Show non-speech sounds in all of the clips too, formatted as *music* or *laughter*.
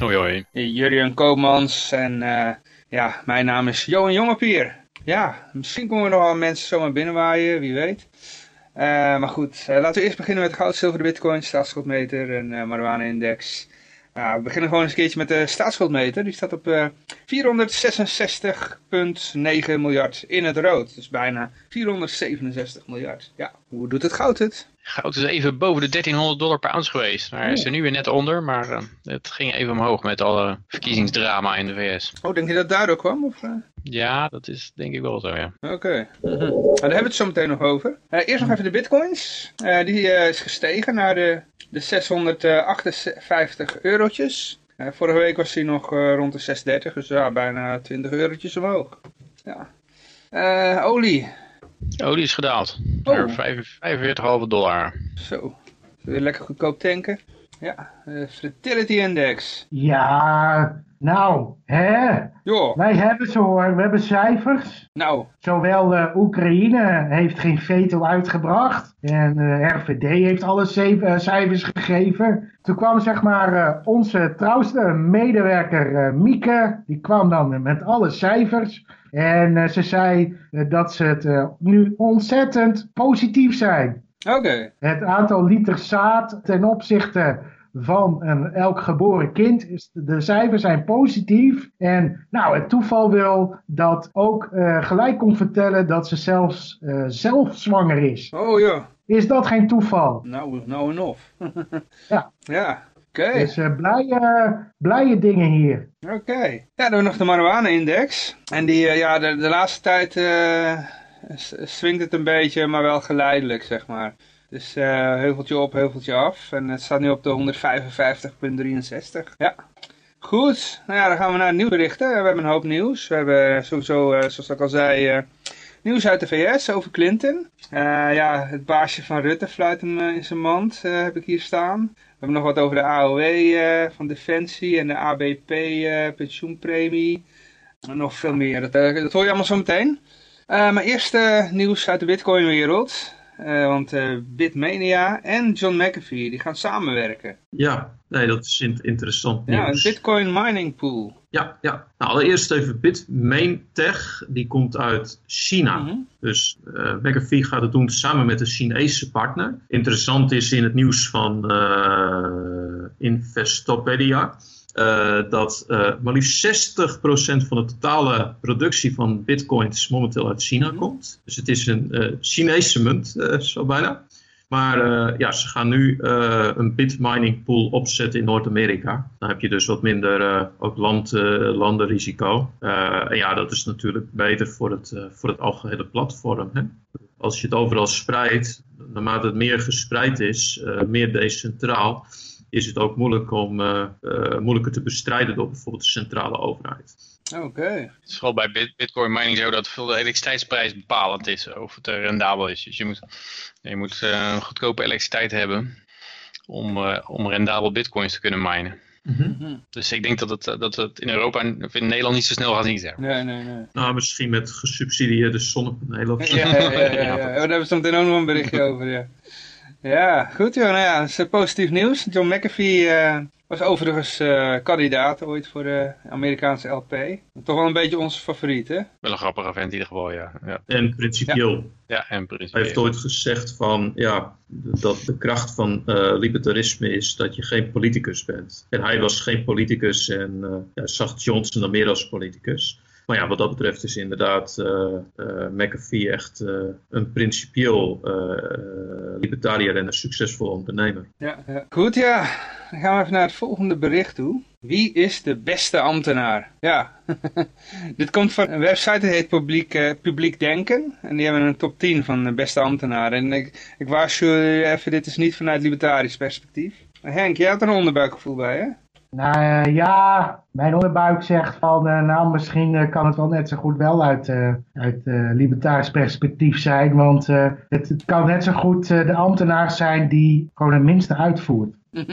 Hoi hoi. Jurjen Koopmans en eh, ja, mijn naam is Johan Jongepier. Ja, misschien komen er nog wel mensen zomaar binnenwaaien, wie weet. Eh, maar goed, eh, laten we eerst beginnen met goud, zilver, bitcoin, staatsschuldmeter en uh, marijuana-index. Nou, we beginnen gewoon eens een keertje met de staatsschuldmeter. Die staat op eh 466,9 miljard in het rood. Dus bijna 467 miljard. Ja, hoe doet het goud het? Goud is even boven de 1300 dollar per ounce geweest. Daar is er nu weer net onder, maar eh, het ging even omhoog met alle verkiezingsdrama in de VS. Oh, denk je dat daardoor kwam? Of, eh? Ja, dat is denk ik wel zo, ja. Oké. Nou, daar hebben we het zo meteen nog over. Eh, eerst nog even de bitcoins. Eh, die eh, is gestegen naar de, de 658 eurotjes. Eh, vorige week was hij nog eh, rond de 630, dus ja, bijna 20 eurotjes omhoog. Ja. Eh, olie. Oh, die is gedaald. Oh. Naar vijf- 45,5 dollar. Zo. Weer lekker goedkoop tanken. Ja, eh, Fertility Index. Ja, nou, hè? Joh, Wij hebben ze hoor, we hebben cijfers. nou, Zowel eh, Oekraïne heeft geen veto uitgebracht. En eh, RVD heeft alle zeven, cijfers gegeven. Toen kwam zeg maar eh, onze trouwste medewerker eh, Mieke. Die kwam dan met alle cijfers. En eh, ze zei eh, dat ze het eh, nu ontzettend positief zijn. oké. Het aantal liter zaad ten opzichte van een elk geboren kind, is, de cijfers zijn positief. En nou, het toeval wil dat ook gelijk kon vertellen dat ze zelfs eh, zelf zwanger is. Oh ja, Is dat geen toeval? nou, nou en of. *laughs* Ja. Ja, oké. Dus eh, blije, blije dingen hier. Oké. Ja, dan hebben we nog de marijuana-index. En die, eh, ja, de, de laatste tijd s- swingt het een beetje, maar wel geleidelijk, zeg maar. Dus heuveltje op, heuveltje af. En het staat nu op de 155,63. Ja. Goed. Nou ja, dan gaan we naar nieuwsberichten. We hebben een hoop nieuws. We hebben sowieso, zoals ik al zei, nieuws uit de VS over Clinton. Ja, het baasje van Rutte fluit hem in zijn mand, heb ik hier staan. We hebben nog wat over de AOW eh, van Defensie en de ABP eh, pensioenpremie. En nog veel meer. Dat, eh, dat hoor je allemaal zo meteen. Maar eerst nieuws uit de Bitcoin Eh, want eh, Bitmania en John McAfee die gaan samenwerken. Ja, nee, dat is in- interessant Ja, een nieuws. Bitcoin mining pool. Ja, ja. Nou, allereerst even Bitmaintech, die komt uit China. Mhm. Dus eh McAfee gaat het doen samen met een Chinese partner. Interessant is in het nieuws van Investopedia dat eh maar liefst 60% van de totale productie van bitcoins momenteel uit China komt. Dus het is een eh, Chinese munt, eh, zo bijna. Maar eh, ja, ze gaan nu eh, een bitmining pool opzetten in Noord-Amerika. Dan heb je dus wat minder eh, ook land, eh, landenrisico. Eh, en ja, dat is natuurlijk beter voor het, eh, voor het algehele platform. Hè? Als je het overal spreidt, naarmate het meer gespreid is, eh, meer decentraal, is het ook moeilijk om, eh, eh, moeilijker te bestrijden door bijvoorbeeld de centrale overheid. Oké. Het is vooral bij bit- bitcoin mining zo dat veel de elektriciteitsprijs bepalend is of het rendabel is. Dus je moet, je moet eh, een goedkope elektriciteit hebben om, eh, om rendabel bitcoins te kunnen minen. Mhm. Dus ik denk dat het, dat het in Europa of in Nederland niet zo snel gaat maar. Nee, nee, nee. Nou, misschien met gesubsidieerde zonnepanelen. Ja, ja, ja, ja, ja. Oh, daar hebben we zo meteen ook nog een berichtje over, ja. Ja, goed joh. Nou ja, dat is eh, positief nieuws. John McAfee eh, was overigens eh, kandidaat ooit voor de Amerikaanse LP. Toch wel een beetje onze favoriet, hè? Wel een grappige vent in ieder geval, ja. Ja, En principieel ja en Hij precies. heeft ooit gezegd van, ja, dat de kracht van eh, libertarisme is dat je geen politicus bent. En hij was geen politicus en eh, ja, zag Johnson dan meer als politicus. Maar ja, wat dat betreft is inderdaad eh, eh, McAfee echt eh, een principieel libertariër en een succesvol ondernemer. Ja, ja. Goed, ja. Dan gaan we even naar het volgende bericht toe. Wie is de beste ambtenaar? Ja, *laughs* dit komt van een website die heet Publiek, Publiek Denken. En die hebben een top 10 van de beste ambtenaren. En ik, ik waarschuw even, dit is niet vanuit libertarisch perspectief. Henk, jij had er een onderbuikgevoel bij, hè? Nou eh, ja, mijn onderbuik zegt van, eh, nou misschien eh, kan het wel net zo goed wel uit, uit libertarisch perspectief zijn. Want het, het kan net zo goed de ambtenaar zijn die gewoon het minste uitvoert. *laughs*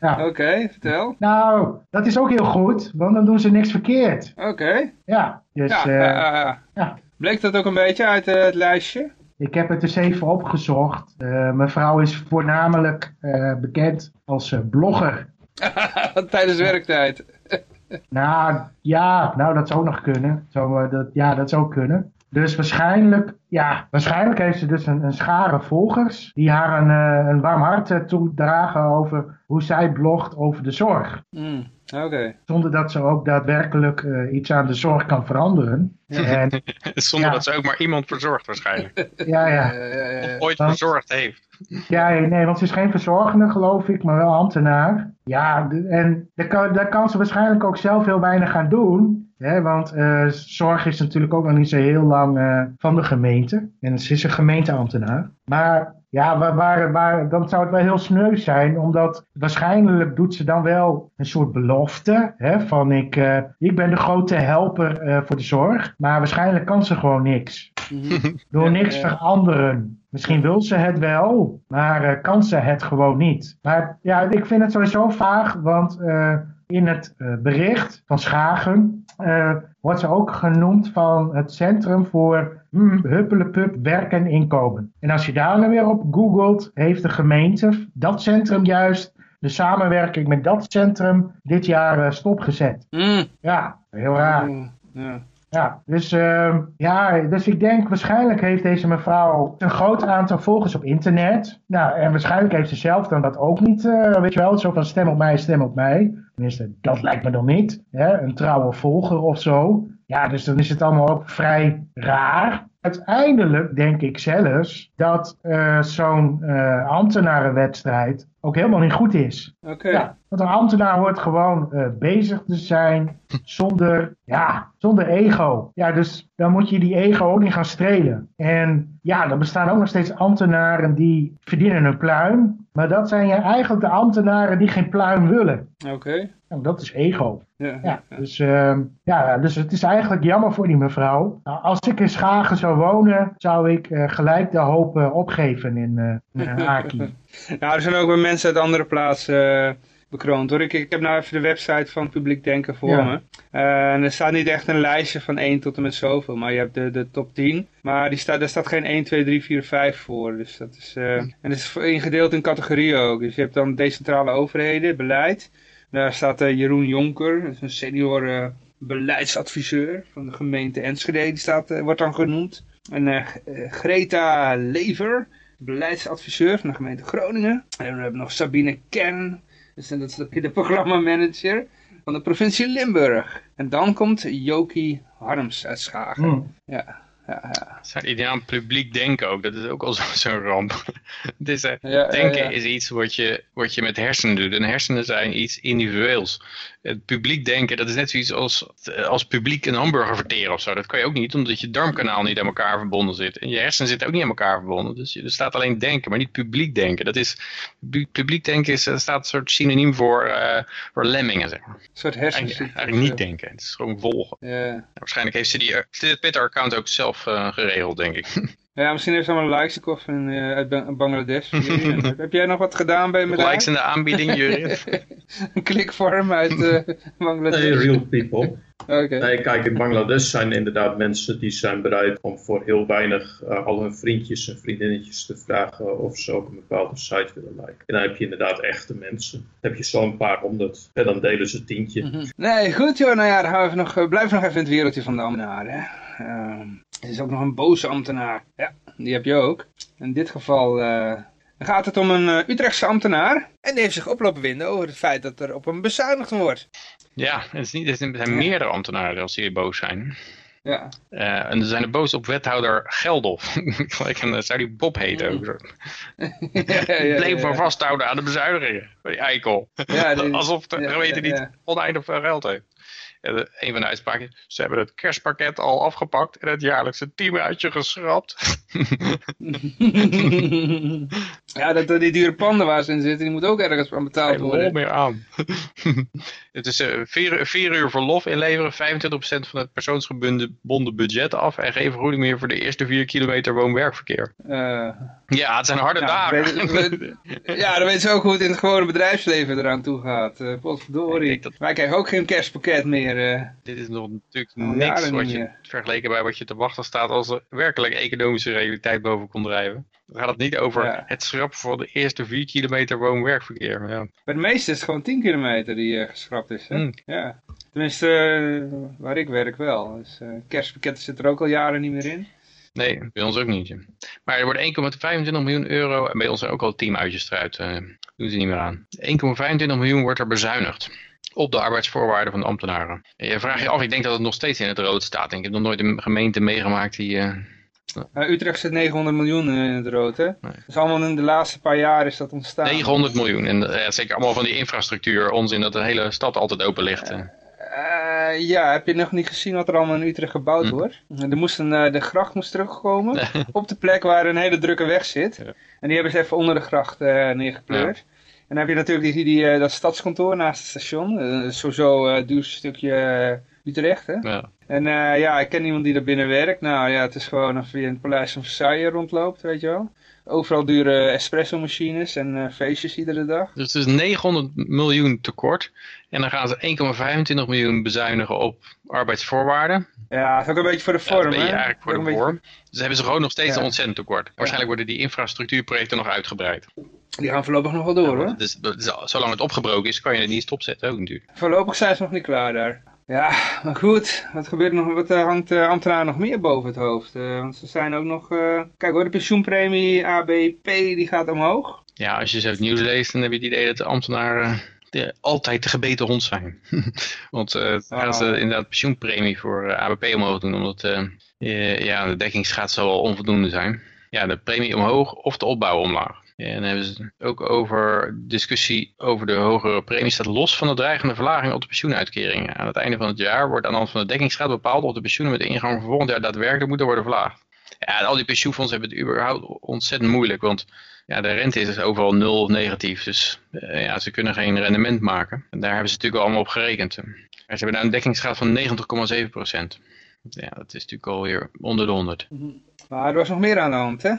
Ja. Oké, vertel. Nou, dat is ook heel goed, want dan doen ze niks verkeerd. Oké. Ja, dus Ja, ja. Bleek dat ook een beetje uit het lijstje? ik heb het dus even opgezocht. Eh, mijn vrouw is voornamelijk bekend als blogger. *laughs* Tijdens werktijd. *laughs* Nou, ja, nou dat zou nog kunnen. Zo, eh, dat, ja, dat zou kunnen. Dus waarschijnlijk, ja, waarschijnlijk heeft ze dus een, een schare volgers die haar een, eh, een warm hart eh, toedragen over hoe zij blogt over de zorg. Oké. Zonder dat ze ook daadwerkelijk iets aan de zorg kan veranderen. En, *laughs* Zonder Ja. dat ze ook maar iemand verzorgt waarschijnlijk. ja, ja. Eh, Ooit verzorgd heeft. Ja, nee, want ze is geen verzorgende, geloof ik, maar wel ambtenaar. Ja, en daar kan, ze waarschijnlijk ook zelf heel weinig aan doen. Hè, want eh, zorg is natuurlijk ook nog niet zo heel lang eh, van de gemeente. En ze is een gemeenteambtenaar. Maar ja, waar, waar, dan zou het wel heel sneu zijn, omdat waarschijnlijk doet ze dan wel een soort belofte. Hè, van ik, eh, ik ben de grote helper voor de zorg. Maar waarschijnlijk kan ze gewoon niks. Door niks veranderen. Misschien wil ze het wel, maar eh, kan ze het gewoon niet. Maar ja, ik vind het sowieso vaag, want eh, in het eh, bericht van Schagen wordt ze ook genoemd van het Centrum voor hmm, Huppelepup Werk en Inkomen. En als je daar dan weer op googelt, heeft de gemeente dat centrum juist de samenwerking met dat centrum dit jaar stopgezet. hmm, Ja, heel raar. Ja. Ja, dus, ehm, ja, dus ik denk waarschijnlijk heeft deze mevrouw een groot aantal volgers op internet. Nou, en waarschijnlijk heeft ze zelf dan dat ook niet, eh, weet je wel, zo van stem op mij, stem op mij. Tenminste, dat lijkt me dan niet. Hè? Een trouwe volger of zo. Ja, dus dan is het allemaal ook vrij raar. Uiteindelijk denk ik zelfs dat eh, zo'n eh, ambtenarenwedstrijd ook helemaal niet goed is. Oké. Ja, want een ambtenaar hoort gewoon eh, bezig te zijn *laughs* zonder, ja, zonder ego. Ja, dus dan moet je die ego ook niet gaan strelen. En ja, er bestaan ook nog steeds ambtenaren die verdienen een pluim. Maar dat zijn ja eigenlijk de ambtenaren die geen pluim willen. Oké. Nou, dat is ego. Ja. Ja, dus, ehm, ja, dus het is eigenlijk jammer voor die mevrouw. Nou, als ik in Schagen zou wonen, zou ik eh, gelijk de hoop eh, opgeven in, eh in *laughs* Aki. Nou, er zijn ook wel mensen uit andere plaatsen bekroond hoor. Ik, ik heb nou even de website van Publiek Denken voor Ja. me. En er staat niet echt een lijstje van 1 tot en met zoveel, maar je hebt de, de top 10. Maar die staat, daar staat geen 1, 2, 3, 4, 5 voor. Dus dat is, en het is ingedeeld in categorieën ook. Dus je hebt dan decentrale overheden, beleid. Daar staat eh, Jeroen Jonker, dat is een senior eh, beleidsadviseur van de gemeente Enschede. Die staat, eh, wordt dan genoemd. En Greta Lever, beleidsadviseur van de gemeente Groningen. En dan hebben we nog Sabine Ken, dus dat is de, *laughs* programmamanager van de provincie Limburg. En dan komt Jokie Harms uit Schagen. Hmm. Ja, ja, ja. Zijn ideaal publiek denken ook, dat is ook al zo- *laughs* zo'n ramp. Eh, Ja, denken ja. is iets wat je, wat je met hersenen doet. En hersenen zijn iets individueels. Het publiek denken, dat is net zoiets als, als publiek een hamburger verteren of zo. Dat kan je ook niet, omdat je darmkanaal niet aan elkaar verbonden zit. En je hersenen zitten ook niet aan elkaar verbonden. Dus je, er staat alleen denken, maar niet publiek denken. Dat is, pu- publiek denken is, er staat een soort synoniem voor, eh, voor lemmingen, zeg maar. Een soort hersenziekte. eigenlijk niet denken, het is gewoon volgen. Waarschijnlijk heeft ze die, die Twitter-account ook zelf eh, geregeld, denk ik. *laughs* ja, misschien heeft ze allemaal likes gekocht in, eh, uit Ba- Bangladesh. *laughs* heb, jij nog wat gedaan bij me Likes in de aanbieding, Jurien. *laughs* Een klikvorm uit eh, *laughs* Bangladesh. Nee, real people. Oké. Nee, kijk, in Bangladesh zijn inderdaad mensen die zijn bereid om voor heel weinig eh, al hun vriendjes en vriendinnetjes te vragen of ze ook een bepaalde site willen liken. En dan heb je inderdaad echte mensen. Dan heb je zo'n paar honderd en dan delen ze tientje. Nee, goed joh. Nou ja, dan gaan we even nog, eh, blijven we nog even in het wereldje van de ambtenaren. Ehm, er is ook nog een boze ambtenaar. Ja, die heb je ook. In dit geval eh, gaat het om een eh, Utrechtse ambtenaar. En die heeft zich oplopen winden over het feit dat er op hem bezuinigd wordt. Ja, het, is niet, het zijn meerdere ambtenaren als die boos zijn. Ja, Eh, en er zijn er boos op wethouder Geldof. *laughs* Gelijk, en dan zou die Bob heten ook. zo. ja, ja, Bleef maar ja. vasthouden aan de bezuinigingen. Die eikel. Ja, die- *laughs* Alsof de ja, gemeente ja, niet oneindig veel geld heeft. En een van de uitspraken is, ze hebben het kerstpakket al afgepakt en het jaarlijkse teamuitje geschrapt. *laughs* ja, dat, die dure panden waar ze in zitten, die moet ook ergens aan betaald Geen worden. meer aan. *laughs* het is eh, vier, vier uur verlof inleveren, 25% van het persoonsgebonden bonden budget af en geen vergoeding meer voor de eerste vier kilometer woon-werkverkeer. Eh, Ja, het zijn harde Ja, dagen. weet- weet- *laughs* ja, dan weten ze ook hoe het in het gewone bedrijfsleven eraan toe gaat. Ik potverdorie. dat- Wij krijgen ook geen kerstpakket meer. eh. Dit is nog natuurlijk niks wat je vergeleken bij wat je te wachten staat als er werkelijk economische realiteit boven komt drijven. Dan gaat het niet over Ja. het schrappen voor de eerste vier kilometer woon-werkverkeer. Maar Ja. Bij de meeste is het gewoon 10 kilometer die eh, geschrapt is. Hè? Hmm. Ja. Tenminste, waar ik werk wel. Dus, kerstpakketten zitten er ook al jaren niet meer in. Nee, bij ons ook niet. ja. Maar er wordt 1,25 miljoen euro, en bij ons zijn ook al teamuitjes eruit, eh doen ze niet meer aan. 1,25 miljoen wordt er bezuinigd op de arbeidsvoorwaarden van de ambtenaren. En je vraagt je af, ik denk dat het nog steeds in het rood staat. Ik heb nog nooit een gemeente meegemaakt die... eh, Uh, Utrecht zit 900 miljoen in het rood. Hè? Nee. Dus allemaal in de laatste paar jaar is dat ontstaan. 900 miljoen. En eh, zeker allemaal van die infrastructuur. Onzin dat de hele stad altijd open ligt. eh. Eh, ja, heb je nog niet gezien wat er allemaal in Utrecht gebouwd Hm. wordt? Er moest een, eh, de gracht moest terugkomen *laughs* op de plek waar een hele drukke weg zit. Ja. En die hebben ze even onder de gracht eh, neergepleurd. En dan heb je natuurlijk die, die, dat stadskantoor naast het station. Sowieso het duurste stukje Utrecht. Hè? Ja. En ja, ik ken iemand die daar binnen werkt. Nou ja, het is gewoon of je in het paleis van Versailles rondloopt, weet je wel. Overal dure espresso machines en eh, feestjes iedere dag. Dus het is 900 miljoen tekort. En dan gaan ze 1,25 miljoen bezuinigen op arbeidsvoorwaarden. Ja, dat is ook een beetje voor de Ja, vorm, hè? eigenlijk voor de een beetje- vorm. Dus hebben ze gewoon nog steeds Ja. een ontzettend tekort. Waarschijnlijk worden die infrastructuurprojecten nog uitgebreid. Die gaan voorlopig nog wel door, hoor. Dus, dus zolang het opgebroken is, kan je het niet stopzetten ook natuurlijk. Voorlopig zijn ze nog niet klaar daar. Ja, maar goed. Wat gebeurt er nog? Wat eh, hangt de ambtenaar nog meer boven het hoofd? Eh, want ze zijn ook nog... eh, Kijk hoor, de pensioenpremie ABP die gaat omhoog. Ja, als je zo het nieuws leest, dan heb je het idee dat de ambtenaren de, altijd de gebeten hond zijn. *laughs* Want eh dan gaan ze inderdaad pensioenpremie voor eh, ABP omhoog doen, omdat eh, eh, ja, de dekkingsgraad zal wel onvoldoende zijn. Ja, de premie omhoog of de opbouw omlaag. En hebben ze het ook over discussie over de hogere premie staat los van de dreigende verlaging op de pensioenuitkeringen. Aan het einde van het jaar wordt aan de hand van de dekkingsgraad bepaald of de pensioenen met de ingang van volgend jaar daadwerkelijk moeten worden verlaagd. Ja, al die pensioenfondsen hebben het überhaupt ontzettend moeilijk, want ja, de rente is dus overal nul of negatief. Dus eh, ja, ze kunnen geen rendement maken. En daar hebben ze natuurlijk allemaal op gerekend. Maar ze hebben nou een dekkingsgraad van 90,7 procent. Ja, dat is natuurlijk alweer onder de 100. Maar er was nog meer aan de hand, hè?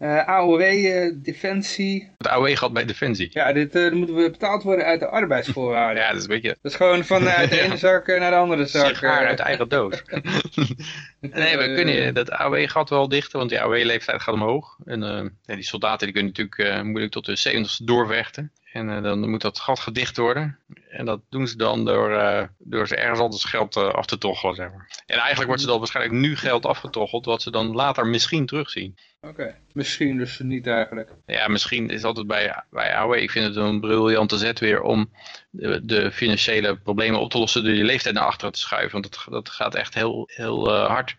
Eh, AOW, eh, Defensie. Het AOE gaat bij Defensie. Ja, dit eh, moeten we betaald worden uit de arbeidsvoorwaarden. Ja, dat is een beetje Dat is gewoon van eh, uit de ene zak naar de andere zak. sigaar uit eigen doos. *laughs* nee, we kunnen dat AOE-gat wel dichten, want die AOE-leeftijd gaat omhoog. En die soldaten die kunnen natuurlijk moeilijk tot de 70 doorvechten. En eh, dan moet dat gat gedicht worden. En dat doen ze dan door, eh, door ze ergens anders geld eh, af te tochelen, zeg maar. En eigenlijk wordt ze dan waarschijnlijk nu geld afgetocheld, wat ze dan later misschien terugzien. Oké, misschien dus niet eigenlijk. Ja, misschien is altijd bij, bij AOE, ik vind het een briljante zet weer om de, de financiële problemen op te lossen door je leeftijd naar achteren te schuiven. Want dat, dat gaat echt heel, heel hard.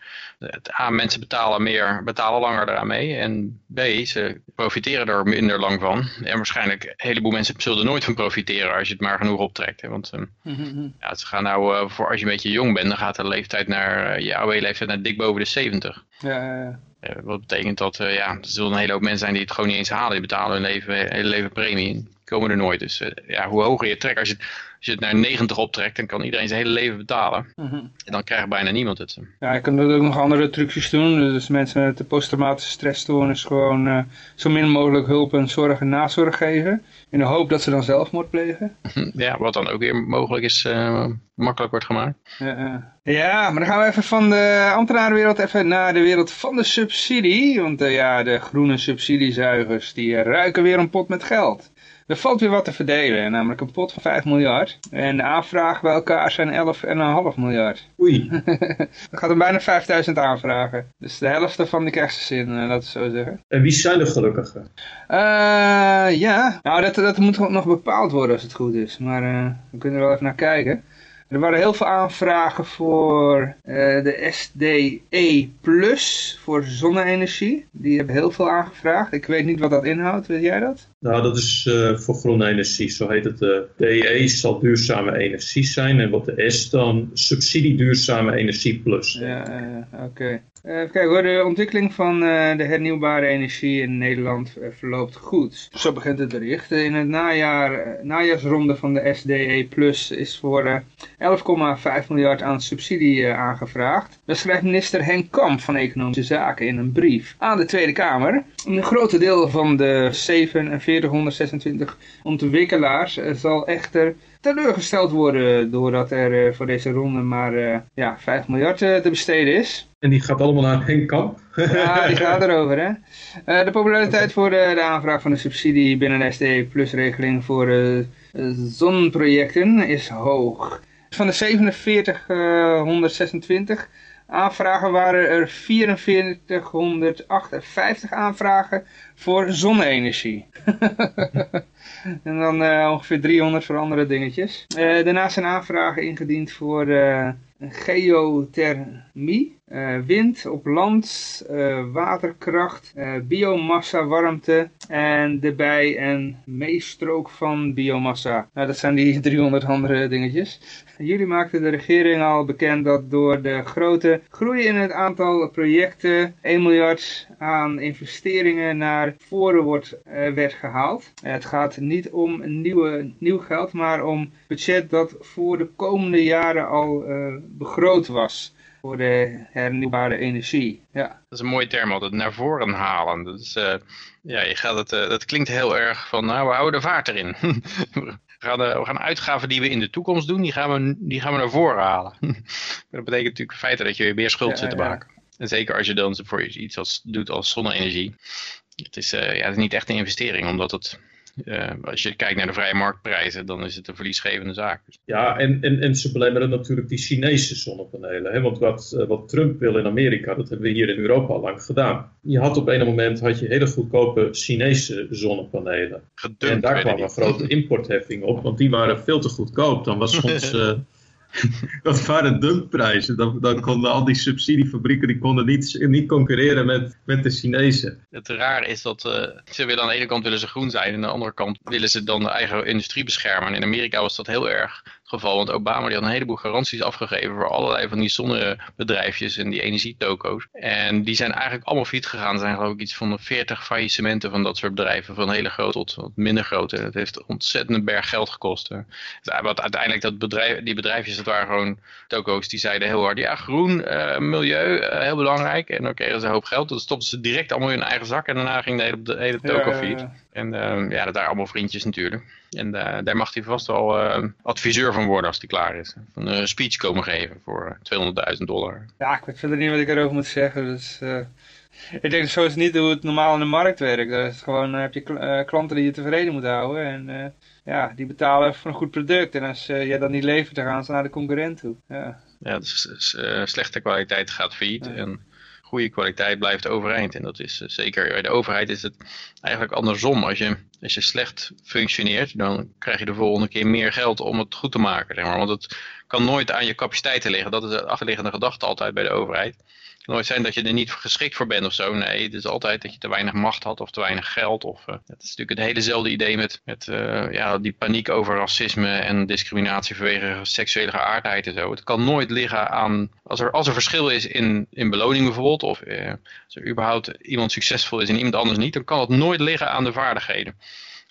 A, mensen betalen meer, betalen langer eraan mee. En B, ze profiteren er minder lang van. En waarschijnlijk een heleboel mensen zullen er nooit van profiteren als je het maar genoeg optrekt. Hè? Want eh, ja, ze gaan nou, eh, voor als je een beetje jong bent, dan gaat de leeftijd naar, eh, je AOE-leeftijd naar dik boven de 70. Ja, ja. Eh, wat betekent dat, ja, er zullen een hele hoop mensen zijn die het gewoon niet eens halen. Die betalen hun leven, hele leven premie en komen er nooit. Dus ja, hoe hoger je trekt, als je, als je het naar 90 optrekt, dan kan iedereen zijn hele leven betalen. Mhm. En dan krijgt bijna niemand het. Ja, je kunt ook nog andere trucjes doen. Dus mensen met de posttraumatische stressstoornis gewoon eh, zo min mogelijk hulp en zorg en nazorg geven. In de hoop dat ze dan zelfmoord plegen. *laughs* Ja, wat dan ook weer mogelijk is, eh, makkelijk wordt gemaakt. Ja, ja. ja, maar dan gaan we even van de ambtenarenwereld even naar de wereld van de subsidie. Want eh, ja, de groene subsidiezuigers die ruiken weer een pot met geld. Er valt weer wat te verdelen, namelijk een pot van 5 miljard. En de aanvragen bij elkaar zijn 11,5 miljard. Oei. *laughs* Dat gaat om bijna 5000 aanvragen. Dus de helft van die krijgt ze in, eh, laten we zo zeggen. En wie zijn de gelukkigen? Eh ja, nou dat, dat moet nog bepaald worden als het goed is. Maar eh, we kunnen er wel even naar kijken. Er waren heel veel aanvragen voor eh, de SDE Plus voor zonne-energie. Die hebben heel veel aangevraagd. Ik weet niet wat dat inhoudt, weet jij dat? Nou, dat is uh, voor groene energie. Zo heet het. De DE zal duurzame energie zijn. En wat de S dan subsidie duurzame energie plus. Ja, uh, oké. Even kijken hoor, de ontwikkeling van uh, de hernieuwbare energie in Nederland uh, verloopt goed. Zo begint het bericht. In het najaar, najaarsronde van de SDE Plus is voor 11,5 miljard aan subsidie aangevraagd. Dat schrijft minister Henk Kamp van Economische Zaken in een brief aan de Tweede Kamer. Een groot deel van de 4726 ontwikkelaars zal echter teleurgesteld worden doordat er uh, voor deze ronde maar uh, ja, 5 miljard uh, te besteden is. En die gaat allemaal naar Henk Kamp? ja, *laughs* die gaat erover. Hè? de populariteit voor de aanvraag van de subsidie binnen de SDE Plus regeling voor zonprojecten is hoog. Van de 4726 aanvragen waren er 4458 aanvragen voor zonne-energie. *laughs* en dan uh, ongeveer 300 voor andere dingetjes. Uh, daarnaast zijn aanvragen ingediend voor uh, geothermie, uh, wind op land, uh, waterkracht, uh, biomassa, warmte en de bij- en meestrook van biomassa. Nou, dat zijn die *laughs* 300 andere dingetjes. Jullie maakten de regering al bekend dat door de grote groei in het aantal projecten 1 miljard aan investeringen naar voren wordt, werd gehaald. het gaat niet om nieuw geld, maar om budget dat voor de komende jaren al begroot was voor de hernieuwbare energie. Ja. Dat is een mooie term altijd, naar voren halen. Dat, is, uh, ja, je gaat het, uh, dat klinkt heel erg van, nou we houden de vaart erin. *laughs* we, gaan, uh, we gaan uitgaven die we in de toekomst doen, die gaan we, die gaan we naar voren halen. *laughs* dat betekent natuurlijk in feite dat je weer meer schuld ja, zit te maken. Ja. En zeker als je dan voor iets als, doet als zonne-energie. Het is, ja, het is niet echt een investering, omdat het uh, als je kijkt naar de vrije marktprijzen, dan is het een verliesgevende zaak. Ja, en, en, en ze belemmeren natuurlijk die Chinese zonnepanelen. Hè? Want wat, uh, wat Trump wil in Amerika, dat hebben we hier in Europa al lang gedaan. Je had op een moment had je hele goedkope Chinese zonnepanelen. Gedumpt, en daar kwam een grote importheffing op, want die waren veel te goedkoop. Dan was *laughs* soms... *laughs* Dat waren dumprijzen. Dan, dan konden al die subsidiefabrieken die konden niet, niet concurreren met, met de Chinezen. Het raar is dat uh, ze willen aan de ene kant willen ze groen zijn. En aan de andere kant willen ze dan de eigen industrie beschermen. En in Amerika was dat heel erg geval. Want Obama die had een heleboel garanties afgegeven voor allerlei van die zonnebedrijfjes en die energietoko's. En die zijn eigenlijk allemaal failliet gegaan. Er zijn geloof ik iets van 40 faillissementen van dat soort bedrijven. Van hele grote tot wat minder grote. En het heeft ontzettend een berg geld gekost. Wat uiteindelijk dat bedrijf, die bedrijfjes, dat waren gewoon toko's die zeiden heel hard. Ja, groen, uh, milieu, uh, heel belangrijk. En dan kregen ze een hoop geld. Dan stopten ze direct allemaal in hun eigen zak. En daarna ging de hele, de hele toko ja. En uh, ja, dat waren allemaal vriendjes natuurlijk. En uh, daar mag hij vast wel uh, adviseur van worden als hij klaar is. Een speech komen geven voor 200.000 dollar. Ja, ik weet verder niet wat ik erover moet zeggen. Dus, ik denk zo is niet hoe het normaal in de markt werkt. Is gewoon, heb je klanten die je tevreden moet houden. En ja, die betalen voor een goed product. En als jij dat niet levert, dan gaan ze naar de concurrent toe. Ja, ja dus, slechte kwaliteit gaat failliet. Ja. En goede kwaliteit blijft overeind. En dat is uh, zeker bij de overheid is het eigenlijk andersom. Als je, als je slecht functioneert, dan krijg je de volgende keer meer geld om het goed te maken. Zeg maar. Want het kan nooit aan je capaciteiten liggen. Dat is de achterliggende gedachte altijd bij de overheid. Nooit zijn dat je er niet geschikt voor bent of zo. Nee, het is altijd dat je te weinig macht had of te weinig geld. Of, uh, het is natuurlijk het helezelfde idee met, met uh, ja, die paniek over racisme en discriminatie vanwege seksuele geaardheid en zo. Het kan nooit liggen aan, als er, als er verschil is in, in beloning bijvoorbeeld, of uh, als er überhaupt iemand succesvol is en iemand anders niet, dan kan het nooit liggen aan de vaardigheden.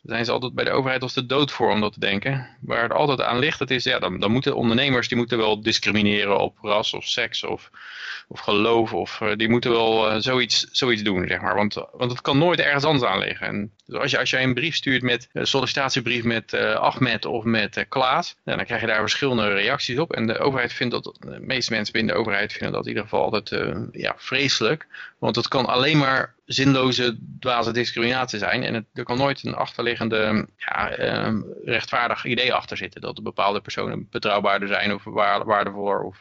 Daar zijn ze altijd bij de overheid als de dood voor om dat te denken. Waar het altijd aan ligt, dat is, ja, dan, dan moeten ondernemers die moeten wel discrimineren op ras of seks of, of geloof. Of uh, die moeten wel uh, zoiets, zoiets doen, zeg maar. Want, want het kan nooit ergens anders aan liggen. En dus als je, als je een brief stuurt met een sollicitatiebrief met Ahmed of met Klaas, dan krijg je daar verschillende reacties op. En de overheid vindt dat, de meeste mensen binnen de overheid vinden dat in ieder geval altijd ja, vreselijk. Want het kan alleen maar zinloze, dwaze discriminatie zijn. En het, er kan nooit een achterliggende ja, uh, rechtvaardig idee achter zitten. Dat bepaalde personen betrouwbaarder zijn of waardevoller of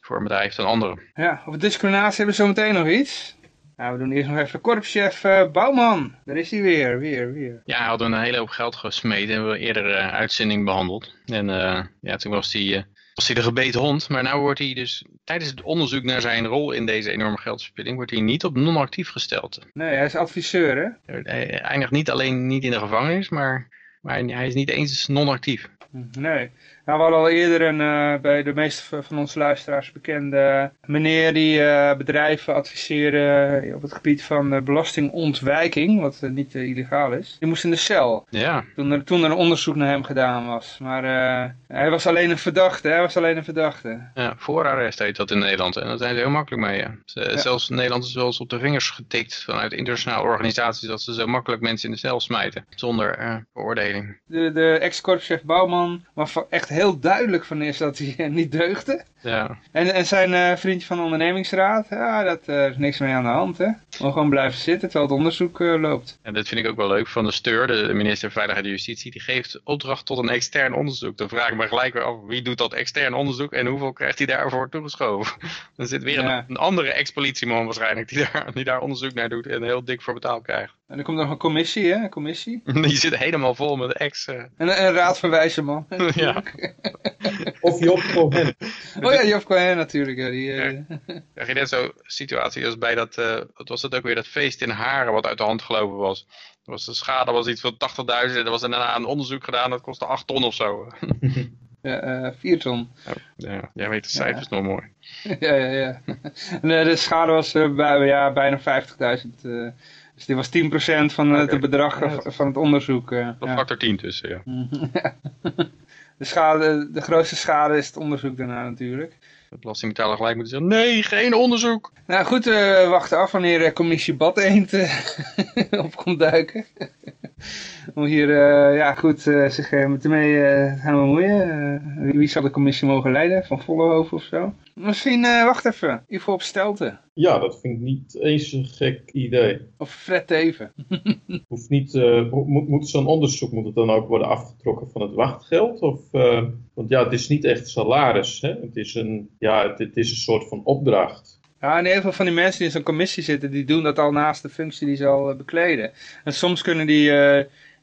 voor een bedrijf dan anderen. Ja, over discriminatie hebben we zo meteen nog iets. Nou, we doen eerst nog even korpschef uh, Bouwman. Daar is hij weer, weer, weer. Ja, hij had een hele hoop geld gesmeten. Hebben we eerder uh, uitzending behandeld. En uh, ja, toen was hij was hij de gebeten hond. Maar nu wordt hij dus tijdens het onderzoek naar zijn rol in deze enorme geldverspilling, wordt hij niet op non-actief gesteld. Nee, hij is adviseur, hè? Hij eindigt niet alleen niet in de gevangenis, maar, maar hij is niet eens non-actief. Nee. Nou, we hadden al eerder een, uh, bij de meeste van onze luisteraars bekende meneer die uh, bedrijven adviseren op het gebied van uh, belastingontwijking, wat niet illegaal is. Die moest in de cel. Ja. Toen er, toen er een onderzoek naar hem gedaan was. Maar hij was alleen een verdachte, hij was alleen een verdachte. Ja, voorarrest heet dat in Nederland en daar zijn ze heel makkelijk mee. Ja. ja. Zelfs Nederland is wel eens op de vingers getikt vanuit internationale organisaties dat ze zo makkelijk mensen in de cel smijten, zonder veroordeling. De, de ex-korpschef Bouwman was echt heel duidelijk van is dat hij niet deugde. Ja. En, en zijn uh, vriendje van de ondernemingsraad, ja, dat uh, is niks mee aan de hand. Hè. Maar gewoon blijven zitten terwijl het onderzoek loopt. En dat vind ik ook wel leuk van de Steur, de minister van Veiligheid en Justitie. Die geeft opdracht tot een extern onderzoek. Dan vraag ik me gelijk weer af, wie doet dat extern onderzoek en hoeveel krijgt hij daarvoor toegeschoven? *laughs* Dan zit weer ja. een, een, andere ex-politieman waarschijnlijk die daar, die daar onderzoek naar doet en heel dik voor betaald krijgt. En er komt nog een commissie, hè? Een commissie. *laughs* Die zit helemaal vol met ex. En een raad van wijze man. *laughs* ja. of Job Cohen. Oh ja, Job Cohen natuurlijk. Ja, die, ja. Krijg je net zo'n situatie als bij dat, uh, wat was dat ook weer, dat feest in Haren wat uit de hand gelopen was. was de schade was iets van 80.000 en er was daarna een onderzoek gedaan, dat kostte 8 ton of zo. *laughs* Ja, uh, 4 ton. Oh, ja, jij weet de cijfers ja. nog mooi. ja, ja, ja. En, uh, de schade was uh, bij, ja, bijna 50.000 dus die was 10% van het bedrag van het onderzoek. Uh, Nog factor 10 tussen, ja. *laughs* de, schade, de grootste schade is het onderzoek daarna natuurlijk. De belastingbetaler gelijk moeten zeggen, nee, geen onderzoek. Nou goed, we uh, wachten af wanneer uh, commissie Bad Eend *laughs* op komt duiken. Om hier, uh, ja goed, zich mee gaan bemoeien. Wie, wie zal de commissie mogen leiden? Van Vollenhoven of zo? Misschien, wacht even, Ivo op Stelten. Ja, dat vind ik niet eens een gek idee. Of Fred Teven. *laughs* Hoeft niet, uh, moet, moet zo'n onderzoek moet het dan ook worden afgetrokken van het wachtgeld? Of, uh, want ja, het is niet echt salaris. Hè? Het, is een, ja, het, het is een soort van opdracht. Ja, en heel van die mensen die in zo'n commissie zitten, die doen dat al naast de functie die ze al uh, bekleden. En soms kunnen die,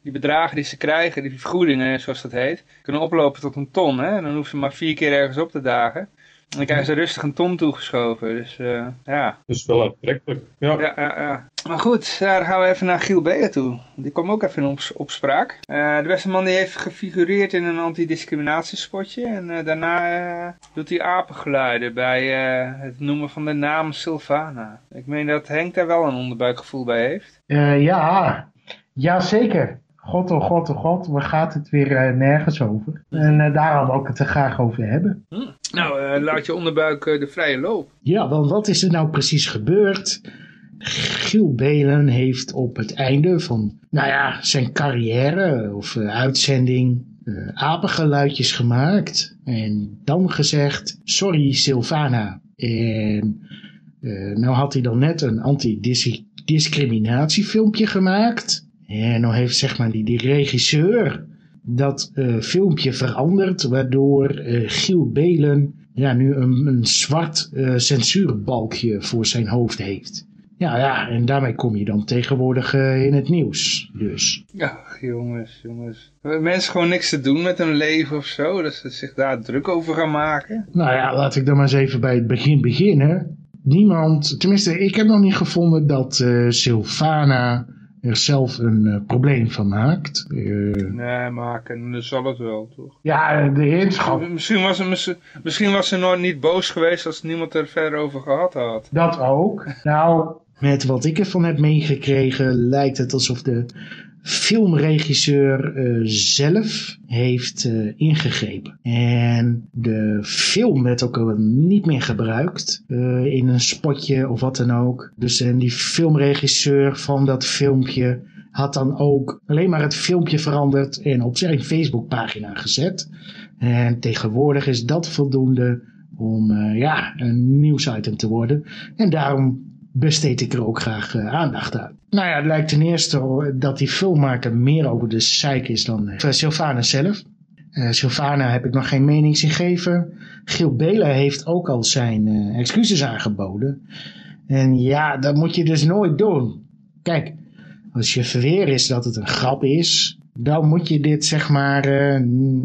die bedragen die ze krijgen, die vergoedingen zoals dat heet, kunnen oplopen tot een ton. Hè? En dan hoeven ze maar vier keer ergens op te dagen. En dan krijgen ze rustig een ton toegeschoven. Dus uh, ja. Dus wel aantrekkelijk. Ja. Ja, ja, ja. Maar goed, daar gaan we even naar Giel Beer toe. Die kwam ook even in op, opspraak. Uh, de beste man die heeft gefigureerd in een antidiscriminatiespotje. En uh, daarna doet hij apengeluiden bij het noemen van de naam Sylvana. Ik meen dat Henk daar wel een onderbuikgevoel bij heeft. ja, ja zeker. God, oh god, oh god, waar gaat het weer uh, nergens over? En uh, daarom ook het er graag over hebben. Hm. Nou, uh, laat je onderbuik de vrije loop. Ja, want wat is er nou precies gebeurd? Giel Belen heeft op het einde van, nou ja, zijn carrière of uitzending apengeluidjes gemaakt. En dan gezegd, sorry Sylvana. En nou had hij dan net een antidiscriminatiefilmpje gemaakt. En dan heeft zeg maar die, die regisseur dat uh, filmpje veranderd, waardoor uh, Giel Belen ja, nu een, een zwart uh, censuurbalkje voor zijn hoofd heeft. Ja, ja, en daarmee kom je dan tegenwoordig in het nieuws. Dus. Ja, jongens, jongens. Mensen gewoon niks te doen met hun leven of zo, dat ze zich daar druk over gaan maken. Nou ja, laat ik dan maar eens even bij het begin beginnen. Niemand, tenminste, ik heb nog niet gevonden dat Sylvana er zelf een uh, probleem van maakt. Uh, nee, maken, dat zal het wel, toch? Ja, de inschat. Misschien was, ze, misschien, misschien was ze nog niet boos geweest als niemand er verder over gehad had. Dat ook. Nou, met wat ik ervan heb meegekregen, lijkt het alsof de filmregisseur uh, zelf heeft uh, ingegrepen. En de film werd ook niet meer gebruikt uh, in een spotje of wat dan ook. Dus en die filmregisseur van dat filmpje had dan ook alleen maar het filmpje veranderd en op zijn Facebookpagina gezet. En tegenwoordig is dat voldoende om ja, een nieuwsitem te worden. En daarom besteed ik er ook graag uh, aandacht aan. Nou ja, het lijkt ten eerste dat die filmmaker meer over de zeik is dan uh, Sylvana zelf. Uh, Sylvana heb ik nog geen mening zien geven. Giel Belen heeft ook al zijn excuses aangeboden. En ja, dat moet je dus nooit doen. Kijk, als je verweer is dat het een grap is, dan moet je dit zeg maar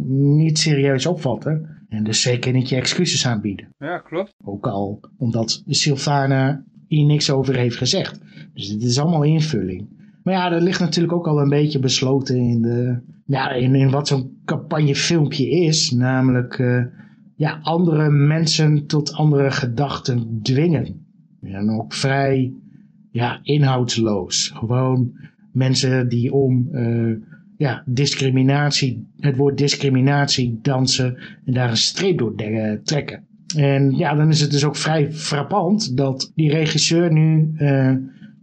niet serieus opvatten. En dus zeker niet je excuses aanbieden. Ja, klopt. Ook al omdat Sylvana hier niks over heeft gezegd. Dus dit is allemaal invulling. Maar ja, dat ligt natuurlijk ook al een beetje besloten in, de, ja, in, in wat zo'n campagnefilmpje is. Namelijk uh, ja, andere mensen tot andere gedachten dwingen. En ook vrij ja, inhoudsloos. Gewoon mensen die om uh, ja, discriminatie, het woord discriminatie dansen en daar een streep door trekken. En ja, dan is het dus ook vrij frappant dat die regisseur nu uh,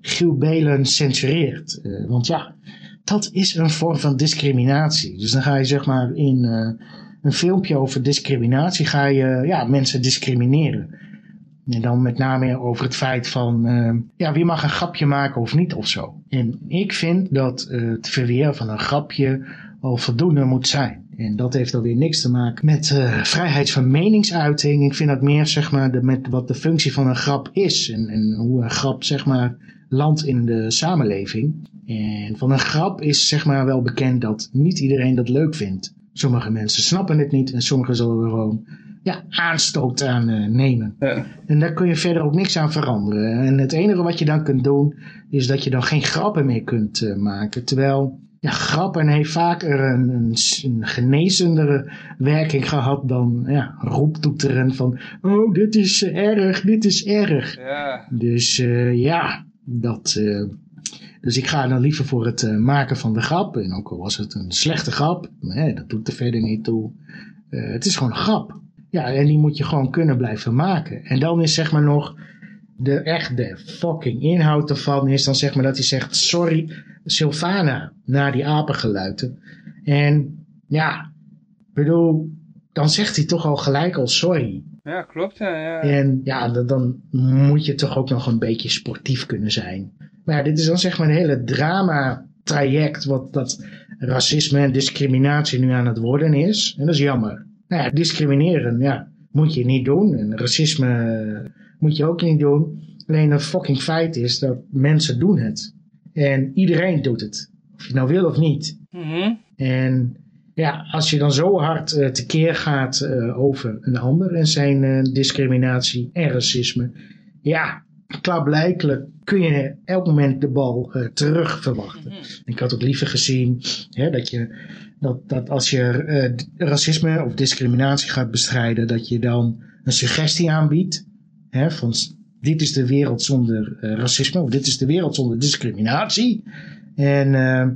Giel Belen censureert. Uh, want ja, dat is een vorm van discriminatie. Dus dan ga je zeg maar in uh, een filmpje over discriminatie, ga je ja, mensen discrimineren. En dan met name over het feit van, ja, wie mag een grapje maken of niet of zo. En ik vind dat het verweer van een grapje al voldoende moet zijn. En dat heeft alweer niks te maken met uh, vrijheid van meningsuiting. Ik vind dat meer zeg maar de, met wat de functie van een grap is. En, en hoe een grap zeg maar landt in de samenleving. En van een grap is zeg maar wel bekend dat niet iedereen dat leuk vindt. Sommige mensen snappen het niet en sommigen zullen er gewoon ja, aanstoot aan uh, nemen. Ja. En daar kun je verder ook niks aan veranderen. En het enige wat je dan kunt doen, is dat je dan geen grappen meer kunt uh, maken. Terwijl ja, grappen heeft vaker een, een, een genezendere werking gehad dan ja, roeptoeteren van... Oh, dit is uh, erg, dit is erg. Ja. Dus ja, dat... dus ik ga dan liever voor het maken van de grap. En ook al was het een slechte grap, nee, dat doet er verder niet toe. het is gewoon een grap. Ja, en die moet je gewoon kunnen blijven maken. En dan is zeg maar nog de echte fucking inhoud ervan is dan zeg maar dat hij zegt sorry Sylvana naar die apengeluiden. En ja, bedoel, dan zegt hij toch al gelijk al sorry. Ja, klopt. Ja, ja. En ja, dan moet je toch ook nog een beetje sportief kunnen zijn. Maar ja, dit is dan zeg maar een hele drama traject wat dat racisme en discriminatie nu aan het worden is. En dat is jammer. Nou ja, discrimineren, ja, moet je niet doen. En racisme moet je ook niet doen. Alleen het fucking feit is dat mensen doen het. En iedereen doet het. Of je nou wil of niet. Mm -hmm. En ja, als je dan zo hard uh, tekeer gaat uh, over een ander en zijn uh, discriminatie en racisme. Ja, klaarblijkelijk kun je elk moment de bal terug verwachten. Mhm. Ik had ook liever gezien hè, dat je dat, dat als je racisme of discriminatie gaat bestrijden, dat je dan een suggestie aanbiedt. Hè, van dit is de wereld zonder uh, racisme of dit is de wereld zonder discriminatie. En, uh,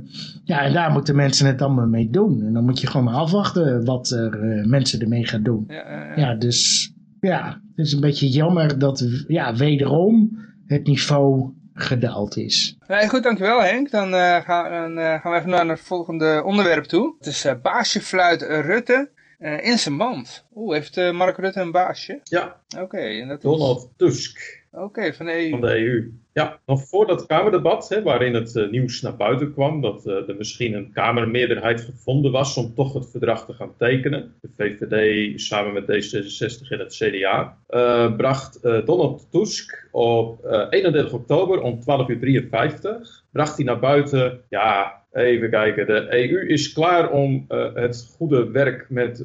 ja, en daar moeten mensen het allemaal mee doen. En dan moet je gewoon maar afwachten wat er mensen ermee gaan doen. Ja, dus ja, het is een beetje jammer dat ja, wederom het niveau gedaald is. Nee, goed, dankjewel Henk. Dan, uh, gaan, dan uh, gaan we even naar het volgende onderwerp toe. Het is uh, baasje fluit Rutte in zijn mand. Oeh, heeft Mark Rutte een baasje? Ja, Oké. Okay, dat Donald is... Tusk. Oké, van de EU. EU. Ja, nog voor dat Kamerdebat, hè, waarin het uh, nieuws naar buiten kwam dat uh, er misschien een Kamermeerderheid gevonden was om toch het verdrag te gaan tekenen. De VVD samen met D66 en het CDA. Uh, bracht Donald Tusk op 31 oktober om 12.53 uur bracht hij naar buiten, ja, even kijken, de EU is klaar om het goede werk met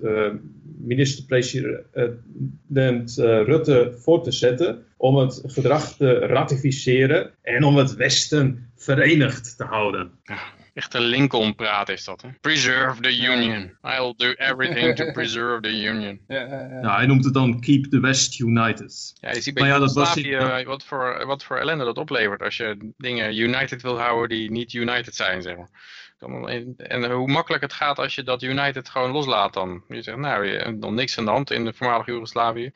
minister-president Rutte voor te zetten om het verdrag te ratificeren en om het Westen verenigd te houden. Ja, echt een Lincoln-praat is dat. Hè? Preserve the Union. I'll do everything to preserve the Union. Ja, ja, ja. ja, hij noemt het dan Keep the West United. Ja, je ziet Maar bij ja, dat was niet- wat, voor, wat voor ellende dat oplevert als je dingen united wil houden die niet united zijn, zeg maar. Dan- En, en hoe makkelijk het gaat als je dat united gewoon loslaat dan. Je zegt, nou, je hebt nog niks aan de hand in de voormalige Joegoslavië.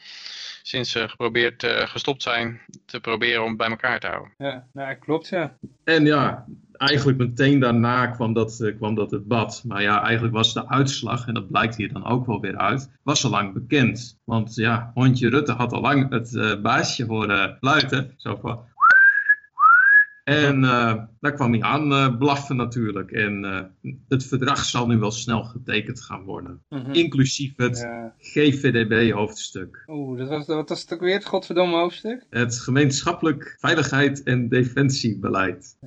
Sinds ze geprobeerd eh, gestopt zijn te proberen om het bij elkaar te houden. Ja, nou, klopt, ja. En ja, eigenlijk meteen daarna kwam dat, eh, kwam dat debat. Maar ja, eigenlijk was de uitslag, en dat blijkt hier dan ook wel weer uit, was al lang bekend. Want ja, hondje Rutte had al lang het eh, baasje horen luiden. Zo van... En eh, daar kwam hij aan eh, blaffen natuurlijk. En eh, het verdrag zal nu wel snel getekend gaan worden. Mhm. Inclusief het Ja. GVDB-hoofdstuk. Oeh, dat was, wat was het ook weer, het godverdomme hoofdstuk? Het gemeenschappelijk veiligheid en defensiebeleid.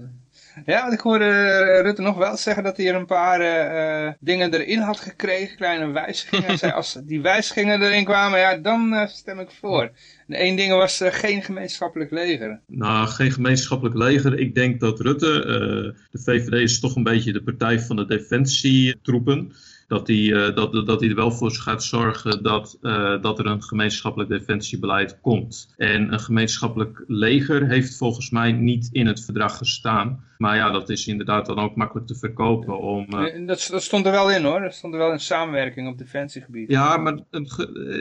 Ja, want ik hoorde eh, Rutte nog wel zeggen dat hij er een paar eh, eh, dingen erin had gekregen, kleine wijzigingen. Hij zei, *laughs* als die wijzigingen erin kwamen, ja, dan stem ik voor. En één ding was geen gemeenschappelijk leger. Nou, geen gemeenschappelijk leger. Ik denk dat Rutte, de VVD is toch een beetje de partij van de defensietroepen. Dat hij, dat, dat hij er wel voor gaat zorgen dat, dat er een gemeenschappelijk defensiebeleid komt. En een gemeenschappelijk leger heeft volgens mij niet in het verdrag gestaan. Maar ja, dat is inderdaad dan ook makkelijk te verkopen om... eh, Dat, dat stond er wel in hoor, dat stond er wel in samenwerking op defensiegebied. Ja, maar eh,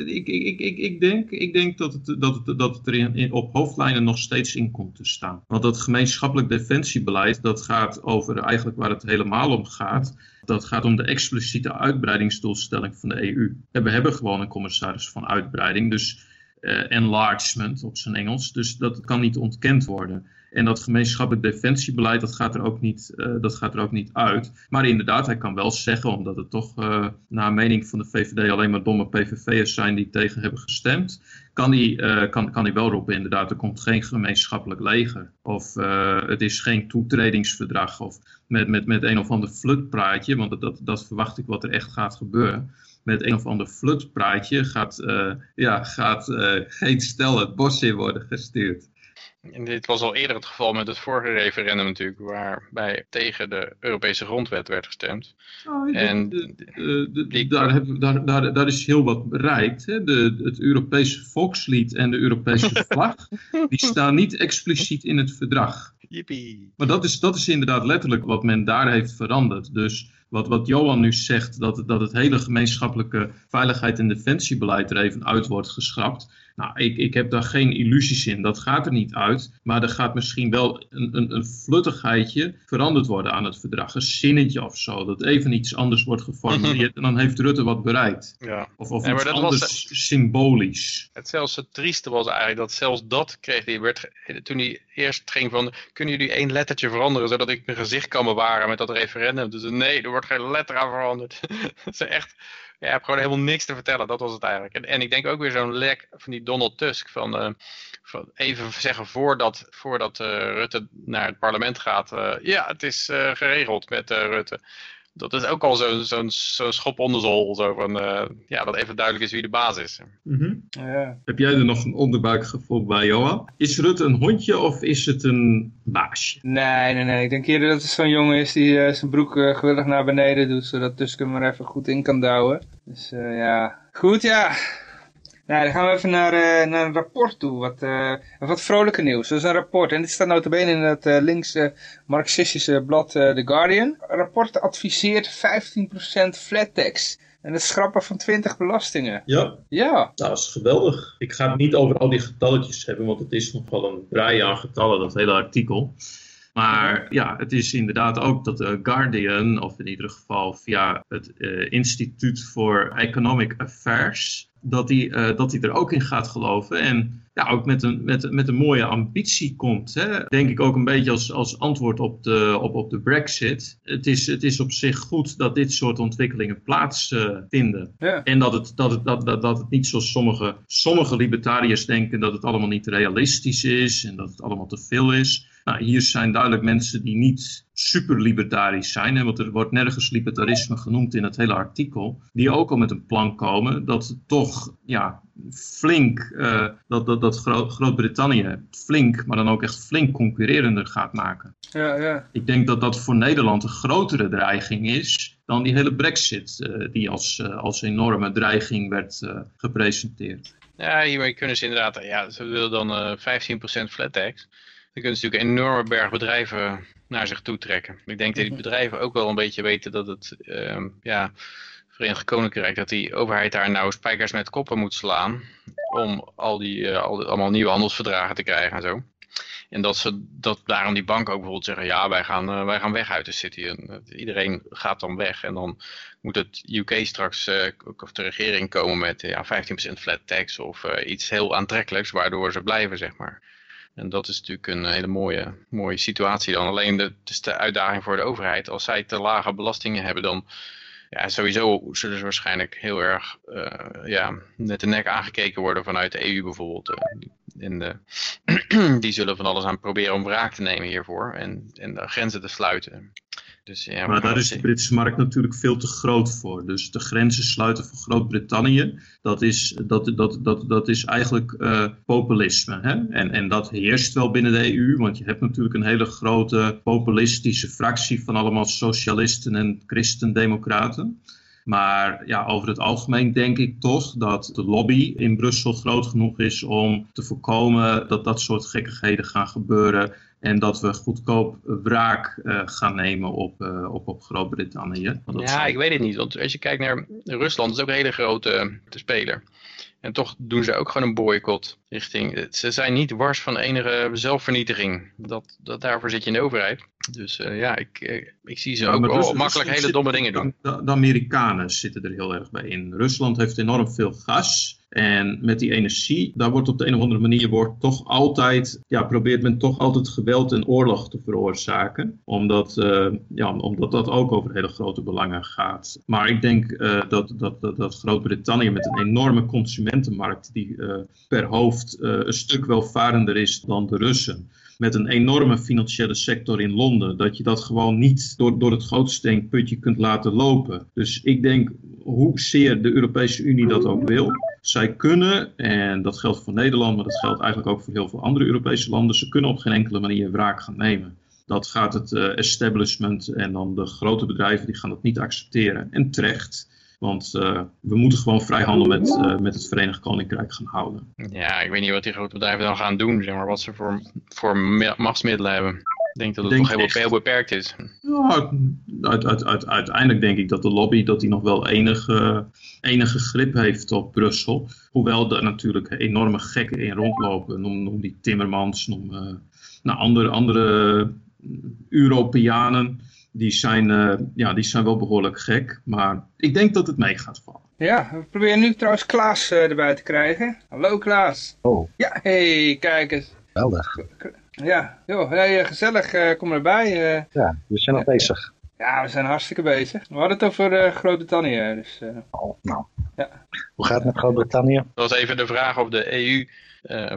ik, ik, ik, ik, denk, ik denk dat, het, dat, het, dat het er in, in- op hoofdlijnen nog steeds in komt te staan. Want dat gemeenschappelijk defensiebeleid, dat gaat over eigenlijk waar het helemaal om gaat. Dat gaat om de expliciete uitbreidingsdoelstelling van de EU. En we hebben gewoon een commissaris van uitbreiding, dus eh, enlargement op zijn Engels. Dus dat kan niet ontkend worden. En dat gemeenschappelijk defensiebeleid, dat gaat er ook niet, eh, dat gaat er ook niet uit. Maar inderdaad, hij kan wel zeggen, omdat het toch uh, naar mening van de VVD alleen maar domme PVV'ers zijn die tegen hebben gestemd, kan hij, uh, kan, kan hij wel roepen inderdaad, er komt geen gemeenschappelijk leger. Of het is geen toetredingsverdrag of met, met, met een of ander flutpraatje, want dat, dat, verwacht ik wat er echt gaat gebeuren met een of ander flutpraatje gaat, ja, gaat geen stel het bos in worden gestuurd. En dit was al eerder het geval met het vorige referendum natuurlijk, waarbij tegen de Europese grondwet werd gestemd. Oh, en de, de, de, die... daar, heb, daar, daar, daar, is heel wat bereikt. Hè? het Europese volkslied en de Europese *laughs* vlag, die staan niet expliciet in het verdrag. Yippie. Maar dat is, dat is inderdaad letterlijk wat men daar heeft veranderd. Dus wat, wat Johan nu zegt, dat, dat het hele gemeenschappelijke veiligheid- en defensiebeleid er even uit wordt geschrapt. Nou, ik, ik heb daar geen illusies in. Dat gaat er niet uit. Maar er gaat misschien wel een, een, een fluttigheidje veranderd worden aan het verdrag. Een zinnetje of zo. Dat even iets anders wordt geformuleerd. *laughs* en dan heeft Rutte wat bereikt. Ja. Of, of ja, iets anders was, symbolisch. Het zelfs het trieste was eigenlijk dat zelfs dat kreeg hij. Werd, toen hij eerst ging van, kunnen jullie één lettertje veranderen zodat ik mijn gezicht kan bewaren met dat referendum? Dus nee, er wordt geen letter aan veranderd. *laughs* dat is echt... Je hebt gewoon helemaal niks te vertellen, dat was het eigenlijk. En, en ik denk ook weer zo'n lek van die Donald Tusk, van, uh, van even zeggen voordat, voordat uh, Rutte naar het parlement gaat, uh, ja, het is geregeld met Rutte. Dat is ook al zo'n zo zo schop onder zo van, ja, dat even duidelijk is wie de baas is. Mm -hmm. ja. Heb jij er nog een onderbuikgevoel bij, Johan? Is Rutte een hondje of is het een baasje? Nee, nee, nee. Ik denk eerder dat het zo'n jongen is die zijn broek gewillig naar beneden doet, zodat Tusk hem er even goed in kan douwen. Dus uh, ja, goed ja. Nou, dan gaan we even naar, uh, naar een rapport toe, wat, uh, wat vrolijke nieuws. Dat is een rapport en dit staat notabene in het uh, linkse marxistische blad The Guardian. Het rapport adviseert 15% flat tax. En het schrappen van 20 belastingen. Ja. Ja. Dat is geweldig. Ik ga het niet over al die getalletjes hebben, want het is nog wel een brei aan getallen, dat hele artikel. Maar ja, het is inderdaad ook dat de Guardian, of in ieder geval via het uh, Instituut voor Economic Affairs, dat hij uh, dat er ook in gaat geloven. En ja, ook met een, met, met een mooie ambitie komt. Hè? Denk ik ook een beetje als, als antwoord op de, op, op de brexit. Het is, het is op zich goed dat dit soort ontwikkelingen plaatsvinden. Uh, ja. En dat het, dat, het, dat, dat, dat het niet zoals sommige, sommige libertariërs denken dat het allemaal niet realistisch is. En dat het allemaal te veel is. Nou, hier zijn duidelijk mensen die niet super libertarisch zijn, hè, want er wordt nergens libertarisme genoemd in het hele artikel, die ook al met een plan komen dat toch ja, flink, uh, dat, dat, dat Gro Groot-Brittannië flink, maar dan ook echt flink concurrerender gaat maken. Ja, ja. Ik denk dat dat voor Nederland een grotere dreiging is dan die hele brexit, uh, die als, uh, als enorme dreiging werd gepresenteerd. Ja, hiermee kunnen ze inderdaad, ja, ze willen dan 15% flat tax. Dan kunnen ze natuurlijk een enorme berg bedrijven naar zich toe trekken. Ik denk dat die bedrijven ook wel een beetje weten dat het, uh, ja, Verenigd Koninkrijk, dat die overheid daar nou spijkers met koppen moet slaan. Om al die, uh, al allemaal nieuwe handelsverdragen te krijgen en zo. En dat, ze, dat daarom die banken ook bijvoorbeeld zeggen, ja, wij gaan, uh, wij gaan weg uit de city. En, uh, iedereen gaat dan weg en dan moet het UK straks, of de regering komen met ja, 15% flat tax of iets heel aantrekkelijks, waardoor ze blijven, zeg maar. En dat is natuurlijk een hele mooie, mooie situatie dan. Alleen de, is de uitdaging voor de overheid. Als zij te lage belastingen hebben, dan ja, sowieso zullen ze waarschijnlijk heel erg uh, ja, met de nek aangekeken worden vanuit de EU bijvoorbeeld. Uh, En de, *clears throat* die zullen van alles aan proberen om wraak te nemen hiervoor en, en de grenzen te sluiten. Dus, ja, maar daar is de Britse markt natuurlijk veel te groot voor. Dus de grenzen sluiten voor Groot-Brittannië, dat is, dat, dat, dat, dat is eigenlijk uh, populisme. Hè? En, en dat heerst wel binnen de EU, want je hebt natuurlijk een hele grote populistische fractie van allemaal socialisten en christendemocraten. Maar ja, over het algemeen denk ik toch dat de lobby in Brussel groot genoeg is om te voorkomen dat dat soort gekkigheden gaan gebeuren. En dat we goedkoop wraak uh, gaan nemen op, uh, op, op Groot-Brittannië. Ja, ik weet het niet. Want als je kijkt naar Rusland, is ook een hele grote uh, speler. En toch doen ze ook gewoon een boycott richting... Ze zijn niet wars van enige zelfvernietiging. Dat, dat, daarvoor zit je in de overheid. Dus uh, ja, ik, ik zie ze ja, ook makkelijk hele domme dingen doen. De, de Amerikanen zitten er heel erg bij in. Rusland heeft enorm veel gas... En met die energie, daar wordt op de een of andere manier wordt toch altijd, ja, probeert men toch altijd geweld en oorlog te veroorzaken. Omdat, uh, ja, omdat dat ook over hele grote belangen gaat. Maar ik denk uh, dat, dat, dat, dat Groot-Brittannië met een enorme consumentenmarkt die uh, per hoofd een stuk welvarender is dan de Russen met een enorme financiële sector in Londen, dat je dat gewoon niet door, door het gootsteenputje kunt laten lopen. Dus ik denk, hoezeer de Europese Unie dat ook wil, zij kunnen, en dat geldt voor Nederland, maar dat geldt eigenlijk ook voor heel veel andere Europese landen, ze kunnen op geen enkele manier wraak gaan nemen. Dat gaat het uh, establishment en dan de grote bedrijven, die gaan dat niet accepteren. En terecht. Want uh, we moeten gewoon vrijhandel met, uh, met het Verenigd Koninkrijk gaan houden. Ja, ik weet niet wat die grote bedrijven dan gaan doen, zeg maar, wat ze voor, voor machtsmiddelen hebben. Ik denk dat het denk toch heel, heel, beperkt is. Ja, uit, uit, uit, uiteindelijk denk ik dat de lobby dat die nog wel enige, enige grip heeft op Brussel. Hoewel er natuurlijk enorme gekken in rondlopen. Noem, noem die Timmermans, noem uh, nou, andere, andere Europeanen die zijn, uh, ja, die zijn wel behoorlijk gek. Maar ik denk dat het mee gaat vallen. Ja, we proberen nu trouwens Klaas uh, erbij te krijgen. Hallo Klaas. Oh. Ja, hey, kijk eens. Geweldig. Ja, joh, hey, gezellig, uh, kom erbij. ja, we zijn al bezig. Ja, we zijn hartstikke bezig. We hadden het over Groot-Brittannië. Dus, oh, nou. Ja. Hoe gaat het met Groot-Brittannië? Dat was even de vraag of de EU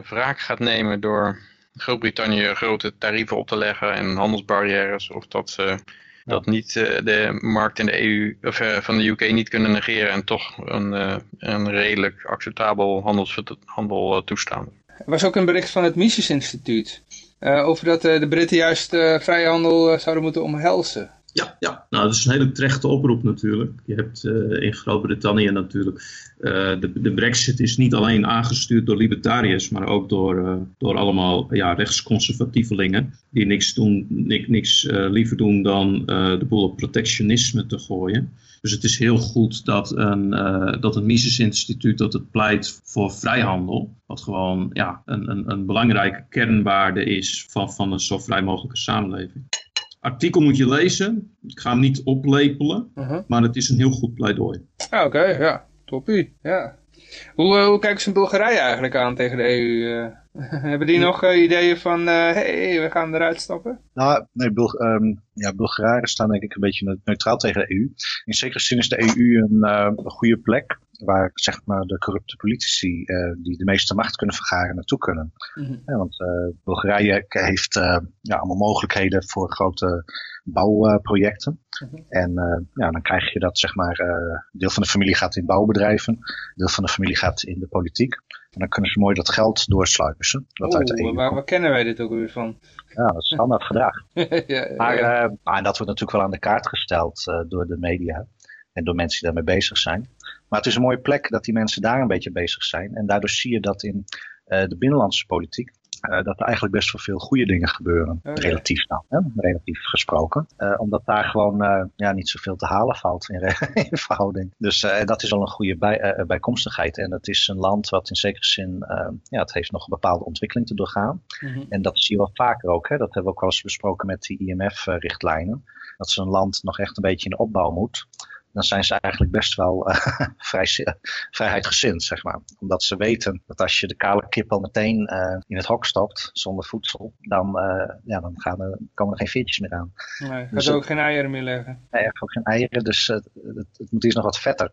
wraak gaat nemen door Groot-Brittannië grote tarieven op te leggen en handelsbarrières. Of dat ze dat niet uh, de markt in de EU of uh, van de UK niet kunnen negeren en toch een, uh, een redelijk acceptabel handelshandel toestaan. Er was ook een bericht van het Mises Instituut over dat de Britten juist vrijhandel zouden moeten omhelzen. Ja, ja, nou dat is een hele terechte oproep natuurlijk. Je hebt uh, in Groot-Brittannië natuurlijk, uh, de, de brexit is niet alleen aangestuurd door libertariërs, maar ook door, uh, door allemaal ja, rechtsconservatievelingen die niks, doen, niks, niks liever doen dan de boel op protectionisme te gooien. Dus het is heel goed dat een, dat een Mises Instituut dat het pleit voor vrijhandel, wat gewoon ja, een, een, een belangrijke kernwaarde is van, van een zo vrij mogelijke samenleving artikel moet je lezen. Ik ga hem niet oplepelen, uh -huh. maar het is een heel goed pleidooi. Ah, Oké, okay, ja, toppie. Ja. Hoe, uh, hoe kijken ze in Bulgarije eigenlijk aan tegen de EU? Uh, *laughs* hebben die nog uh, ideeën van, hé, hey, we gaan eruit stappen? Nou, nee, Bul um, ja, Bulgaren staan denk ik een beetje neutraal tegen de EU. In zekere zin is de EU een, een goede plek waar zeg maar, de corrupte politici uh, die de meeste macht kunnen vergaren naartoe kunnen. Mm -hmm. ja, want uh, Bulgarije heeft uh, ja, allemaal mogelijkheden voor grote bouwprojecten. Mm -hmm. En ja, dan krijg je dat zeg maar, deel van de familie gaat in bouwbedrijven, deel van de familie gaat in de politiek. En dan kunnen ze mooi dat geld doorsluizen. Wat uit de EU waar, waar kennen wij dit ook weer van? Ja, dat is standaard gedrag. *laughs* ja, ja, maar, ja. maar dat wordt natuurlijk wel aan de kaart gesteld door de media en door mensen die daarmee bezig zijn. Maar het is een mooie plek dat die mensen daar een beetje bezig zijn. En daardoor zie je dat in uh, de binnenlandse politiek, uh, dat er eigenlijk best wel veel goede dingen gebeuren. Relatief nou, hè? relatief gesproken. Uh, omdat daar gewoon ja, niet zoveel te halen valt in, *laughs* in verhouding. Dus dat is al een goede bij, bijkomstigheid. En het is een land wat in zekere zin, ja, het heeft nog een bepaalde ontwikkeling te doorgaan. Mm -hmm. En dat zie je wel vaker ook. Hè? Dat hebben we ook wel eens besproken met die IMF-richtlijnen. Dat een land nog echt een beetje in de opbouw moet. Dan zijn ze eigenlijk best wel uh, *laughs* vrij, vrijheidgezind, zeg maar. Omdat ze weten dat als je de kale kip al meteen uh, in het hok stopt, zonder voedsel, dan, uh, ja, dan gaan er, komen er geen veertjes meer aan. Nee, dus gaat ook geen eieren meer leggen. Nee, ook geen eieren, dus het, het, moet eerst nog wat vetter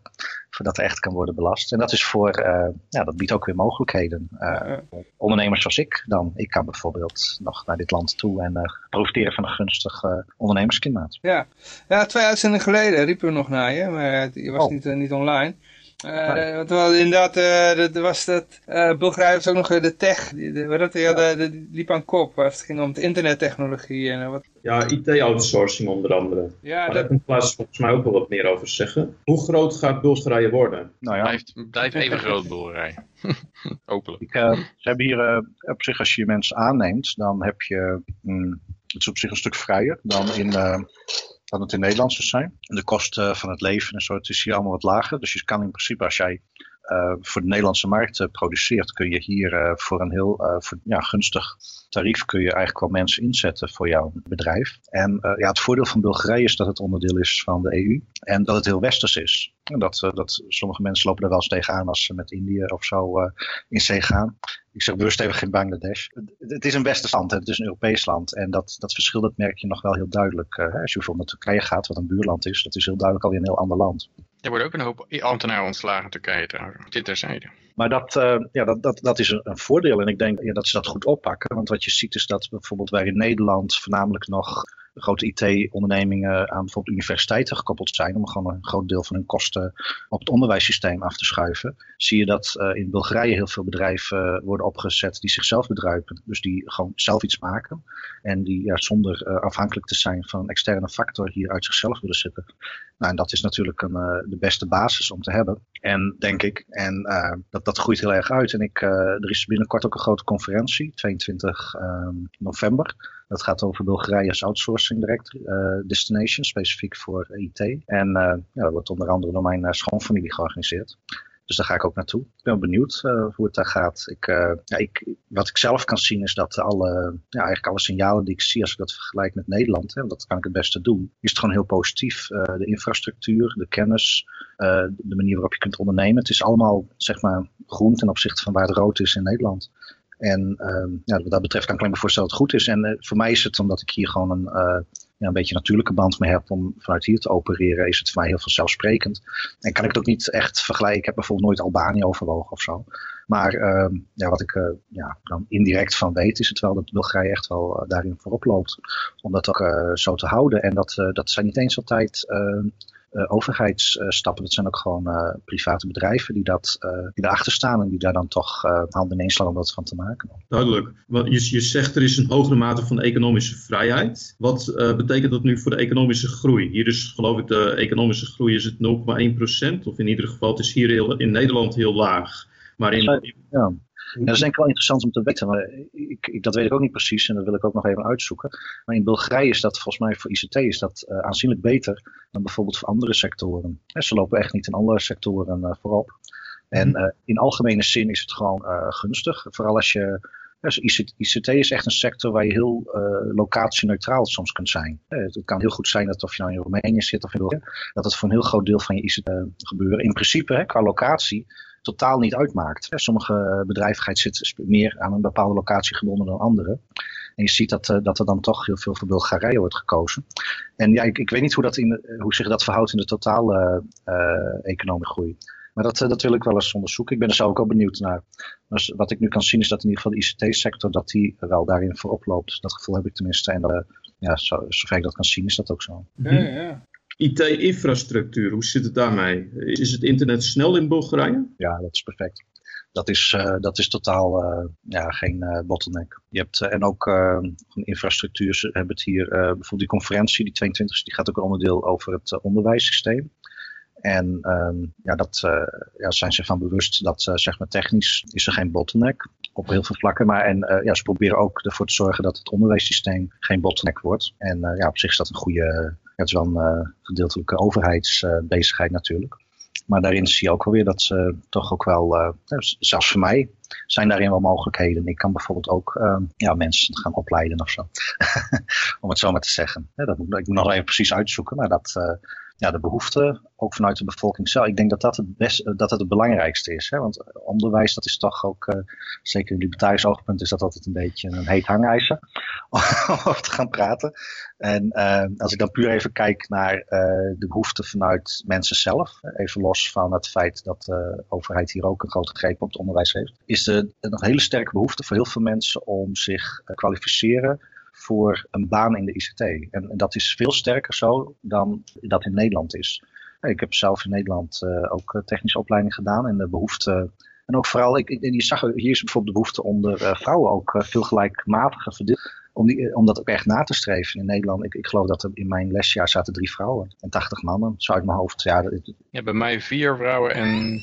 voordat er echt kan worden belast. En dat is voor, ja, dat biedt ook weer mogelijkheden. ondernemers zoals ik dan. Ik kan bijvoorbeeld nog naar dit land toe en profiteren van een gunstig ondernemersklimaat. Ja. ja, twee uitzendingen geleden riepen we nog naar maar je was oh. niet, niet online. Uh, want wel, inderdaad, uh, dat was dat, uh, Bulgarije was ook nog de tech, die, de, dat, ja, de, de, liep aan kop, het ging om het internettechnologie en wat. Ja, IT-outsourcing onder andere. Ja, Daar dat... kan Klaas volgens mij ook wel wat meer over zeggen. Hoe groot gaat Bulgarije worden? Nou ja. Blijft, blijft even groot Bulgarije. *laughs* Hopelijk. Ik, ze hebben hier op zich, als je mensen aanneemt, dan heb je, mm, het is op zich een stuk vrijer dan in dan het in Nederland zijn. De kosten van het leven en zo, het is hier allemaal wat lager. Dus je kan in principe, als jij voor de Nederlandse markt uh, produceert, kun je hier uh, voor een heel ja, gunstig tarief kun je eigenlijk wel mensen inzetten voor jouw bedrijf. En ja, het voordeel van Bulgarije is dat het onderdeel is van de EU en dat het heel westers is. Dat, dat sommige mensen lopen er wel eens tegenaan als ze met Indië of zo in zee gaan. Ik zeg bewust even geen Bangladesh. Het is een westers land, het is een Europees land. En dat, dat verschil dat merk je nog wel heel duidelijk. als je bijvoorbeeld naar Turkije gaat, wat een buurland is, dat is heel duidelijk alweer een heel ander land. Er worden ook een hoop ambtenaren ontslagen in Turkije trouwens. Dit terzijde. Maar dat, uh, ja, dat, dat, dat is een, een, voordeel. En ik denk ja, dat ze dat goed oppakken. Want wat je ziet is dat bijvoorbeeld wij in Nederland voornamelijk nog grote IT-ondernemingen aan bijvoorbeeld universiteiten gekoppeld zijn om gewoon een groot deel van hun kosten op het onderwijssysteem af te schuiven, zie je dat uh, in Bulgarije heel veel bedrijven worden opgezet die zichzelf bedruipen. Dus die gewoon zelf iets maken en die ja, zonder uh, afhankelijk te zijn van een externe factor hier uit zichzelf willen zitten. Nou, en dat is natuurlijk een, de beste basis om te hebben. En denk ik, en dat, dat groeit heel erg uit. En ik, er is binnenkort ook een grote conferentie, 22 ehm, november. Dat gaat over Bulgarije als outsourcing direct uh, destination, specifiek voor IT. En uh, ja, dat wordt onder andere door mijn uh, schoonfamilie georganiseerd. Dus daar ga ik ook naartoe. Ik ben benieuwd hoe het daar gaat. Ik, ja, ik, wat ik zelf kan zien is dat alle, ja, eigenlijk alle signalen die ik zie als ik dat vergelijk met Nederland, hè, dat kan ik het beste doen, is het gewoon heel positief. de infrastructuur, de kennis, de manier waarop je kunt ondernemen. Het is allemaal zeg maar groen ten opzichte van waar het rood is in Nederland. En uh, ja, wat dat betreft kan ik me voorstellen dat het goed is. En uh, voor mij is het, omdat ik hier gewoon een, uh, ja, een beetje natuurlijke band mee heb om vanuit hier te opereren, is het voor mij heel vanzelfsprekend. En kan ik het ook niet echt vergelijken. Ik heb bijvoorbeeld nooit Albanië overwogen of zo. Maar ehm, ja, wat ik uh, ja, dan indirect van weet, is het wel dat Bulgarije echt wel daarin voorop loopt. Om dat ook zo te houden. En dat, dat zijn niet eens altijd ehm, overheidsstappen. Dat zijn ook gewoon uh, private bedrijven die, dat, uh, die erachter staan en die daar dan toch handen ineens slaan om wat van te maken. Duidelijk. Want je, je zegt er is een hogere mate van economische vrijheid. Wat betekent dat nu voor de economische groei? Hier is geloof ik de economische groei is het 0,1% of in ieder geval het is hier heel, in Nederland heel laag. Maar in, ja. Ja, dat is denk ik wel interessant om te weten. Maar ik, ik, dat weet ik ook niet precies en dat wil ik ook nog even uitzoeken. Maar in Bulgarije is dat volgens mij voor ICT is dat uh, aanzienlijk beter dan bijvoorbeeld voor andere sectoren. ze lopen echt niet in alle sectoren uh, voorop. En uh, in algemene zin is het gewoon gunstig. Vooral als je dus ICT, ICT, is echt een sector waar je heel uh, locatieneutraal soms kunt zijn. het kan heel goed zijn dat of je nou in Roemenië zit of in dat het voor een heel groot deel van je ICT gebeuren. In principe, hè, qua locatie, totaal niet uitmaakt. Sommige bedrijvigheid zit meer aan een bepaalde locatie gebonden dan andere. En je ziet dat, uh, dat er dan toch heel veel voor Bulgarije wordt gekozen. En ja, ik, ik weet niet hoe, dat in, hoe zich dat verhoudt in de totale economische groei. Maar dat, dat wil ik wel eens onderzoeken. Ik ben er zelf ook benieuwd naar. Dus wat ik nu kan zien is dat in ieder geval de ICT-sector dat die wel daarin voorop loopt. Dat gevoel heb ik tenminste. En ja, zo, zover ik dat kan zien is dat ook zo. Ja, ja. IT-infrastructuur, hoe zit het daarmee? Is het internet snel in Bulgarije? Ja, dat is perfect. Dat is, uh, dat is totaal uh, ja, geen uh, bottleneck. Je hebt, en ook infrastructuur, ze hebben het hier, bijvoorbeeld die conferentie, die 22 die gaat ook onderdeel over het onderwijssysteem. En um, ja, dat ja, zijn ze van bewust dat zeg maar technisch is er geen bottleneck op heel veel vlakken. Maar en, ja, ze proberen ook ervoor te zorgen dat het onderwijssysteem geen bottleneck wordt. En ja, op zich is dat een goede, het is wel een uh, gedeeltelijke overheidsbezigheid natuurlijk. Maar daarin zie je ook wel weer dat ze toch ook wel, uh, zelfs voor mij, zijn daarin wel mogelijkheden. Ik kan bijvoorbeeld ook ja, mensen gaan opleiden of zo. *laughs* Om het zo maar te zeggen. Dat moet, ik moet nog even precies uitzoeken, maar dat, ja, de behoeften, ook vanuit de bevolking zelf. Ik denk dat dat het, best, dat het, het belangrijkste is. Hè? Want onderwijs, dat is toch ook, uh, zeker in libertarisch oogpunt, is dat altijd een beetje een heet hangijzer *laughs* om over te gaan praten. En als ik dan puur even kijk naar de behoeften vanuit mensen zelf, even los van het feit dat de overheid hier ook een grote greep op het onderwijs heeft, is er een hele sterke behoefte voor heel veel mensen om zich kwalificeren voor een baan in de ICT. En, dat is veel sterker zo dan dat in Nederland is. Ik heb zelf in Nederland uh, ook technische opleiding gedaan en de behoefte. En ook vooral, ik, je zag hier is bijvoorbeeld de behoefte onder uh, vrouwen ook uh, veel gelijkmatiger verdeeld. Om, die, om dat ook echt na te streven in Nederland. Ik, ik geloof dat er in mijn lesjaar zaten drie vrouwen en 80 mannen. Zo uit mijn hoofd. Ja, dat, ja bij mij vier vrouwen en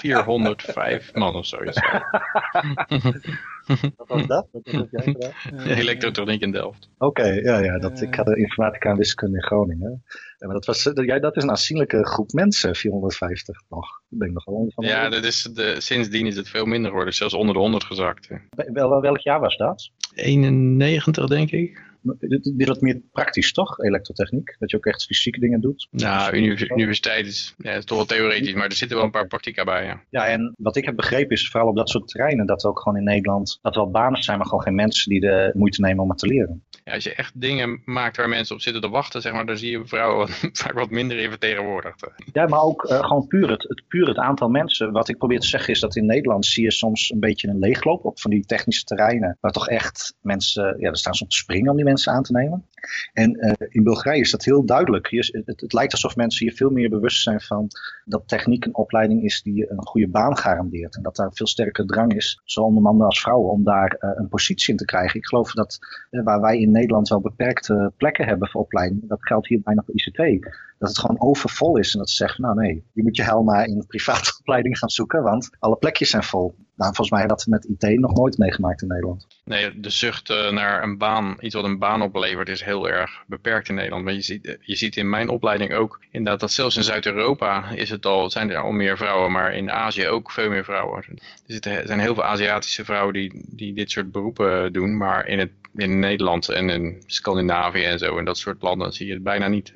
405 mannen of zoiets. *laughs* *laughs* Wat was dat? Wat heb jij gedaan? *laughs* Elektrotechniek in Delft. Oké, okay, ja, ja dat, ik had informatica en wiskunde in Groningen. Ja, maar dat, was, ja, dat is een aanzienlijke groep mensen, 450 nog. Ik denk nog wel van ja, dat is de, sindsdien is het veel minder geworden, zelfs onder de 100 gezakt. Wel, welk jaar was dat? 91 denk ik. Dit is wat meer praktisch, toch? Elektrotechniek? Dat je ook echt fysieke dingen doet? Nou, universiteit is, ja, is toch wel theoretisch, maar er zitten wel een paar praktica bij, ja. Ja, en wat ik heb begrepen is vooral op dat soort terreinen dat ook gewoon in Nederland, dat wel banen zijn, maar gewoon geen mensen die de moeite nemen om het te leren. Als je echt dingen maakt waar mensen op zitten te wachten, zeg maar, dan zie je vrouwen *laughs* vaak wat minder in vertegenwoordigd. Ja, maar ook uh, gewoon puur het, het, puur het aantal mensen. Wat ik probeer te zeggen is dat in Nederland zie je soms een beetje een leegloop op van die technische terreinen, waar toch echt mensen, ja, er staan soms springen om die mensen aan te nemen. En uh, in Bulgarije is dat heel duidelijk. Het, het, lijkt alsof mensen hier veel meer bewust zijn van dat techniek een opleiding is die een goede baan garandeert. En dat daar veel sterker drang is, zowel onder mannen als vrouwen, om daar uh, een positie in te krijgen. Ik geloof dat waar wij in Nederland wel beperkte plekken hebben voor opleiding, dat geldt hier bijna voor ICT dat het gewoon overvol is. En dat ze zeggen, nou nee, je moet je helemaal in een private *laughs* opleiding gaan zoeken, want alle plekjes zijn vol. Nou, volgens mij had dat met IT nog nooit meegemaakt in Nederland. Nee, de zucht uh, naar een baan, iets wat een baan oplevert, is heel erg beperkt in Nederland. Maar je ziet, je ziet in mijn opleiding ook inderdaad dat zelfs in Zuid-Europa is het al, zijn er al meer vrouwen, maar in Azië ook veel meer vrouwen. Er zijn heel veel Aziatische vrouwen die, die dit soort beroepen doen, maar in, het, in Nederland en in Scandinavië en zo, en dat soort landen zie je het bijna niet.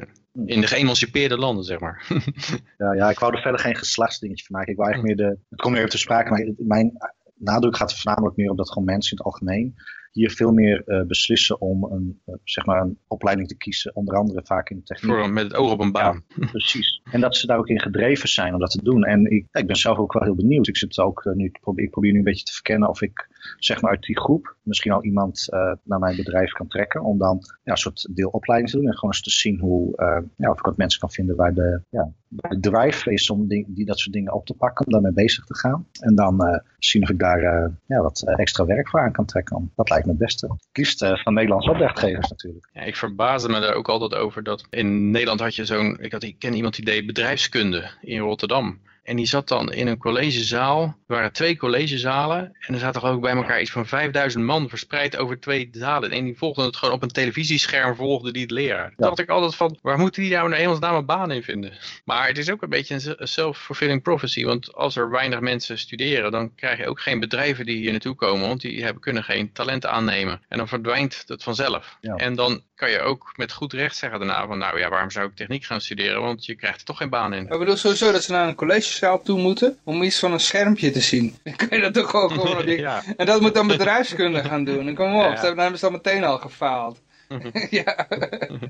In de geëmancipeerde landen, zeg maar. *laughs* ja, ja, ik wou er verder geen geslachtsdingetje van maken. Ik wou eigenlijk meer de... Het komt nu even te sprake, maar mijn nadruk gaat er voornamelijk meer op dat gewoon mensen in het algemeen hier veel meer uh, beslissen om een, uh, zeg maar een opleiding te kiezen. Onder andere vaak in de techniek. Voor, met het oog op een baan. Ja, *laughs* precies. En dat ze daar ook in gedreven zijn om dat te doen. En ik, ik ben zelf ook wel heel benieuwd. Ik, zit ook, uh, nu, ik, probeer, ik probeer nu een beetje te verkennen of ik zeg maar uit die groep misschien al iemand naar mijn bedrijf kan trekken. Om dan ja, een soort deelopleiding te doen. En gewoon eens te zien hoe, ja, of ik wat mensen kan vinden waar de, ja, de drive is om die, die, dat soort dingen op te pakken. Om daarmee bezig te gaan. En dan zien of ik daar ja, wat extra werk voor aan kan trekken. Dat lijkt me het beste. Uh, van Nederlandse opdrachtgevers natuurlijk. Ja, ik verbaasde me daar ook altijd over dat in Nederland had je zo'n, ik, had, ik ken iemand die deed bedrijfskunde in Rotterdam. En die zat dan in een collegezaal. Er waren twee collegezalen. En er zaten ook bij elkaar iets van 5000 man verspreid over twee zalen. En die volgden het gewoon op een televisiescherm, volgde die het leraar. Ja. dacht ik altijd van, waar moeten die nou een hemelsnaam een baan in vinden? Maar het is ook een beetje een self-fulfilling prophecy. Want als er weinig mensen studeren, dan krijg je ook geen bedrijven die hier naartoe komen. Want die hebben, kunnen geen talent aannemen. En dan verdwijnt het vanzelf. Ja. En dan kan je ook met goed recht zeggen daarna van, nou ja, waarom zou ik techniek gaan studeren? Want je krijgt er toch geen baan in. Ik bedoel sowieso dat ze naar een collegezaal toe moeten om iets van een schermpje te zien. *laughs* Dan kun je dat toch ook gewoon... *laughs* ja. En dat moet dan bedrijfskunde gaan doen. En kom op, ja. dan hebben ze dan meteen al gefaald. *laughs* ja.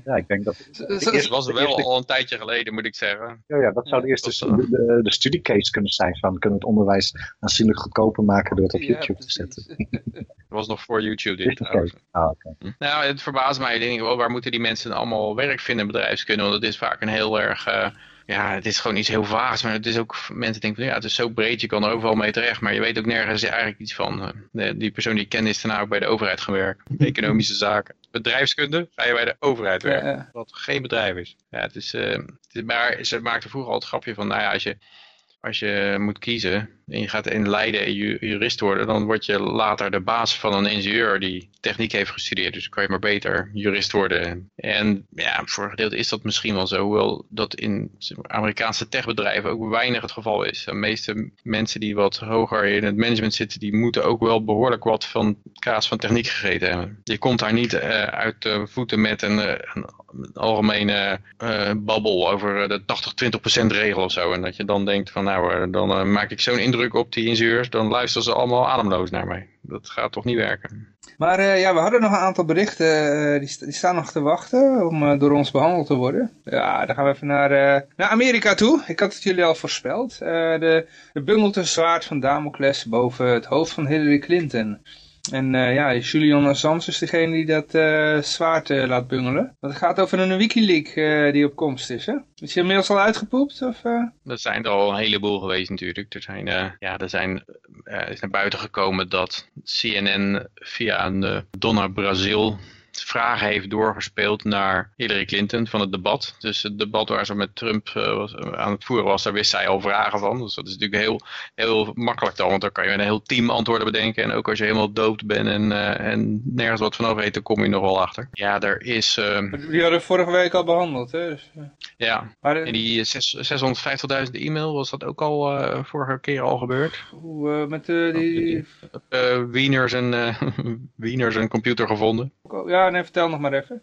ja, ik denk dat... Het was wel al een tijdje geleden, moet ik zeggen. Ja, ja dat zou de eerste de, de, de studiecase kunnen zijn van kunnen we het onderwijs aanzienlijk goedkoper maken door het op YouTube te zetten. Was nog voor YouTube dit. Ah, okay. Nou, het verbaast mij. Ik denk, oh, waar moeten die mensen allemaal werk vinden in bedrijfskunde? Want het is vaak een heel erg... Uh, ja, het is gewoon iets heel vaags. Maar het is ook, mensen denken van ja, het is zo breed, je kan er overal mee terecht. Maar je weet ook nergens eigenlijk iets van. De, die persoon die ik ken is daarna ook bij de overheid gaan werken. *laughs* Economische zaken. Bedrijfskunde ga je bij de overheid werken. Ja, ja. Wat geen bedrijf is. Ja, het is, uh, het is maar ze maakten vroeger al het grapje van, nou ja, als je als je moet kiezen en je gaat in Leiden jurist worden, dan word je later de baas van een ingenieur die techniek heeft gestudeerd. Dus kan je maar beter jurist worden. En ja, voor een gedeelte is dat misschien wel zo, hoewel dat in Amerikaanse techbedrijven ook weinig het geval is. De meeste mensen die wat hoger in het management zitten, die moeten ook wel behoorlijk wat van kaas van techniek gegeten hebben. Je komt daar niet uh, uit de voeten met een, eh, een algemene uh, babbel over de 80-20% regel of zo. En dat je dan denkt van nou, dan maak ik zo'n indruk op die ingenieurs, dan luisteren ze allemaal ademloos naar mij. Dat gaat toch niet werken. Maar uh, ja, we hadden nog een aantal berichten, uh, die, die, staan nog te wachten om door ons behandeld te worden. Ja, dan gaan we even naar, naar Amerika toe. Ik had het jullie al voorspeld. de, de bungelte zwaard van Damocles boven het hoofd van Hillary Clinton. En uh, ja, Julian Assange is degene die dat uh, zwaard uh, laat bungelen. Want het gaat over een Wikileak die op komst is, hè? Is je inmiddels al uitgepoept? Of, Er zijn er al een heleboel geweest natuurlijk. Er, zijn, ja, er zijn, is naar buiten gekomen dat CNN via een Donna Brazil vragen heeft doorgespeeld naar Hillary Clinton van het debat. Dus het debat waar ze met Trump uh, was, eh, aan het voeren was, daar wist zij al vragen van. Dus dat is natuurlijk heel, heel makkelijk dan, want dan kan je een heel team antwoorden bedenken. En ook als je helemaal dood bent en, uh, en nergens wat vanaf weet, dan kom je nog wel achter. Ja, er is... Uh, die hadden we vorige week al behandeld, hè? Dus, ja, maar, en die 650.000 e-mail, was dat ook al vorige keer al gebeurd? Hoe, met die... Wieners, en, *laughs* Wieners en computer gevonden. Ja, nee, vertel nog maar even.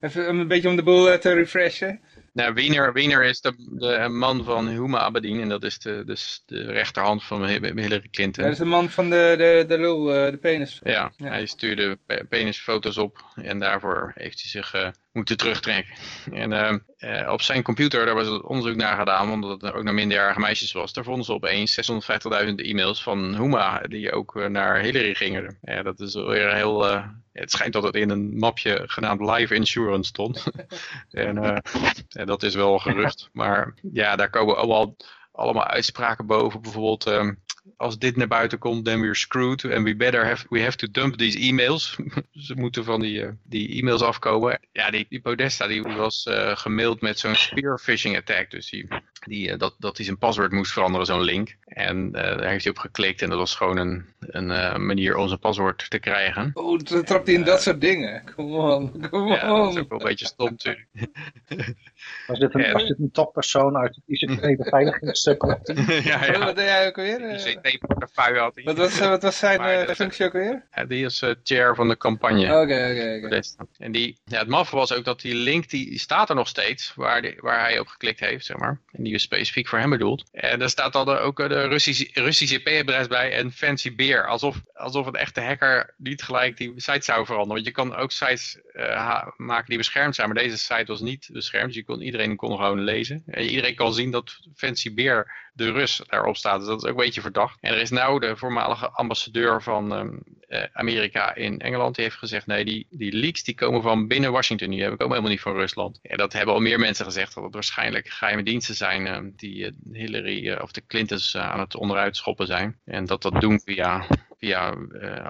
Even een beetje om de boel eh, te refreshen. Nou, Wiener, Wiener is de, de man van Huma Abedin en dat is de, dus de rechterhand van Hillary Clinton. dat is de man van de, de, de lul, eh, de penis. Ja, hij stuurde penisfoto's op en daarvoor heeft hij zich uh, moeten terugtrekken. En uh, op zijn computer, daar was het onderzoek naar gedaan, omdat er ook naar minderjarige meisjes was. Daar vonden ze opeens 650.000 e-mails van Huma, die ook naar Hillary gingen. Ja, dat is weer heel... het schijnt dat het in een mapje genaamd Live Insurance stond. *laughs* en en dat is wel gerucht. Maar ja, daar komen allemaal, allemaal uitspraken boven. Bijvoorbeeld, um, als dit naar buiten komt, then we're screwed. And we better have, we have to dump these emails. *laughs* Ze moeten van die, uh, die e-mails afkomen. Ja, die, die Podesta die was uh, gemaild met zo'n spear phishing attack. Dus die, die, uh, dat, dat hij zijn paswoord moest veranderen, zo'n link. En daar heeft hij op geklikt. En dat was gewoon een, een manier om zijn paswoord te krijgen. Oh, dan trapt hij in dat soort dingen. Come on, *laughs* come ja, on. dat is ook wel een beetje stom natuurlijk. *laughs* Was dit een, was dit een toppersoon uit het ICT-beveiligingsstuk? *laughs* ja, ja. Wat deed jij ook weer? ICT-portefeuille had hij. Wat was, wat was zijn uh, functie ook weer? Ja, die is uh, chair van de campagne. Oké, oké, oké. En die, ja, het maffe was ook dat die link, die staat er nog steeds, waar, die, waar hij op geklikt heeft, zeg maar. En die is specifiek voor hem bedoeld. En daar staat dan ook de Russische, Russische IP-adres bij en Fancy Beer. Alsof, alsof een echte hacker niet gelijk die site zou veranderen. Want je kan ook sites uh, maken die beschermd zijn, maar deze site was niet beschermd. Dus je kon, iedereen kon gewoon lezen. En iedereen kan zien dat Fancy Beer de Rus daarop staat. Dus dat is ook een beetje verdacht. En er is nou de voormalige ambassadeur van um, uh, Amerika in Engeland. Die heeft gezegd, nee, die, die leaks die komen van binnen Washington. Die komen helemaal niet van Rusland. En dat hebben al meer mensen gezegd. Dat het waarschijnlijk geheime diensten zijn um, die uh, Hillary uh, of de Clintons aan het onderuit schoppen zijn. En dat dat doen via, via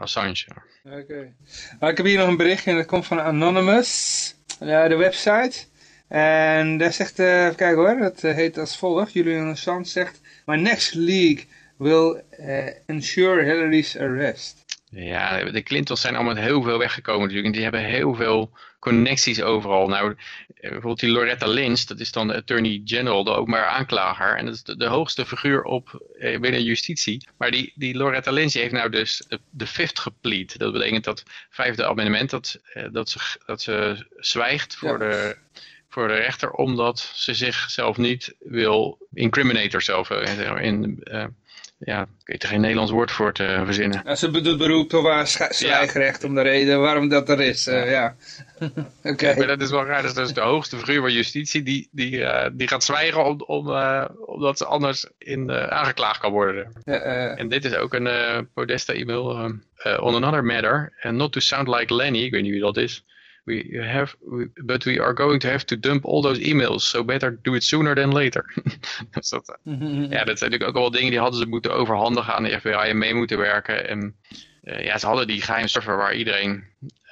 Assange. Oké. Nou, ik heb hier nog een berichtje en dat komt van Anonymous. De website. En daar zegt, kijk hoor, dat heet als volgt. Julian Assange zegt, my next league will uh, ensure Hillary's arrest. Ja, de Clintons zijn allemaal heel veel weggekomen natuurlijk. En die hebben heel veel connecties overal. Nou, bijvoorbeeld die Loretta Lynch, dat is dan de Attorney General, de openbaar aanklager. En dat is de, de hoogste figuur op, eh, binnen justitie. Maar die, die Loretta Lynch heeft nou dus de, de fifth geplead. Dat betekent dat vijfde amendement, dat, dat, ze, dat ze zwijgt voor de voor de rechter, omdat ze zichzelf niet wil incriminate herself. In, uh, ja, ik weet er geen Nederlands woord voor te verzinnen. Ja, ze doet beroep op haar zwijgrecht om de reden waarom dat er is. Uh, ja. *laughs* Oké. Okay. dat is wel raar. Dat is dus de hoogste figuur van justitie die, die, uh, die gaat zwijgen om, om, omdat ze anders in, aangeklaagd kan worden. Ja, en dit is ook een Podesta e-mail. on another matter, and not to sound like Lenny, ik weet niet wie dat is. We have, we, but we are going to have to dump all those emails, so better do it sooner than later. *laughs* dus dat, ja, dat zijn natuurlijk ook wel dingen die hadden ze moeten overhandigen aan de FBI en mee moeten werken. En uh, ja, ze hadden die geheime server waar iedereen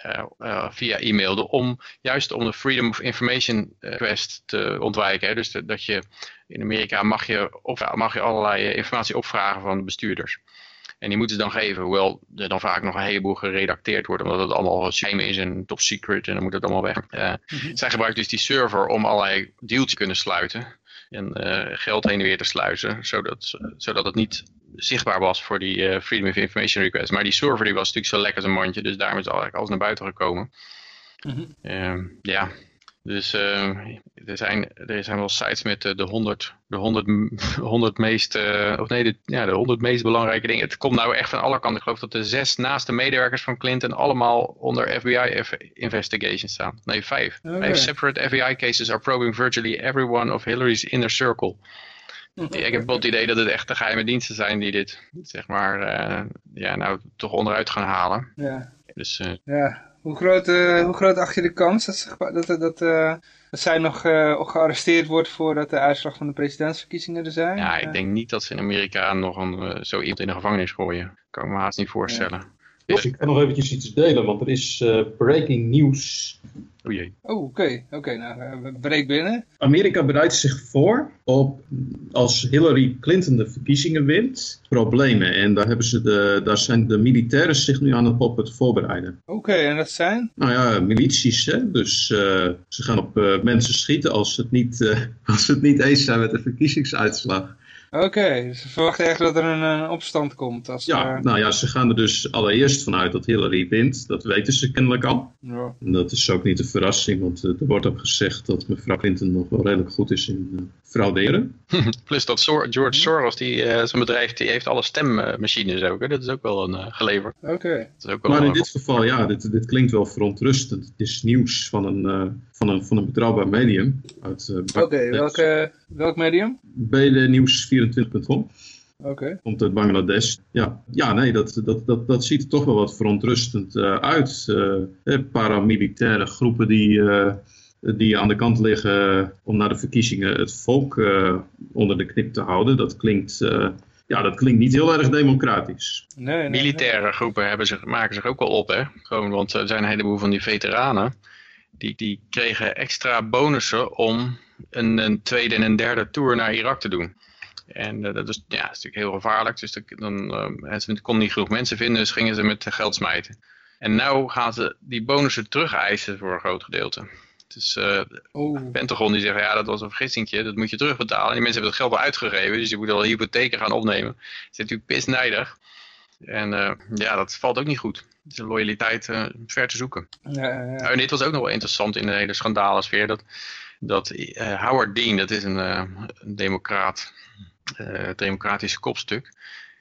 uh, uh, via e-mailde om juist om de Freedom of Information request te ontwijken. Hè. Dus de, dat je in Amerika mag je, op, mag je allerlei informatie opvragen van de bestuurders. En die moeten ze dan geven, hoewel er dan vaak nog een heleboel geredacteerd wordt, omdat het allemaal shame is en top secret en dan moet het allemaal weg. Uh. Zij gebruiken dus die server om allerlei deals te kunnen sluiten en uh, geld heen en weer te sluizen, zodat, zodat het niet zichtbaar was voor die uh, Freedom of Information request. Maar die server die was natuurlijk zo lekker als een mandje, dus daarom is eigenlijk alles naar buiten gekomen. Mm-hmm. ja, dus uh, er, zijn, er zijn wel sites met uh, de 100, de 100, 100 *laughs* meest, uh, of nee, de, ja, de 100 meest belangrijke dingen. Het komt nou echt van alle kanten. Ik geloof dat de zes naaste medewerkers van Clinton allemaal onder FBI investigation staan. Nee, vijf. Okay. Vijf separate FBI cases are probing virtually everyone of Hillary's inner circle. Ik heb wel het idee dat het echt de geheime diensten zijn die dit, zeg maar, ja, nou toch onderuit gaan halen. Ja. Dus, ja, hoe groot, uh, hoe groot acht je de kans dat, dat, dat, uh, dat zij nog uh, gearresteerd wordt voordat de uitslag van de presidentsverkiezingen er zijn? Ja, ik denk niet dat ze in Amerika nog een, zo iemand in de gevangenis gooien. Kan ik me haast niet voorstellen. Ja. Dus ik kan nog eventjes iets delen, want er is breaking news O jee. Oh, oké. Okay. Oké, okay, nou, breek binnen. Amerika bereidt zich voor op, als Hillary Clinton de verkiezingen wint, problemen. En daar, hebben ze de, daar zijn de militairen zich nu aan op het voorbereiden. Oké, okay, en dat zijn? Nou ja, milities. Hè? Dus uh, ze gaan op uh, mensen schieten als ze, het niet, uh, *laughs* als ze het niet eens zijn met de verkiezingsuitslag. Oké, okay, ze verwachten echt dat er een, een opstand komt. Als ja, er... nou ja, ze gaan er dus allereerst vanuit dat Hillary wint. Dat weten ze kennelijk al. Ja. En dat is ook niet een verrassing, want uh, er wordt ook gezegd dat mevrouw Clinton nog wel redelijk goed is in uh, frauderen. *laughs* Plus dat Sor George Soros, die, uh, zijn bedrijf, die heeft alle stemmachines ook. Hè? Dat is ook wel een geleverd. Oké. Okay. Maar in dit geval, ja, dit, dit klinkt wel verontrustend. Het is nieuws van een, van een, van een betrouwbaar medium. Oké, okay, welke, welk medium? BD Nieuws 24.com. Oké. Okay. Komt uit Bangladesh. Ja, ja nee, dat, dat, dat, dat ziet er toch wel wat verontrustend uh, uit. Uh, paramilitaire groepen die, uh, die aan de kant liggen om naar de verkiezingen het volk onder de knip te houden. Dat klinkt, ja, dat klinkt niet heel erg democratisch. Nee, nee, Militaire nee. groepen hebben zich, maken zich ook wel op, hè? Gewoon, want er zijn een heleboel van die veteranen. Die, die kregen extra bonussen om een, een tweede en een derde tour naar Irak te doen. En uh, dat, is, ja, dat is natuurlijk heel gevaarlijk. Dus dan, uh, ze konden niet genoeg mensen vinden, dus gingen ze met geld smijten. En nu gaan ze die bonussen terug eisen voor een groot gedeelte. Dus uh, oh. Pentagon die zegt, ja dat was een vergissingje, dat moet je terugbetalen. En die mensen hebben het geld al uitgegeven, dus je moet al hypotheken gaan opnemen. Ze zijn natuurlijk pisnijdig. En uh, ja, dat valt ook niet goed. De loyaliteit uh, ver te zoeken. Ja, ja. Nou, en dit was ook nog wel interessant in de hele schandalensfeer. Dat, dat Howard Dean, dat is een, een democraat, uh, democratische kopstuk.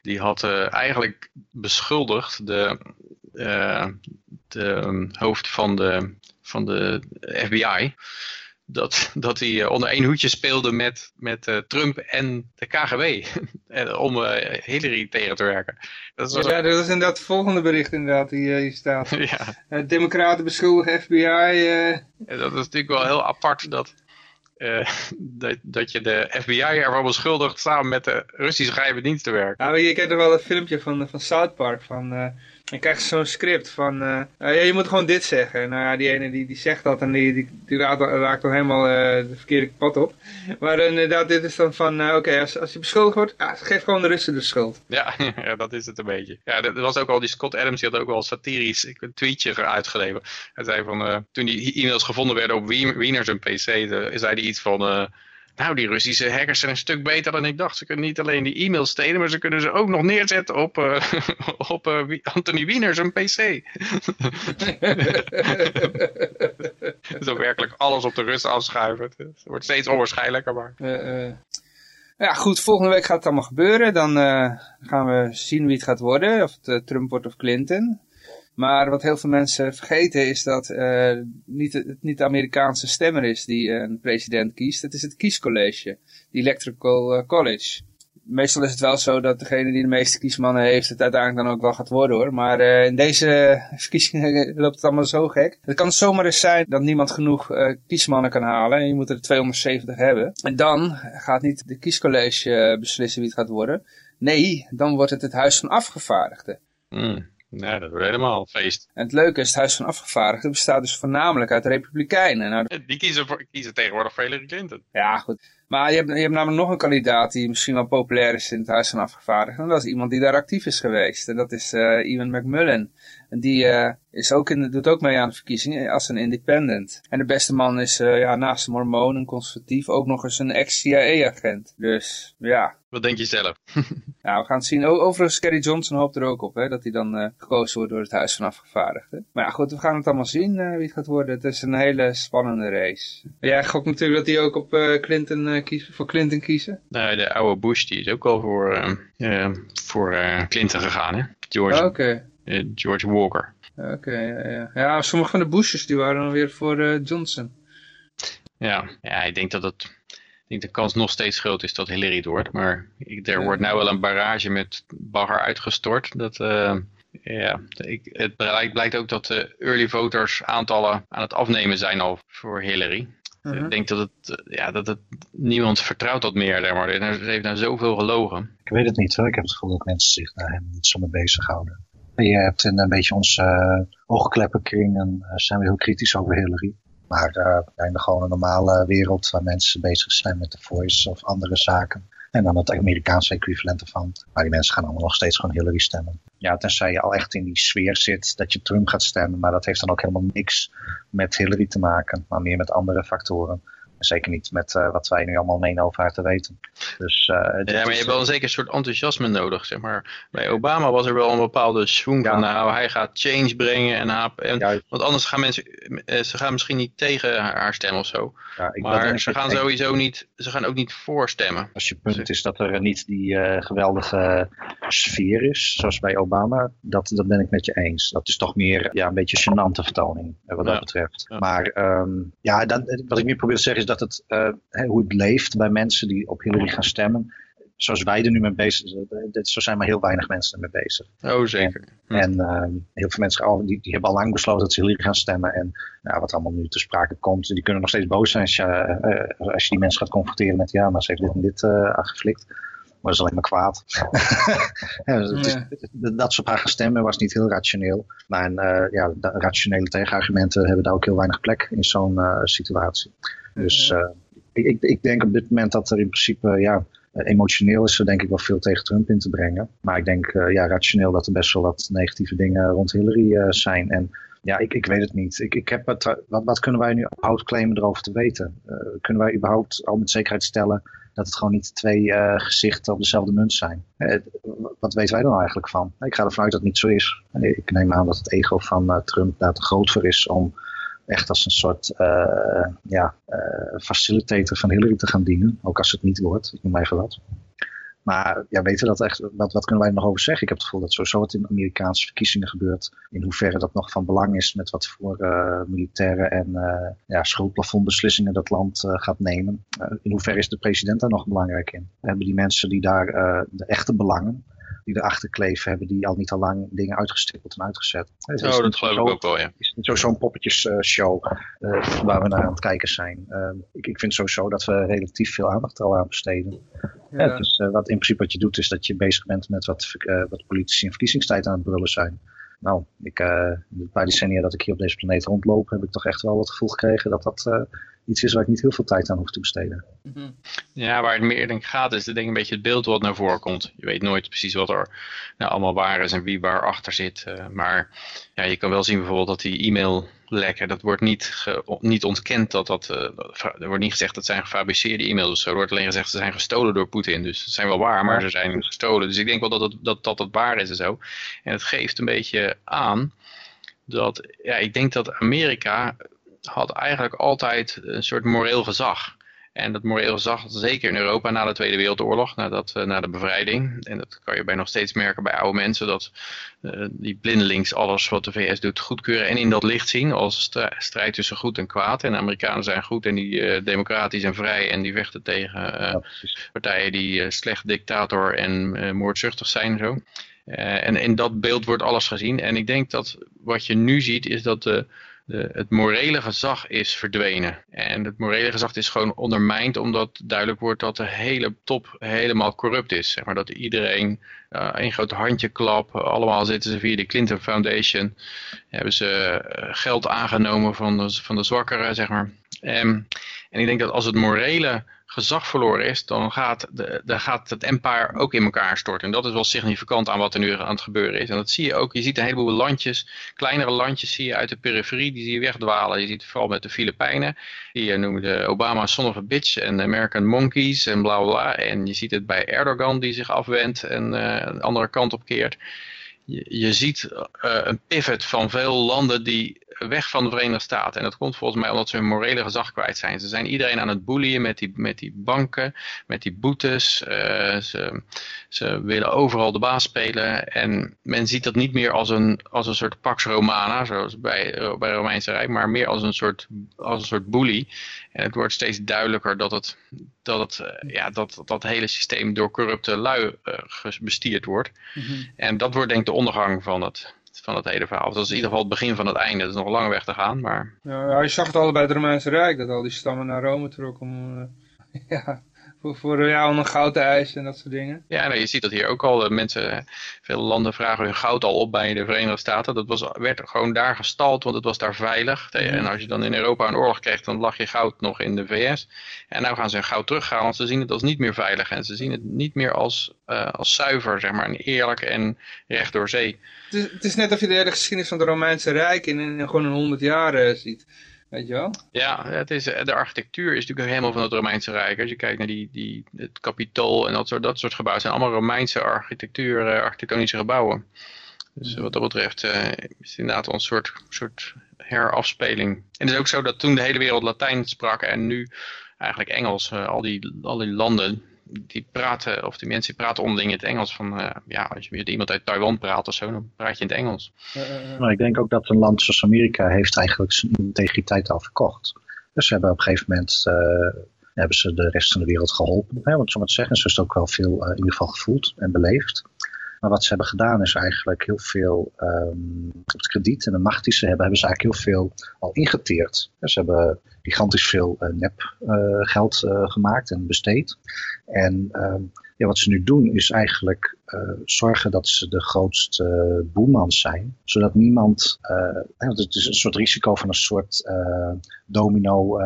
Die had eigenlijk beschuldigd de, de um, hoofd van de, van de FBI dat, dat hij onder één hoedje speelde met, met uh, Trump en de KGB. *laughs* om uh, Hillary tegen te werken. Dat ja, dat is inderdaad het volgende bericht inderdaad die hier staat. *laughs* ja. Democraten beschuldigen FBI. dat is natuurlijk wel heel apart dat uh, *laughs* dat, dat je de FBI ervan beschuldigt samen met de Russische geheime dienst te werken. Nou, je kent er wel een filmpje van, van South Park. Van, uh, dan krijg je zo'n script van, uh, ja, je moet gewoon dit zeggen. Nou ja, die ene die, die zegt dat en die, die, die raakt, raakt dan helemaal de verkeerde pad op. Maar inderdaad, dit is dan van, oké, okay, als, als je beschuldigd wordt, ja, geef gewoon de Russen de schuld. Ja, *laughs* ja, dat is het een beetje. Ja, dat was ook al, die Scott Adams, die had ook wel satirisch een tweetje uitgeleverd. Hij zei van, toen die e-mails gevonden werden op Wieners een PC, zei hij iets van... Nou, die Russische hackers zijn een stuk beter dan ik dacht. Ze kunnen niet alleen die e-mails stelen, maar ze kunnen ze ook nog neerzetten op, uh, *laughs* op uh, Anthony Wieners een PC. Zo werkelijk alles op de Russen afschuiven. Het wordt steeds onwaarschijnlijker, maar... Ja, goed, volgende week gaat het allemaal gebeuren. Dan gaan we zien wie het gaat worden. Of het Trump wordt of Clinton. Maar wat heel veel mensen vergeten is dat uh, niet, het niet de Amerikaanse stemmer is die een president kiest. Het is het kiescollege, die Electrical eh, College. meestal is het wel zo dat degene die de meeste kiesmannen heeft het uiteindelijk dan ook wel gaat worden hoor. Maar uh, in deze *laughs* verkiezingen loopt het allemaal zo gek. Het kan zomaar eens zijn dat niemand genoeg kiesmannen kan halen en je moet er 270 hebben. En dan gaat niet de kiescollege beslissen wie het gaat worden. Nee, dan wordt het het Huis van Afgevaardigden. Mm. Nee, dat wordt helemaal feest. En het leuke is, het Huis van Afgevaardigden bestaat dus voornamelijk uit republikeinen. Nou, Die kiezen, voor, kiezen tegenwoordig voor Hillary Clinton. Ja, goed. Maar je hebt, je hebt namelijk nog een kandidaat die misschien wel populair is in het Huis van Afgevaardigden. En dat is iemand die daar actief is geweest. En dat is uh, Ian McMullen. En die uh, is ook in, doet ook mee aan de verkiezingen als een independent. En de beste man is uh, ja, naast de mormoon en conservatief ook nog eens een ex-CIA-agent. Dus ja. Wat denk je zelf? *laughs* ja, we gaan het zien. overigens, Kerry Johnson hoopt er ook op hè, dat hij dan uh, gekozen wordt door het Huis van Afgevaardigden. Maar ja, goed, we gaan het allemaal zien wie het gaat worden. Het is een hele spannende race. Jij gokt natuurlijk dat hij ook op Clinton, kiest, voor Clinton kiezen? Nou, de oude Bush die is ook al voor, voor Clinton gegaan, hè? George. Oké. Okay. George Walker. Oké, ja, ja. ja, sommige van de Bushes die waren dan weer voor Johnson. Ja, ja, ik denk dat het, denk de kans nog steeds groot is dat Hillary het wordt. Maar ik, er wordt nou wel een barrage met bagger uitgestort. Dat, uh, ja, ik, het blijkt, ook dat de early voters aantallen aan het afnemen zijn al voor Hillary. Uh -huh. Ik denk dat het, ja, dat het, niemand vertrouwt dat meer. Maar er heeft nou zoveel gelogen. Ik weet het niet hoor. Ik heb het gevoel dat mensen zich daar helemaal niet zo mee bezighouden. Je hebt een beetje onze uh, oogkleppenkring en uh, zijn we heel kritisch over Hillary. Maar uh, in de gewone normale wereld waar mensen bezig zijn met de voice of andere zaken. En dan het Amerikaanse equivalent ervan. Maar die mensen gaan allemaal nog steeds gewoon Hillary stemmen. Ja, tenzij je al echt in die sfeer zit dat je Trump gaat stemmen. Maar dat heeft dan ook helemaal niks met Hillary te maken. Maar meer met andere factoren. Zeker niet met uh, wat wij nu allemaal menen over haar te weten. Dus, uh, ja, maar je hebt wel een zeker soort enthousiasme nodig. Zeg maar. Bij Obama was er wel een bepaalde swoon ja. van nou, hij gaat change brengen. En, en want anders gaan mensen, ze gaan misschien niet tegen haar stemmen of zo. Ja, ik maar ze gaan sowieso niet, ze gaan ook niet voorstemmen. Als je punt is dat er niet die uh, geweldige sfeer is, zoals bij Obama, dat, dat ben ik met je eens. Dat is toch meer ja, een beetje gênante vertoning, wat dat betreft. Maar um, ja, dat, wat ik nu probeer te zeggen is dat het, uh, hoe het leeft bij mensen die op Hillary gaan stemmen. Zoals wij er nu mee bezig zijn. Zo zijn maar heel weinig mensen ermee bezig. Oh, zeker. En, en uh, heel veel mensen die, die hebben al lang besloten dat ze Hillary gaan stemmen. En nou, wat allemaal nu te sprake komt. Die kunnen nog steeds boos zijn als je, uh, als je die mensen gaat confronteren met ja, maar ze heeft dit en dit aangeflikt. Maar dat is alleen maar kwaad. *laughs* ja, dus is, dat ze op haar gaan stemmen was niet heel rationeel. Maar uh, ja, rationele tegenargumenten hebben daar ook heel weinig plek in zo'n uh, situatie. Dus uh, ik, ik, denk op dit moment dat er in principe, ja, emotioneel is er denk ik wel veel tegen Trump in te brengen. Maar ik denk, uh, ja, rationeel dat er best wel wat negatieve dingen rond Hillary uh, zijn. En ja, ik, ik weet het niet. Ik, ik heb het, wat, wat kunnen wij nu überhaupt claimen erover te weten? Uh, kunnen wij überhaupt al met zekerheid stellen dat het gewoon niet twee gezichten op dezelfde munt zijn? wat weten wij dan eigenlijk van? Ik ga ervan uit dat het niet zo is. Ik neem aan dat het ego van Trump daar te groot voor is om echt als een soort uh, ja, uh, facilitator van Hillary te gaan dienen. Ook als het niet wordt, ik noem maar even wat. Maar ja, weten we dat echt, wat, wat kunnen wij er nog over zeggen? Ik heb het gevoel dat sowieso wat in Amerikaanse verkiezingen gebeurt. In hoeverre dat nog van belang is met wat voor uh, militaire en uh, ja, schuldplafondbeslissingen dat land gaat nemen. in hoeverre is de president daar nog belangrijk in? Hebben die mensen die daar de echte belangen, die erachter kleven, hebben die al niet al lang dingen uitgestippeld en uitgezet. Oh, dat geloof ik ook wel, ja. Is het zo zo'n poppetjesshow uh, waar we naar aan het kijken zijn. Uh, ik, ik vind sowieso dat we relatief veel aandacht al aan besteden. Ja. Ja, dus uh, wat in principe wat je doet is dat je bezig bent met wat, wat politici in verkiezingstijd aan het brullen zijn. Nou, ik, een paar decennia dat ik hier op deze planeet rondloop, heb ik toch echt wel het gevoel gekregen dat dat iets is waar ik niet heel veel tijd aan hoef te besteden. -hmm. Ja, waar het meer denk gaat is denk ik een beetje het beeld wat naar voren komt. Je weet nooit precies wat er nou, allemaal waar is en wie waar achter zit. Uh, maar ja, je kan wel zien bijvoorbeeld dat die e-mail lekken, dat wordt niet, ge, niet ontkend dat dat, uh, er wordt niet gezegd dat zijn gefabriceerde e-mails of zo. Er wordt alleen gezegd ze zijn gestolen door Poetin. Dus ze zijn wel waar, maar ze zijn gestolen. Dus ik denk wel dat het, dat, dat het waar is en zo. En het geeft een beetje aan dat, ja, ik denk dat Amerika had eigenlijk altijd een soort moreel gezag. En dat moreel gezag, zeker in Europa na de Tweede Wereldoorlog, na, dat, na de bevrijding. En dat kan je bij nog steeds merken bij oude mensen, dat die blindelings alles wat de VS doet goedkeuren en in dat licht zien als strijd tussen goed en kwaad. En de Amerikanen zijn goed en die democratisch en vrij en die vechten tegen partijen die slecht dictator en moordzuchtig zijn. Zo. en in dat beeld wordt alles gezien. En ik denk dat wat je nu ziet is dat de het morele gezag is verdwenen. En het morele gezag is gewoon ondermijnd omdat duidelijk wordt dat de hele top helemaal corrupt is. Zeg maar dat iedereen uh, een groot handjeklap, allemaal zitten ze via de Clinton Foundation, hebben ze uh, geld aangenomen van de, van de zwakkeren, zeg maar. Um, en ik denk dat als het morele gezag verloren is, dan gaat, de, dan gaat het empire ook in elkaar storten. En dat is wel significant aan wat er nu aan het gebeuren is. En dat zie je ook. Je ziet een heleboel landjes, kleinere landjes zie je uit de periferie, die zie je wegdwalen. Je ziet vooral met de Filipijnen. Die noemde Obama son of a bitch en American monkeys en bla bla. En je ziet het bij Erdogan die zich afwendt en uh, een andere kant op keert. Je, je ziet uh, een pivot van veel landen die weg van de Verenigde Staten. En dat komt volgens mij omdat ze hun morele gezag kwijt zijn. Ze zijn iedereen aan het boeien met die, met die banken, met die boetes. Uh, ze, ze willen overal de baas spelen. En men ziet dat niet meer als een, als een soort Pax Romana, zoals bij, uh, bij Romeinse Rijk, maar meer als een soort, als een soort boelie. En het wordt steeds duidelijker dat het, dat, het, uh, ja, dat, dat hele systeem door corrupte lui bestierd wordt. Mm -hmm. En dat wordt denk ik de ondergang van het, van het hele verhaal. Dat is in ieder geval het begin van het einde. Dat is nog een lange weg te gaan, maar... Ja, je zag het al bij het Romeinse Rijk, dat al die stammen naar Rome trokken om... Uh, *laughs* ja, voor, voor ja, om een goud te eisen en dat soort dingen. Ja, nou, je ziet dat hier ook al. mensen, veel landen vragen hun goud al op bij de Verenigde Staten. Dat was, werd gewoon daar gestald, want het was daar veilig. En als je dan in Europa een oorlog krijgt, dan lag je goud nog in de VS. En nou gaan ze hun goud terughalen, want ze zien het als niet meer veilig. En ze zien het niet meer als, uh, als zuiver, zeg maar, en eerlijk en recht door zee. Het is, het is net of je de hele geschiedenis van het Romeinse Rijk in, in gewoon een honderd jaar uh, ziet. Weet je wel? Ja, het is, de architectuur is natuurlijk helemaal van het Romeinse Rijk. Als je kijkt naar die, die, het kapitool en dat soort, dat soort gebouwen, zijn allemaal Romeinse architectuur, uh, architectonische gebouwen. Dus wat dat betreft is het inderdaad een soort, soort herafspeling. En het is ook zo dat toen de hele wereld Latijn sprak en nu eigenlijk Engels, al, die, al die landen die praten, of die mensen die praten onderling in het Engels. Van, uh, ja, als je met iemand uit Taiwan praat of zo, dan praat je in het Engels. Uh, ik denk ook dat een land zoals Amerika heeft eigenlijk zijn integriteit al verkocht. Dus ze hebben op een gegeven moment hebben ze de rest van de wereld geholpen. Hè, want zo maar te zeggen, ze is ook wel veel in ieder geval gevoeld en beleefd. Maar wat ze hebben gedaan is eigenlijk heel veel, um, het krediet en de macht die ze hebben, hebben ze eigenlijk heel veel al ingeteerd. Ze hebben gigantisch veel uh, nep uh, geld uh, gemaakt en besteed. En ja, wat ze nu doen is eigenlijk zorgen dat ze de grootste boemans zijn. Zodat niemand, want het is een soort risico van een soort domino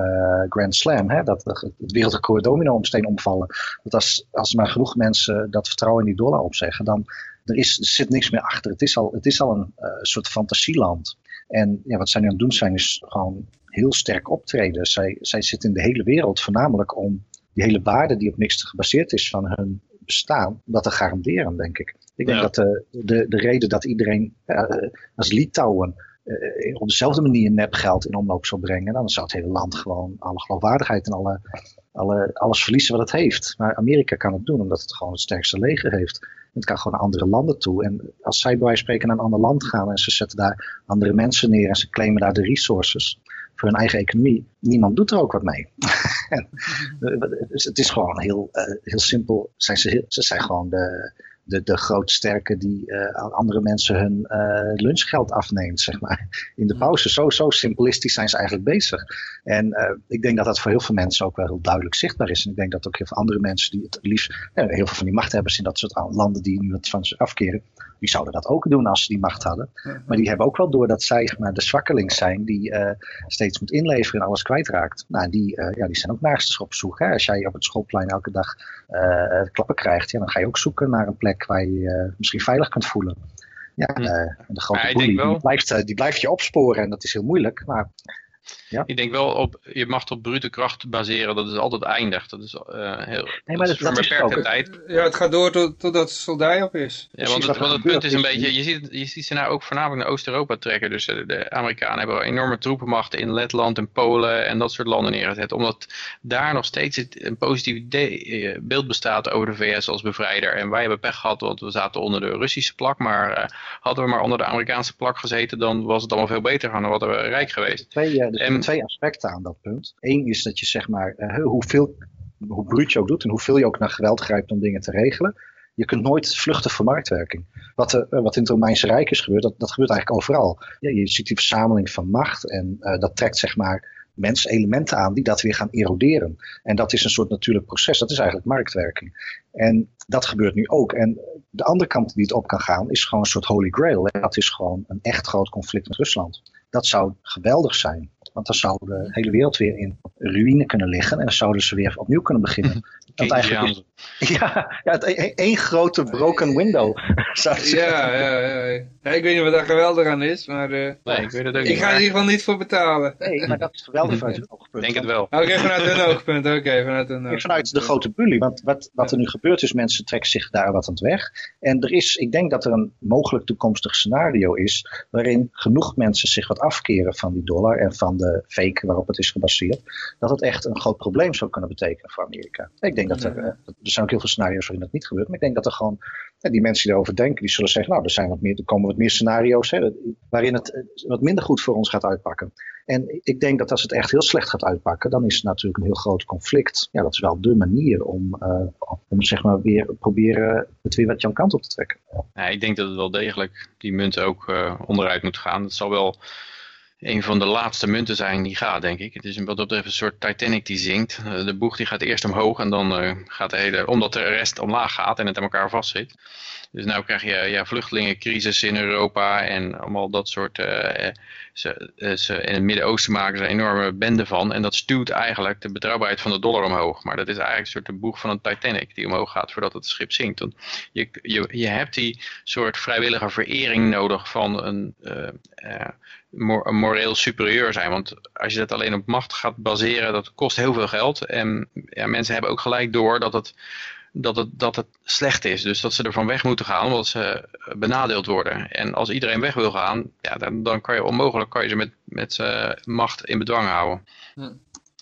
grand slam. Hè, dat het wereldrecord domino omsteen omvallen. Dat als, als maar genoeg mensen dat vertrouwen in die dollar opzeggen, dan er, is, zit niks meer achter. Het is al, het is al een soort fantasieland. En ja, wat zij nu aan het doen zijn is gewoon heel sterk optreden. Zij, zij zitten in de hele wereld voornamelijk om die hele waarde die op niks gebaseerd is van hun bestaan, dat te garanderen, denk ik. Ik denk ja. dat de, de, de reden dat iedereen uh, als Litouwen uh, op dezelfde manier nepgeld in omloop zou brengen, dan zou het hele land gewoon alle geloofwaardigheid en alle, alle, alles verliezen wat het heeft. Maar Amerika kan het doen omdat het gewoon het sterkste leger heeft. Het kan gewoon naar andere landen toe. En als zij bij wijze van spreken naar een ander land gaan en ze zetten daar andere mensen neer en ze claimen daar de resources voor hun eigen economie, niemand doet er ook wat mee. *laughs* en, het is gewoon heel, uh, heel simpel. Zijn ze zijn gewoon de, de, de grootsterke die uh, andere mensen hun uh, lunchgeld afneemt, zeg maar. In de pauze. Zo, zo simplistisch zijn ze eigenlijk bezig. En uh, ik denk dat dat voor heel veel mensen ook wel heel duidelijk zichtbaar is. En ik denk dat ook heel veel andere mensen die het liefst, heel veel van die machthebbers in dat soort landen die nu wat van ze afkeren, die zouden dat ook doen als ze die macht hadden. Maar die hebben ook wel door dat zij maar, de zwakkeling zijn die steeds moet inleveren en alles kwijtraakt. Nou, die, ja, die zijn ook naast op zoek. Hè? Als jij op het schoolplein elke dag klappen krijgt, ja, dan ga je ook zoeken naar een plek waar je je misschien veilig kunt voelen. Ja, uh, de grote ja, bully, die blijft, die blijft je opsporen en dat is heel moeilijk. Maar Ja. Ik denk wel, op, je mag op brute kracht baseren, dat is altijd eindig. Dat is uh, heel nee, maar dat, is voor een dat is beperkte ook- tijd. Ja, het gaat door tot, totdat de soldij op is. Ja, want het, want het punt is een beetje, je ziet, je ziet ze nou ook voornamelijk naar Oost-Europa trekken. Dus eh, de Amerikanen hebben wel enorme troepenmachten in Letland en Polen en dat soort landen neergezet. Omdat daar nog steeds het- een positief idee, eh, beeld bestaat over de VS als bevrijder. En wij hebben pech gehad, want we zaten onder de Russische plak. Maar eh, hadden we maar onder de Amerikaanse plak gezeten, dan was het allemaal veel beter gaan. Dan hadden we rijk geweest. Twee, er zijn En- twee aspecten aan dat punt. Eén is dat je zeg maar, eh, hoeveel, hoe bruut je ook doet en hoeveel je ook naar geweld grijpt om dingen te regelen. Je kunt nooit vluchten voor marktwerking. Wat, er, eh, wat in het Romeinse Rijk is gebeurd, dat, dat gebeurt eigenlijk overal. Ja, je ziet die verzameling van macht en eh, dat trekt zeg maar menselementen aan die dat weer gaan eroderen. En dat is een soort natuurlijk proces. Dat is eigenlijk marktwerking. En dat gebeurt nu ook. En de andere kant die het op kan gaan is gewoon een soort holy grail. Dat is gewoon een echt groot conflict met Rusland. Dat zou geweldig zijn. Want dan zou de hele wereld weer in ruïne kunnen liggen. En dan zouden ze weer opnieuw kunnen beginnen. *laughs* Want eigenlijk is, *laughs* ja, ja, het e- één grote broken window. *laughs* Zou ik. Ja, ja, ja, ja. Ik weet niet wat daar geweldig aan is, maar eh, Nee, ik weet het ook ik niet. ga er in ieder geval niet voor betalen. Nee, maar dat is geweldig vanuit het *laughs* oogpunt. Ik denk het wel. Oké, vanuit hun oogpunt, oké, vanuit hun oogpunt. Vanuit de grote bully. Want wat, wat er nu gebeurt is, mensen trekken zich daar wat aan het weg. En er is, ik denk dat er een mogelijk toekomstig scenario is. waarin genoeg mensen zich wat afkeren van die dollar. en van de fake waarop het is gebaseerd. dat het echt een groot probleem zou kunnen betekenen voor Amerika. Ik denk dat er. eh, er zijn ook heel veel scenario's waarin dat niet gebeurt. maar ik denk dat er gewoon. die mensen die erover denken, die zullen zeggen. nou, er, zijn wat meer, er komen wat meer scenario's. Hè, waarin het eh, wat minder goed voor ons gaat uitpakken. En ik denk dat als het echt heel slecht gaat uitpakken, dan is het natuurlijk een heel groot conflict. Ja, dat is wel de manier om, eh, om zeg maar weer proberen het weer wat jouw kant op te trekken. Ja, ik denk dat het wel degelijk die munt ook onderuit moet gaan. Het zal wel een van de laatste munten zijn die gaat, denk ik. Het is een, wat dat betreft een soort Titanic die zinkt. Eh, de boeg die gaat eerst omhoog en dan eh, gaat de hele... Omdat de rest omlaag gaat en het aan elkaar vastzit. Dus nu krijg je ja, vluchtelingencrisis in Europa en allemaal dat soort... eh, eh, ze, eh, ze, in het Midden-Oosten maken ze een enorme bende van. En dat stuwt eigenlijk de betrouwbaarheid van de dollar omhoog. Maar dat is eigenlijk een soort de boeg van een Titanic die omhoog gaat voordat het schip zinkt. Want je, je, je hebt die soort vrijwillige verering nodig van een, mor- een moreel superieur zijn. Want als je dat alleen op macht gaat baseren, dat kost heel veel geld. En ja, mensen hebben ook gelijk door dat het, dat, het, dat het slecht is. Dus dat ze ervan weg moeten gaan, omdat ze benadeeld worden. En als iedereen weg wil gaan, ja, dan, dan kan je onmogelijk kan je ze met, met eh, macht in bedwang houden. Hm.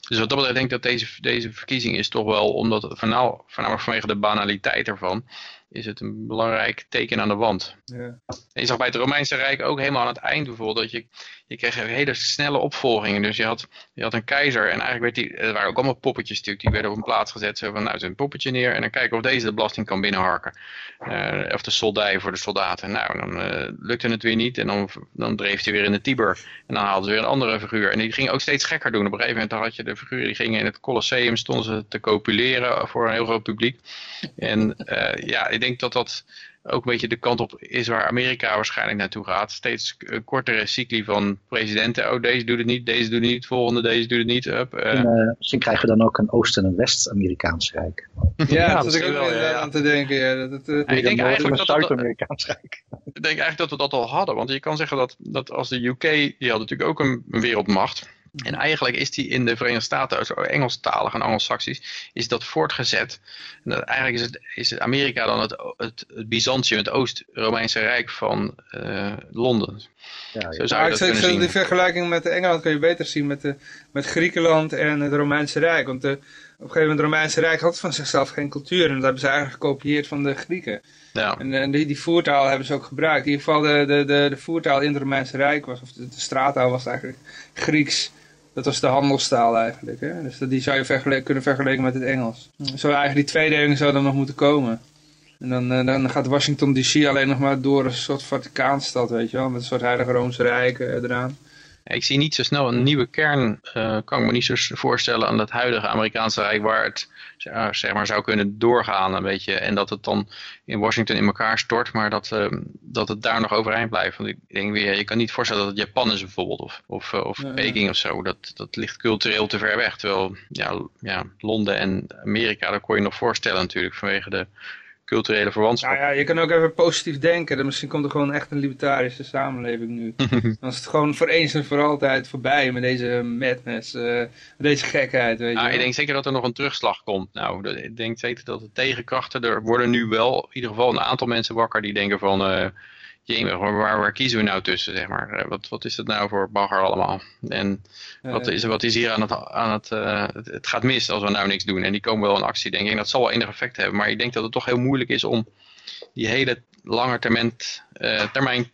Dus wat dat betreft denk ik dat deze, deze verkiezing is toch wel, omdat voornamelijk vanwege de banaliteit ervan, is het een belangrijk teken aan de wand. Ja. En je zag bij het Romeinse Rijk ook helemaal aan het eind bijvoorbeeld dat je, je kreeg hele snelle opvolgingen. Dus je had, je had een keizer en eigenlijk werd die, er waren ook allemaal poppetjes natuurlijk, die werden op een plaats gezet. Zo van, nou, een poppetje neer en dan kijken of deze de belasting kan binnenharken. Eh, of de soldij voor de soldaten. Nou, dan eh, lukte het weer niet en dan, dan dreef hij weer in de Tiber. En dan haalden ze weer een andere figuur. En die ging ook steeds gekker doen. Op een gegeven moment had je de figuren die gingen in het Colosseum, stonden ze te copuleren voor een heel groot publiek. En eh, ja, ik denk dat dat ook een beetje de kant op is waar Amerika waarschijnlijk naartoe gaat. Steeds eh, kortere cycli van presidenten. Oh, deze doet het niet, deze doet het niet, volgende, deze doet het niet. Up, eh. En, eh, misschien krijgen we dan ook een Oost- en een West-Amerikaans Rijk. Ja, *laughs* Ja, dat is ook wel, ja, aan te denken. Ja, dat, eh, ik denk eigenlijk dat Zuid-Amerikaans Rijk. Ik denk eigenlijk dat we dat al hadden. Want je kan zeggen dat, dat als de UK, die had natuurlijk ook een, een wereldmacht. En eigenlijk is die in de Verenigde Staten, zo Engelstalig en Anglo-Saxisch, is dat voortgezet. En dat, eigenlijk is, het, is het Amerika dan het, het, het Byzantium, het Oost-Romeinse Rijk van eh, Londen. Ja, ja. Zo zou je ik dat zou- ik kunnen zou zien. die vergelijking met Engeland kun je beter zien met, de, met Griekenland en het Romeinse Rijk. Want de, op een gegeven moment het Romeinse Rijk had van zichzelf geen cultuur. En dat hebben ze eigenlijk gekopieerd van de Grieken. Ja. En, en die, die voertaal hebben ze ook gebruikt. In ieder geval de, de, de, de voertaal in het Romeinse Rijk was, of de, de straattaal was eigenlijk Grieks. Dat was de handelstaal eigenlijk. Hè? Dus dat, die zou je kunnen vergelijken met het Engels. Zo eigenlijk die tweedeling zou dan nog moeten komen. En dan, eh, dan gaat Washington DC alleen nog maar door een soort Vaticaanstad, weet je wel. Met een soort Heilige Roomse Rijk eraan. Ik zie niet zo snel een nieuwe kern, eh, kan ik me niet zo voorstellen aan het huidige Amerikaanse Rijk waar het zeg maar, zou kunnen doorgaan een beetje. En dat het dan in Washington in elkaar stort, maar dat, eh, dat het daar nog overeind blijft. Want ik denk weer, je kan niet voorstellen dat het Japan is bijvoorbeeld, of, of, eh, of Ja, ja. Peking of zo. Dat, dat ligt cultureel te ver weg. Terwijl ja, ja, Londen en Amerika, dat kon je nog voorstellen natuurlijk vanwege de culturele verwantschap. Nou ja, je kan ook even positief denken. Dat misschien komt er gewoon echt een libertarische samenleving nu. *laughs* Dan is het gewoon voor eens en voor altijd voorbij met deze madness, uh, met deze gekheid. Weet nou, je ik denk zeker dat er nog een terugslag komt. Nou, ik denk zeker dat de tegenkrachten, er worden nu wel in ieder geval een aantal mensen wakker die denken van... Uh, waar, waar, kiezen we nou tussen, zeg maar? Eh, wat, wat is dat nou voor bagger allemaal? En wat is, wat is hier aan het... Aan het, uh, het, gaat mis als we nou niks doen. En die komen wel in actie, denk ik. En dat zal wel enig effect hebben. Maar ik denk dat het toch heel moeilijk is om die hele lange termijn, uh, termijn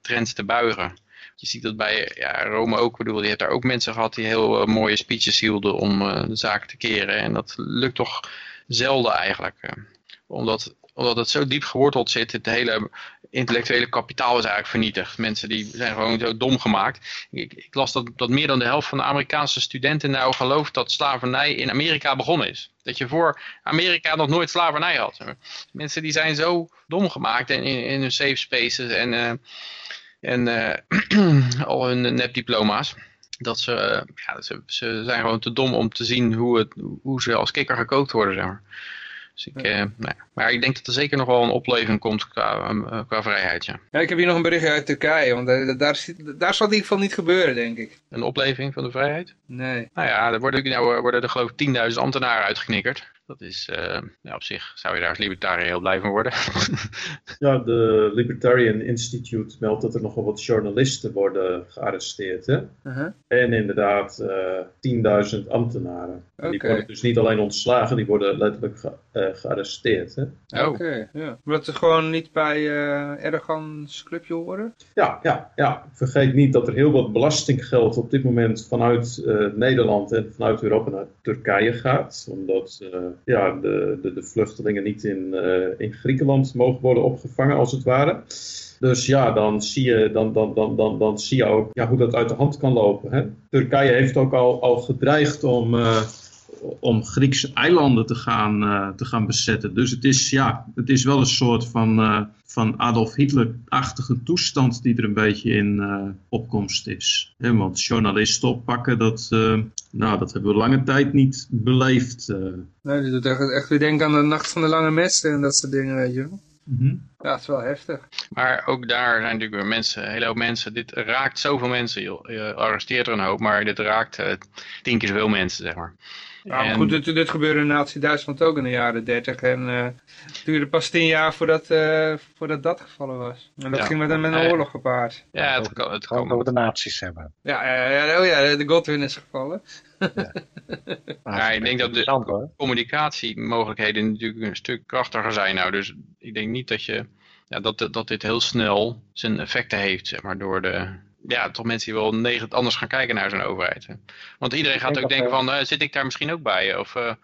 trends te buigen. Je ziet dat bij ja, Rome ook. Ik bedoel, je hebt daar ook mensen gehad die heel mooie speeches hielden om de zaak te keren. En dat lukt toch zelden eigenlijk. omdat omdat het zo diep geworteld zit, het hele intellectuele kapitaal is eigenlijk vernietigd. Mensen die zijn gewoon zo dom gemaakt. Ik, ik, las dat, dat meer dan de helft van de Amerikaanse studenten nou gelooft dat slavernij in Amerika begonnen is. Dat je voor Amerika nog nooit slavernij had. Mensen die zijn zo dom gemaakt in, in, hun safe spaces en, uh, en uh, *clears throat* al hun nepdiploma's. Dat ze, ja, ze, ze zijn gewoon te dom om te zien hoe, het, hoe ze als kikker gekookt worden, zeg maar. Dus ik, eh, maar ik denk dat er zeker nog wel een opleving komt qua, uh, qua vrijheid, ja. ja. Ik heb hier nog een berichtje uit Turkije, want daar, daar, daar zal in ieder geval niet gebeuren, denk ik. Een opleving van de vrijheid? Nee. Nou ja, er worden, nou, worden er geloof ik 10.000 ambtenaren uitgeknikkerd. Dat is, uh, ja, op zich zou je daar als libertariër heel blij van worden. *laughs* ja, de Libertarian Institute meldt dat er nogal wat journalisten worden gearresteerd. Hè? Uh -huh. En inderdaad uh, 10.000 ambtenaren. Okay. Die worden dus niet alleen ontslagen, die worden letterlijk ge uh, gearresteerd. Hè? Oh. Oké, okay, ja. Omdat ze gewoon niet bij uh, Erdogans clubje horen? Ja, ja, ja, vergeet niet dat er heel wat belastinggeld op dit moment vanuit Nederland en vanuit Europa naar Turkije gaat. Omdat ja, de, de, de vluchtelingen niet in, uh, in Griekenland mogen worden opgevangen, als het ware. Dus ja, dan zie je, dan, dan, dan, dan, dan zie je ook ja, hoe dat uit de hand kan lopen. Hè? Turkije heeft ook al, al gedreigd om, uh, om Griekse eilanden te gaan, uh, te gaan bezetten. Dus het is, ja, het is wel een soort van, uh, van Adolf Hitler-achtige toestand die er een beetje in uh, opkomst is. He, want journalisten oppakken, dat, nou, dat hebben we lange tijd niet beleefd. Nee, dat doet echt, echt weer denken aan de Nacht van de Lange Mesten en dat soort dingen, weet je wel. Mm -hmm. Ja, het is wel heftig. Maar ook daar zijn natuurlijk weer mensen, een hele hoop mensen. Dit raakt zoveel mensen. Je, je arresteert er een hoop, maar dit raakt uh, tien keer zoveel mensen, zeg maar. Ja, maar goed, dit, dit gebeurde in Nazi-Duitsland ook in de jaren 30. En uh, het duurde pas tien jaar voordat, uh, voordat dat gevallen was. En dat Ja. ging met, een- met een Ja. oorlog gepaard. Ja, het, kan- het kan over de nazi's hebben. Ja, ja, ja, oh ja, de Godwin is gevallen. *laughs* Maar Ja, ik denk dat de- communicatiemogelijkheden natuurlijk een stuk krachtiger zijn nou. Dus ik denk niet dat je ja, dat, dat dit heel snel zijn effecten heeft, zeg maar, door de ja, toch mensen die wel negatief anders gaan kijken naar zo'n overheid. hè. Want iedereen gaat denk ook denken van, eh, zit ik daar misschien ook bij? Of eh,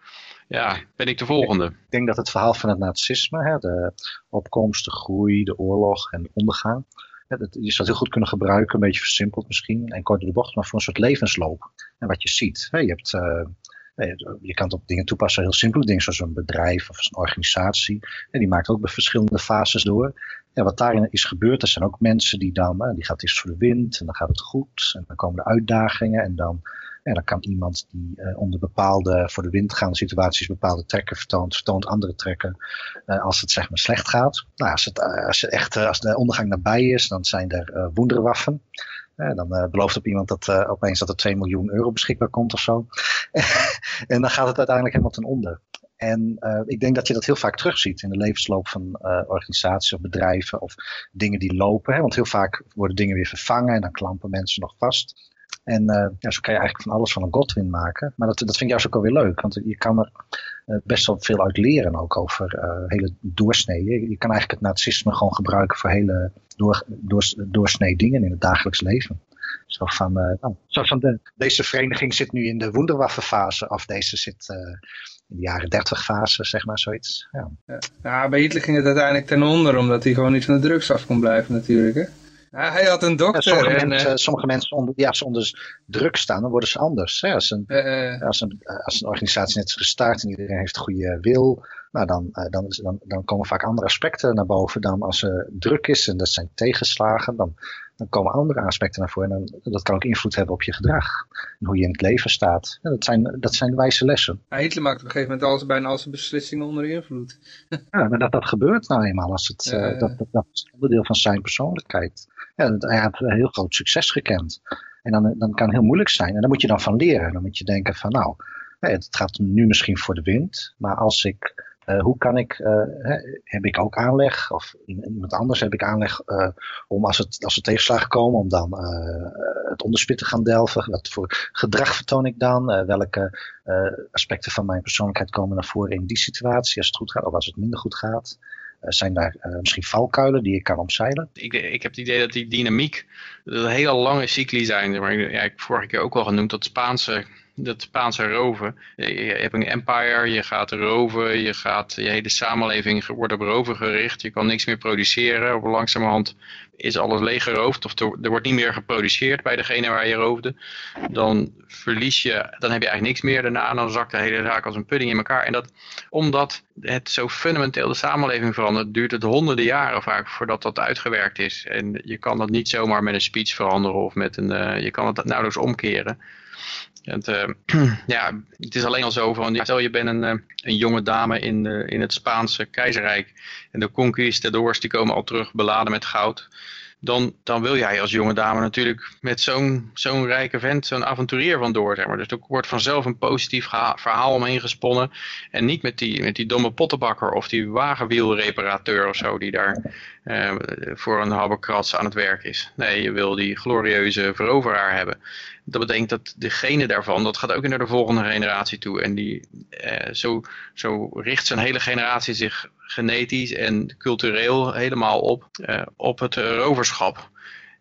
ja, ben ik de volgende? Ik denk dat het verhaal van het nazisme, hè, de opkomst, de groei, de oorlog en de ondergang, hè, dat, je zou het heel goed kunnen gebruiken, een beetje versimpeld misschien, en kort door de bocht, maar voor een soort levensloop. En wat je ziet, hè, je, hebt, eh, je kan het op dingen toepassen, heel simpele dingen zoals een bedrijf of een organisatie. En die maakt ook verschillende fases door. En wat daarin is gebeurd, er zijn ook mensen die dan, die gaat eerst voor de wind en dan gaat het goed. En dan komen de uitdagingen en dan, en dan kan iemand die eh, onder bepaalde, voor de wind gaande situaties bepaalde trekken vertoont, vertoont andere trekken eh, als het zeg maar slecht gaat. Nou, als, het, eh, als, echt, als de ondergang nabij is, dan zijn er. Eh, dan belooft op iemand dat opeens dat er 2 miljoen euro beschikbaar komt of zo. *laughs* en dan gaat het uiteindelijk helemaal ten onder. En uh, ik denk dat je dat heel vaak terugziet in de levensloop van uh, organisaties of bedrijven of dingen die lopen. Hè? Want heel vaak worden dingen weer vervangen en dan klampen mensen nog vast. En uh, ja, zo kan je eigenlijk van alles van een Godwin maken. Maar dat, dat vind ik juist ook alweer leuk, want je kan er best wel veel uit leren ook over hele doorsneden. Je kan eigenlijk het nazisme gewoon gebruiken voor hele door, door, doorsnee dingen in het dagelijks leven. Zo van, nou, zo van de, deze vereniging zit nu in de Wunderwaffenfase of deze zit in de jaren 30 fase, zeg maar, zoiets. Ja. Ja. bij Hitler ging het uiteindelijk ten onder, omdat hij gewoon niet van de drugs af kon blijven natuurlijk. Hè? Ja, hij had een dokter. Ja, sommige, en, mensen, uh, sommige mensen, onder, ja, als ze onder druk staan, dan worden ze anders. Hè? Als, een, uh, als, een, als een organisatie net is gestart en iedereen heeft goede wil, nou, dan, dan, dan, dan komen vaak andere aspecten naar boven dan als er druk is en dat zijn tegenslagen. Dan, dan komen andere aspecten naar voren. En dan, dat kan ook invloed hebben op je gedrag. En hoe je in het leven staat. dat, zijn, dat zijn wijze lessen. Ja, Hitler maakt op een gegeven moment alles, bijna al zijn beslissingen onder invloed. *laughs* ja, maar dat, dat gebeurt nou eenmaal. Als het, uh, dat, dat, dat, is onderdeel van zijn persoonlijkheid. Ja, hij heeft een heel groot succes gekend. En dan, dan kan het heel moeilijk zijn. En daar moet je dan van leren. Dan moet je denken van nou, het gaat nu misschien voor de wind. Maar als ik uh, hoe kan ik, uh, heb ik ook aanleg, of iemand anders heb ik aanleg uh, om als, het, als er tegenslagen komen, om dan het onderspit te gaan delven. Wat voor gedrag vertoon ik dan? welke aspecten van mijn persoonlijkheid komen naar voren in die situatie, als het goed gaat of als het minder goed gaat? zijn daar misschien valkuilen die ik kan omzeilen? Ik, ik heb het idee dat die dynamiek, dat hele lange cycli zijn. Maar ja, ik vorige keer ook al genoemd dat Spaanse dat Spaanse roven. Je hebt een empire, je gaat roven, je, gaat, je hele samenleving wordt op roven gericht. Je kan niks meer produceren. Op langzamerhand is alles leeggeroofd of er, wordt niet meer geproduceerd bij degene waar je roofde. Dan verlies je, dan heb je eigenlijk niks meer daarna. Dan zakt de hele zaak als een pudding in elkaar. En dat, omdat het zo fundamenteel de samenleving verandert, duurt het honderden jaren vaak voordat dat uitgewerkt is. En je kan dat niet zomaar met een speech veranderen of met een, uh, je kan het nauwelijks omkeren. Het, uh, *clears throat* ja, het is alleen al zo van, stel je bent een, uh, een jonge dame in, in het Spaanse keizerrijk en de conquistadors die komen al terug beladen met goud dan, dan wil jij als jonge dame natuurlijk met zo'n rijke vent, zo'n avonturier vandoor. Zeg maar. Dus er wordt vanzelf een positief verhaal omheen gesponnen. En niet met die, met die domme pottenbakker of die wagenwielreparateur of zo die daar eh, voor een habbekrats aan het werk is. Nee, je wil die glorieuze veroveraar hebben. Dat betekent dat degene daarvan, dat gaat ook naar de volgende generatie toe. En die, eh, zo, zo richt zijn hele generatie zich genetisch en cultureel helemaal op, uh, op het roverschap.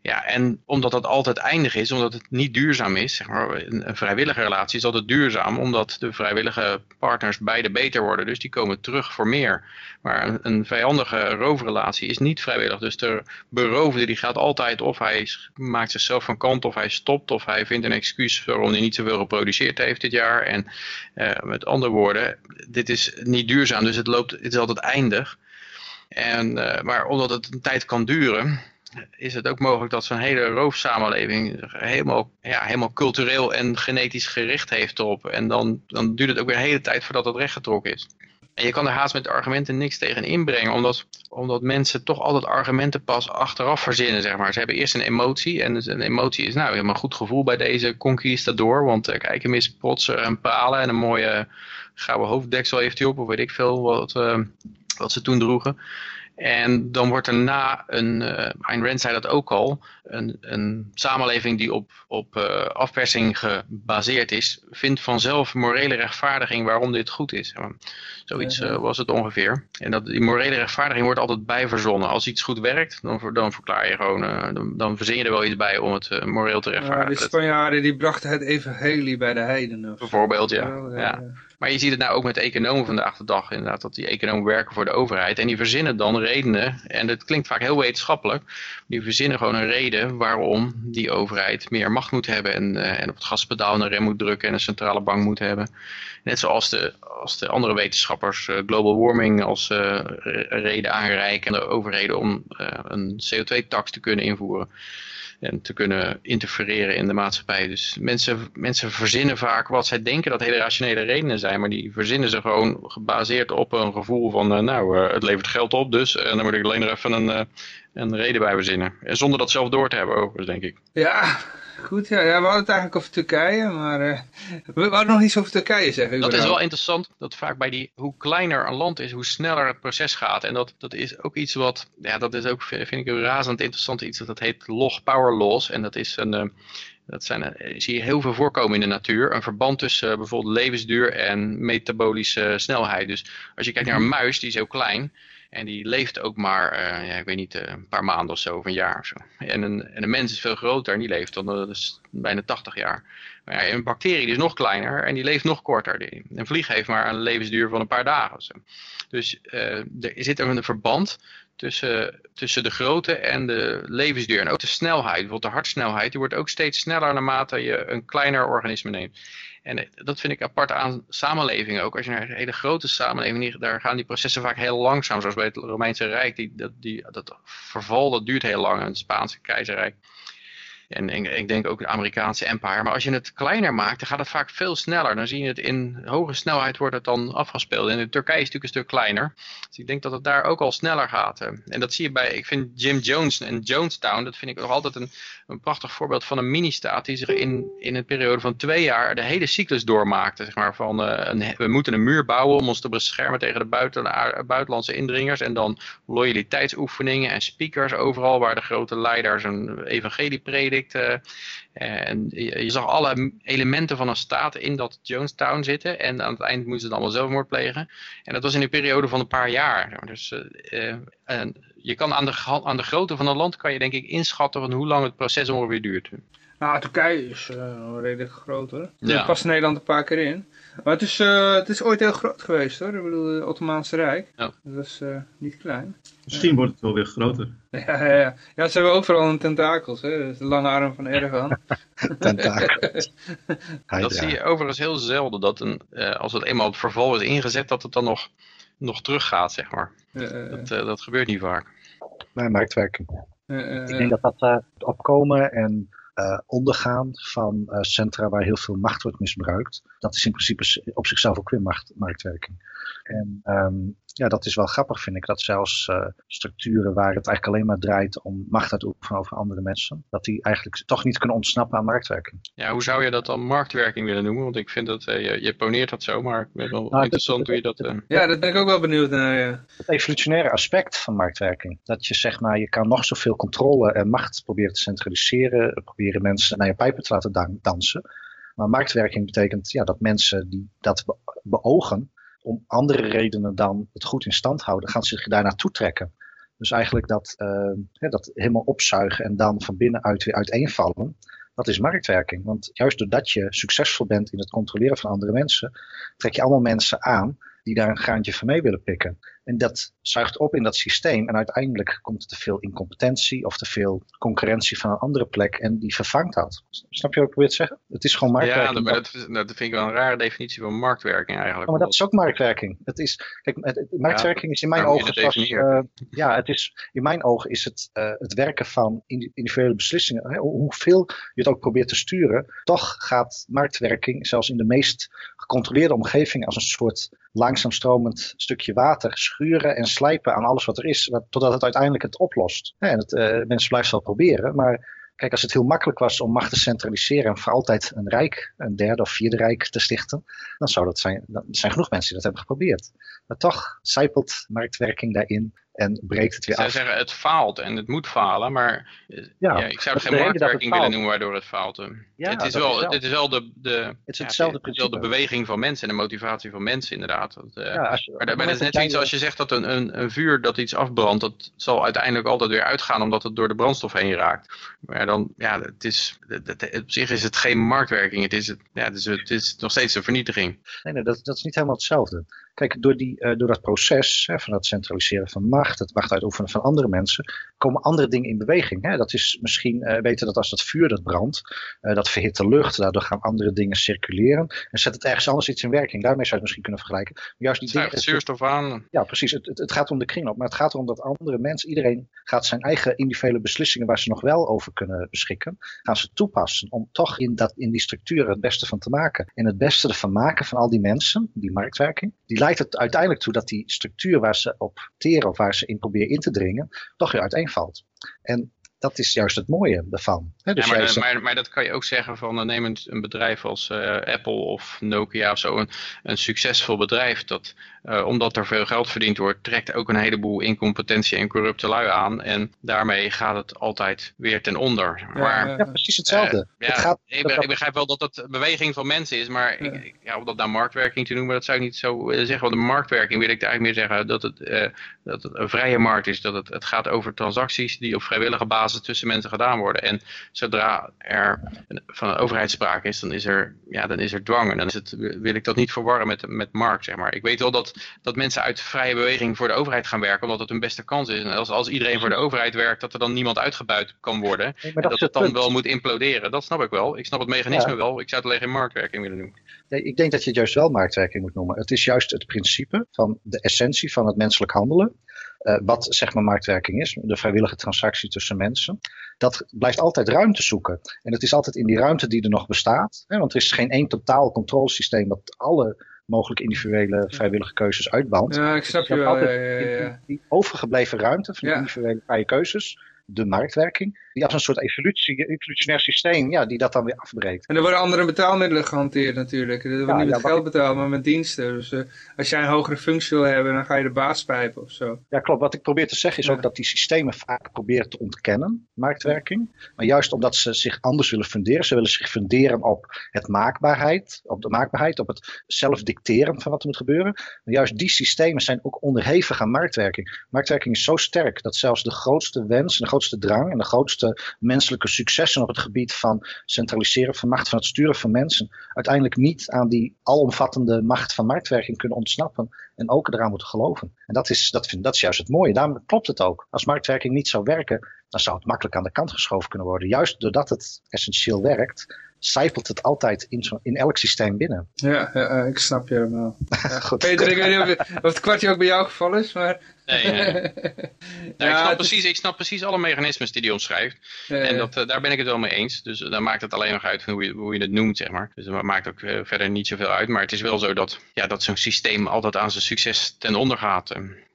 Ja, en omdat dat altijd eindig is, omdat het niet duurzaam is, zeg maar, een, vrijwillige relatie is altijd duurzaam, omdat de vrijwillige partners beide beter worden, dus die komen terug voor meer. Maar een, vijandige roofrelatie is niet vrijwillig, dus de beroofde die gaat altijd of hij maakt zichzelf van kant, of hij stopt, of hij vindt een excuus waarom hij niet zoveel geproduceerd heeft dit jaar. En uh, met andere woorden, dit is niet duurzaam, dus het, loopt, het is altijd eindig. En, uh, maar omdat het een tijd kan duren, is het ook mogelijk dat zo'n hele roofsamenleving helemaal, ja, helemaal cultureel en genetisch gericht heeft erop. En dan, dan duurt het ook weer een hele tijd voordat het rechtgetrokken is. En je kan er haast met argumenten niks tegen inbrengen, omdat, omdat mensen toch altijd argumenten pas achteraf verzinnen, zeg maar. Ze hebben eerst een emotie en dus een emotie is, nou, helemaal goed gevoel bij deze conquistador, want uh, kijk hem eens protsen en palen en een mooie gouden hoofddeksel heeft hij op, of weet ik veel wat, uh, wat ze toen droegen. En dan wordt er na een, uh, Ayn Rand zei dat ook al, een, een samenleving die op, op uh, afpersing gebaseerd is, vindt vanzelf morele rechtvaardiging waarom dit goed is. Zoiets uh, was het ongeveer. En dat, die morele rechtvaardiging wordt altijd bijverzonnen. Als iets goed werkt, dan, dan verklaar je gewoon, dan, dan verzin je er wel iets bij om het moreel te rechtvaardigen. Ja, de Spanjaarden die brachten het evangelie bij de heidenen. Bijvoorbeeld, ja. ja. Maar je ziet het nou ook met economen vandaag de dag inderdaad, dat die economen werken voor de overheid. En die verzinnen dan redenen, en dat klinkt vaak heel wetenschappelijk, die verzinnen gewoon een reden waarom die overheid meer macht moet hebben en, uh, en op het gaspedaal een rem moet drukken en een centrale bank moet hebben. Net zoals de, als de andere wetenschappers uh, global warming als uh, reden aanreiken en de overheden om een CO2-tax te kunnen invoeren en te kunnen interfereren in de maatschappij. Dus mensen, mensen verzinnen vaak wat zij denken dat hele rationele redenen zijn, maar die verzinnen ze gewoon gebaseerd op een gevoel van, uh, nou, uh, het levert geld op, dus uh, dan moet ik alleen nog even een, een reden bij verzinnen. En zonder dat zelf door te hebben overigens, denk ik. Ja, goed. Ja, ja, we hadden het eigenlijk over Turkije, maar uh, we hadden nog iets over Turkije zeggen. Dat is wel interessant, dat vaak bij die, hoe kleiner een land is, hoe sneller het proces gaat. En dat, dat is ook iets wat, ja, dat is ook, vind ik een razend interessant iets, dat heet log power laws. En dat is een... Uh, dat zijn, zie je heel veel voorkomen in de natuur. Een verband tussen bijvoorbeeld levensduur en metabolische snelheid. Dus als je kijkt naar een muis, die is heel klein. En die leeft ook maar, uh, ja, ik weet niet, uh, een paar maanden of zo, of een jaar of zo. En een, en een mens is veel groter en die leeft dan uh, dus bijna 80 jaar. Maar ja, een bacterie die is nog kleiner en die leeft nog korter. Een vlieg heeft maar een levensduur van een paar dagen of zo. Dus er zit een verband tussen, tussen de grootte en de levensduur. En ook de snelheid, bijvoorbeeld de hartsnelheid, die wordt ook steeds sneller naarmate je een kleiner organisme neemt. En eh, dat vind ik apart aan samenlevingen ook. Als je naar een hele grote samenleving, daar gaan die processen vaak heel langzaam. Zoals bij het Romeinse Rijk, die, dat, die, dat verval dat duurt heel lang, het Spaanse keizerrijk. En, ik denk ook de Amerikaanse empire. Maar als je het kleiner maakt, dan gaat het vaak veel sneller. Dan zie je het in hoge snelheid wordt het dan afgespeeld. En Turkije is natuurlijk een stuk kleiner. Dus ik denk dat het daar ook al sneller gaat. En dat zie je bij, ik vind Jim Jones en Jonestown, dat vind ik nog altijd een, een prachtig voorbeeld van een mini-staat die zich in, in een periode van twee jaar de hele cyclus doormaakte. Zeg maar, van, een, we moeten een muur bouwen om ons te beschermen tegen de buiten, buitenlandse indringers. En dan loyaliteitsoefeningen en speakers overal waar de grote leiders een evangelie prediken eh, en je, zag alle elementen van een staat in dat Jonestown zitten. En aan het eind moesten ze dan allemaal zelfmoord plegen. En dat was in een periode van een paar jaar. Dus uh, je kan aan de, aan de grootte van een land kan je denk ik inschatten van hoe lang het proces ongeveer duurt. Nou, Turkije is uh, redelijk groot hoor. Ja. past Nederland een paar keer in. Maar het is, uh, het is ooit heel groot geweest hoor. Ik bedoel, het Ottomaanse Rijk. Ja. Dat was uh, niet klein. Misschien wordt het wel weer groter. *laughs* Ja, ja, ja. ja ze hebben ook vooral een tentakels. Hè? De lange arm van Erdogan. *laughs* tentakels. *laughs* dat zie je overigens heel zelden. Dat een, uh, als het eenmaal op verval is ingezet, dat het dan nog, nog teruggaat, zeg maar. dat, dat gebeurt niet vaak. Nee, marktwerking. Ik denk dat dat opkomen en uh, ondergaan van uh, centra waar heel veel macht wordt misbruikt. Dat is in principe op zichzelf ook weer macht, marktwerking. En um, ja, dat is wel grappig vind ik. Dat zelfs uh, structuren waar het eigenlijk alleen maar draait om macht uit te oefenen over andere mensen. Dat die eigenlijk toch niet kunnen ontsnappen aan marktwerking. Ja, hoe zou je dat dan marktwerking willen noemen? Want ik vind dat, uh, je, je poneert dat zo, maar ik ben wel nou, interessant hoe je dat... Uh... Ja, dat ben ik ook wel benieuwd naar. Ja. Het evolutionaire aspect van marktwerking. Dat je zeg maar, je kan nog zoveel controle en macht proberen te centraliseren. Proberen mensen naar je pijpen te laten dansen. Maar marktwerking betekent ja, dat mensen die dat beogen, om andere redenen dan het goed in stand houden, gaan zich daar naartoe trekken. Dus eigenlijk dat, uh, dat helemaal opzuigen en dan van binnenuit weer uiteenvallen, dat is marktwerking. Want juist doordat je succesvol bent in het controleren van andere mensen, trek je allemaal mensen aan die daar een graantje van mee willen pikken. En dat zuigt op in dat systeem. En uiteindelijk komt er te veel incompetentie of te veel concurrentie van een andere plek. En die vervangt dat. Snap je wat ik probeer te zeggen? Het is gewoon marktwerking. Ja, maar dat, dat, vind ik wel een rare definitie van marktwerking eigenlijk. maar dat is ook marktwerking. Het is, kijk, het, marktwerking is in mijn ogen... Uh, ja, het is, in mijn ogen is het uh, het werken van individuele beslissingen. Hè, hoeveel je het ook probeert te sturen. Toch gaat marktwerking, zelfs in de meest gecontroleerde omgeving, als een soort langzaam stromend stukje water schuren en slijpen aan alles wat er is, totdat het uiteindelijk het oplost. en het, uh, mensen blijven wel proberen, maar Kijk, als het heel makkelijk was om macht te centraliseren en voor altijd een rijk, een derde of vierde rijk te stichten, dan zou dat zijn, er zijn genoeg mensen die dat hebben geprobeerd. Maar toch zijpelt marktwerking daarin en breekt het weer af. Zij zeggen het faalt en het moet falen, maar eh, ja, ik zou het geen marktwerking willen noemen waardoor het faalt. Ja, het, is wel, het, is wel de, de, het is hetzelfde ja, het is wel de beweging van mensen en de motivatie van mensen inderdaad. Dat, uh, ja, je, maar, dat is net zoiets als je zegt dat een, een, een, vuur dat iets afbrandt, dat zal uiteindelijk altijd weer uitgaan omdat het door de brandstof heen raakt. Maar dan, ja, het is, het, op zich is het geen marktwerking, het is, het, ja, het, is, het is nog steeds een vernietiging. Nee, nee dat, dat is niet helemaal hetzelfde. Kijk, door, die, uh, door dat proces hè, van het centraliseren van macht, het macht uitoefenen van andere mensen, komen andere dingen in beweging. Hè. Dat is misschien uh, weten dat als dat vuur dat brandt, uh, dat verhit de lucht, daardoor gaan andere dingen circuleren en zet het ergens anders iets in werking. Daarmee zou je het misschien kunnen vergelijken. Maar juist die dingen, zuurstof aan. Ja, precies. Het, het, het, gaat om de kringloop, maar het gaat erom dat andere mensen, iedereen gaat zijn eigen individuele beslissingen waar ze nog wel over kunnen beschikken, gaan ze toepassen om toch in, dat, in die structuur het beste van te maken. En het beste ervan maken van al die mensen, die marktwerking, die leidt het uiteindelijk toe dat die structuur waar ze op teren of waar ze in proberen in te dringen, toch weer uiteenvalt. En dat is juist het mooie ervan. dus ja, maar, maar, maar, dat kan je ook zeggen van neem een, een, bedrijf als uh, Apple of Nokia of zo, een, een succesvol bedrijf, dat uh, omdat er veel geld verdiend wordt, trekt ook een heleboel incompetentie en corrupte lui aan en daarmee gaat het altijd weer ten onder. Maar, ja, precies hetzelfde. ja, het gaat, ik, ik, begrijp wel dat dat beweging van mensen is, maar ja. Ik, ja, om dat nou marktwerking te noemen, dat zou ik niet zo zeggen. Want de marktwerking wil ik eigenlijk meer zeggen dat het, dat het een vrije markt is, dat het, het gaat over transacties die op vrijwillige basis basis tussen mensen gedaan worden. En zodra er van een overheid sprake is, dan is er, ja, dan is er dwang. En dan is het, wil ik dat niet verwarren met, met markt, zeg maar. Ik weet wel dat, dat mensen uit vrije beweging voor de overheid gaan werken, omdat het hun beste kans is. En als, als iedereen voor de overheid werkt, dat er dan niemand uitgebuit kan worden. Nee, en maar dat dat het dan punt. wel moet imploderen. Dat snap ik wel. Ik snap het mechanisme Ja. wel. Ik zou het alleen geen marktwerking willen doen. Nee, ik denk dat je het juist wel marktwerking moet noemen. Het is juist het principe van de essentie van het menselijk handelen. Eh, wat zeg maar marktwerking is, de vrijwillige transactie tussen mensen. Dat blijft altijd ruimte zoeken. En het is altijd in die ruimte die er nog bestaat. Hè, want er is geen één totaal controlesysteem dat alle mogelijke individuele vrijwillige keuzes uitband. Ja, ik snap Dus je hebt wel. Ja, die, overgebleven ruimte van die individuele vrije keuzes, de marktwerking, die als een soort evolutie, evolutionair systeem, ja, die dat dan weer afbreekt. En er worden andere betaalmiddelen gehanteerd natuurlijk. Er wordt Ja, niet met geld betaald, maar met diensten. Dus eh, als jij een hogere functie wil hebben, dan ga je de baas pijpen of zo. Ja, klopt. Wat ik probeer te zeggen is ook dat die systemen vaak proberen te ontkennen, marktwerking. Maar juist omdat ze zich anders willen funderen. Ze willen zich funderen op het maakbaarheid, op de maakbaarheid, op het zelf dicteren van wat er moet gebeuren. Maar juist die systemen zijn ook onderhevig aan marktwerking. Marktwerking is zo sterk dat zelfs de grootste wens en de grootste drang en de grootste menselijke successen op het gebied van centraliseren van macht, van het sturen van mensen, uiteindelijk niet aan die alomvattende macht van marktwerking kunnen ontsnappen en ook eraan moeten geloven. En dat is, dat, vind, dat is juist het mooie. Daarom klopt het ook. Als marktwerking niet zou werken, dan zou het makkelijk aan de kant geschoven kunnen worden. Juist doordat het essentieel werkt, zijpelt het altijd in, zo, in elk systeem binnen. Ja, ik snap je helemaal. *laughs* Goed. Peter, ik weet niet of, het kwartje ook bij jou gevallen is, maar... *laughs* Nee, nee. Nou, ik, Ja, snap het- precies, ik snap precies alle mechanismes die hij omschrijft. En dat, eh, daar ben ik het wel mee eens. Dus eh, dan maakt het alleen nog uit hoe je, hoe je het noemt, zeg maar. Dus dat maakt ook eh, verder niet zoveel uit. Maar het is wel zo dat, ja, dat zo'n systeem altijd aan zijn succes ten onder gaat.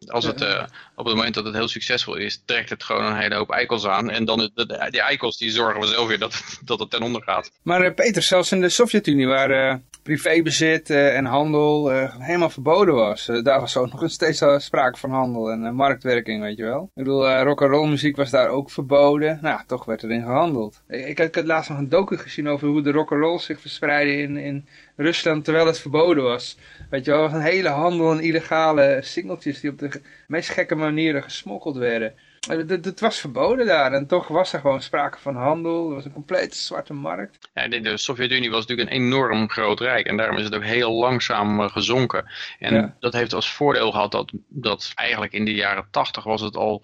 Als het, eh, op het moment dat het heel succesvol is, trekt het gewoon een hele hoop eikels aan. En dan de, de, die eikels die zorgen zelf weer dat, *laughs* dat het ten onder gaat. Maar Peter, zelfs in de Sovjet-Unie waar eh, privébezit en handel eh, helemaal verboden was. daar was ook nog steeds sprake van handel en eh, marktwerking, weet je wel. Ik bedoel, uh, rock'n'roll muziek was daar ook verboden. Nou, toch werd erin gehandeld. Ik, ik, ik laatst nog een docu gezien over hoe de rock'n'roll zich verspreidde in, in Rusland terwijl het verboden was. Weet je wel, was een hele handel en illegale singeltjes die op de meest gekke manieren gesmokkeld werden. Het, het was verboden daar en toch was er gewoon sprake van handel. Er was een complete zwarte markt. Ja, de, Sovjet-Unie was natuurlijk een enorm groot rijk en daarom is het ook heel langzaam uh, gezonken. En Ja. dat heeft als voordeel gehad dat, dat eigenlijk in de jaren tachtig was het al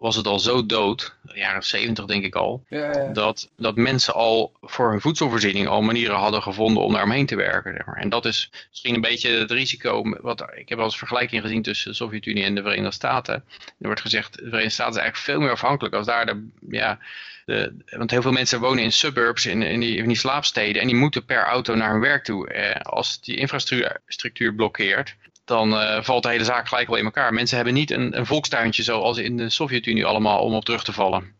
was het al zo dood, de jaren 70 denk ik al, Ja, ja. dat, dat mensen al voor hun voedselvoorziening al manieren hadden gevonden om daar omheen te werken. Zeg maar. En dat is misschien een beetje het risico, wat, ik heb wel eens vergelijking gezien tussen de Sovjet-Unie en de Verenigde Staten. Er wordt gezegd, de Verenigde Staten is eigenlijk veel meer afhankelijk als daar de, ja, de, want heel veel mensen wonen in suburbs, in, in, die, in die slaapsteden en die moeten per auto naar hun werk toe. Eh, als die infrastructuur blokkeert, dan uh, valt de hele zaak gelijk wel in elkaar. Mensen hebben niet een, een volkstuintje zoals in de Sovjet-Unie allemaal om op terug te vallen.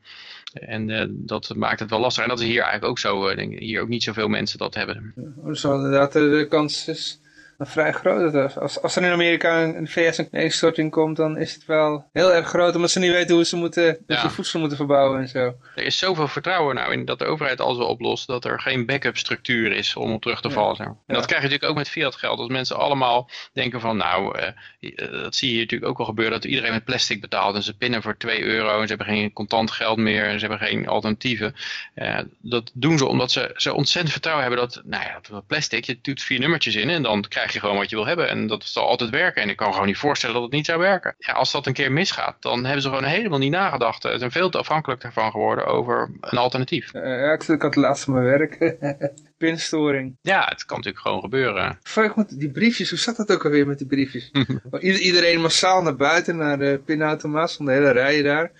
En uh, dat maakt het wel lastig. En dat is hier eigenlijk ook zo. Uh, denk hier ook niet zoveel mensen dat hebben. Dus inderdaad, de kans is vrij groot. Als, als er in Amerika de VS een ineenstorting komt, dan is het wel heel erg groot. Omdat ze niet weten hoe ze, moeten, Ja. voedsel moeten verbouwen en zo. Er is zoveel vertrouwen nou in dat de overheid alles wel oplost. Dat er geen backup structuur is om op terug te vallen. En Ja. dat krijg je natuurlijk ook met fiat geld. Als mensen allemaal denken van nou, eh, eh, dat zie je natuurlijk ook al gebeuren. Dat iedereen met plastic betaalt. En ze pinnen voor 2 euro. En ze hebben geen contant geld meer. En ze hebben geen alternatieven. Eh, dat doen ze omdat ze, ze ontzettend vertrouwen hebben dat, nou ja, dat plastic, je doet vier nummertjes in en dan krijg je gewoon wat je wil hebben. En dat zal altijd werken. En ik kan gewoon niet voorstellen dat het niet zou werken. Ja, als dat een keer misgaat, dan hebben ze gewoon helemaal niet nagedacht. Ze zijn veel te afhankelijk daarvan geworden over een alternatief. Eh, ja, ik, had laatst mijn werk. *laughs* Pinstoring. Ja, het kan natuurlijk gewoon gebeuren. Fuck, want die briefjes, hoe zat dat ook alweer met die briefjes? *laughs* Ieder- iedereen massaal naar buiten, naar de pinautomaat, van de hele rijen daar.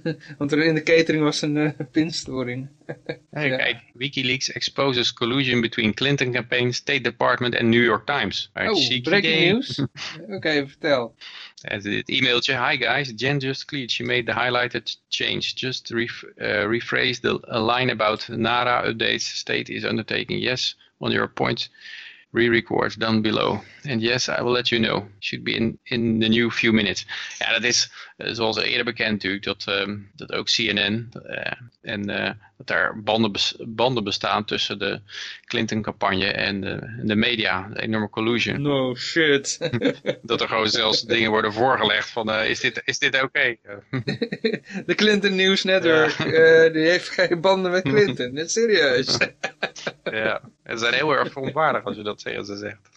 *laughs* Want er in de catering was een eh, pinstoring. *laughs* Hey, Ja. Kijk, Wikileaks exposes collusion between Clinton campaign, State Department en New York Times. Right, Oh, breaking game. news. *laughs* Oké, vertel. Het, e-mailtje, hi guys, Jen just cleared. She made the highlighted change. Just ref, uh, rephrase the line about NARA updates. State is undertaking. Yes, on your point. Re-record down below. And yes, I will let you know. Should be in, in the new few minutes. Ja, dat is uh, zoals eerder bekend natuurlijk, dat, uh, dat ook CNN uh, en dat daar banden, bes banden bestaan tussen de Clinton-campagne en de, en de media. De enorme collusion. No shit. *laughs* dat er gewoon zelfs dingen worden voorgelegd van, is dit, is dit oké? Okay? *laughs* de Clinton News Network, die heeft geen banden met Clinton. *laughs* Net serieus. ja, ze zijn heel erg verontwaardigd als je dat zo zegt.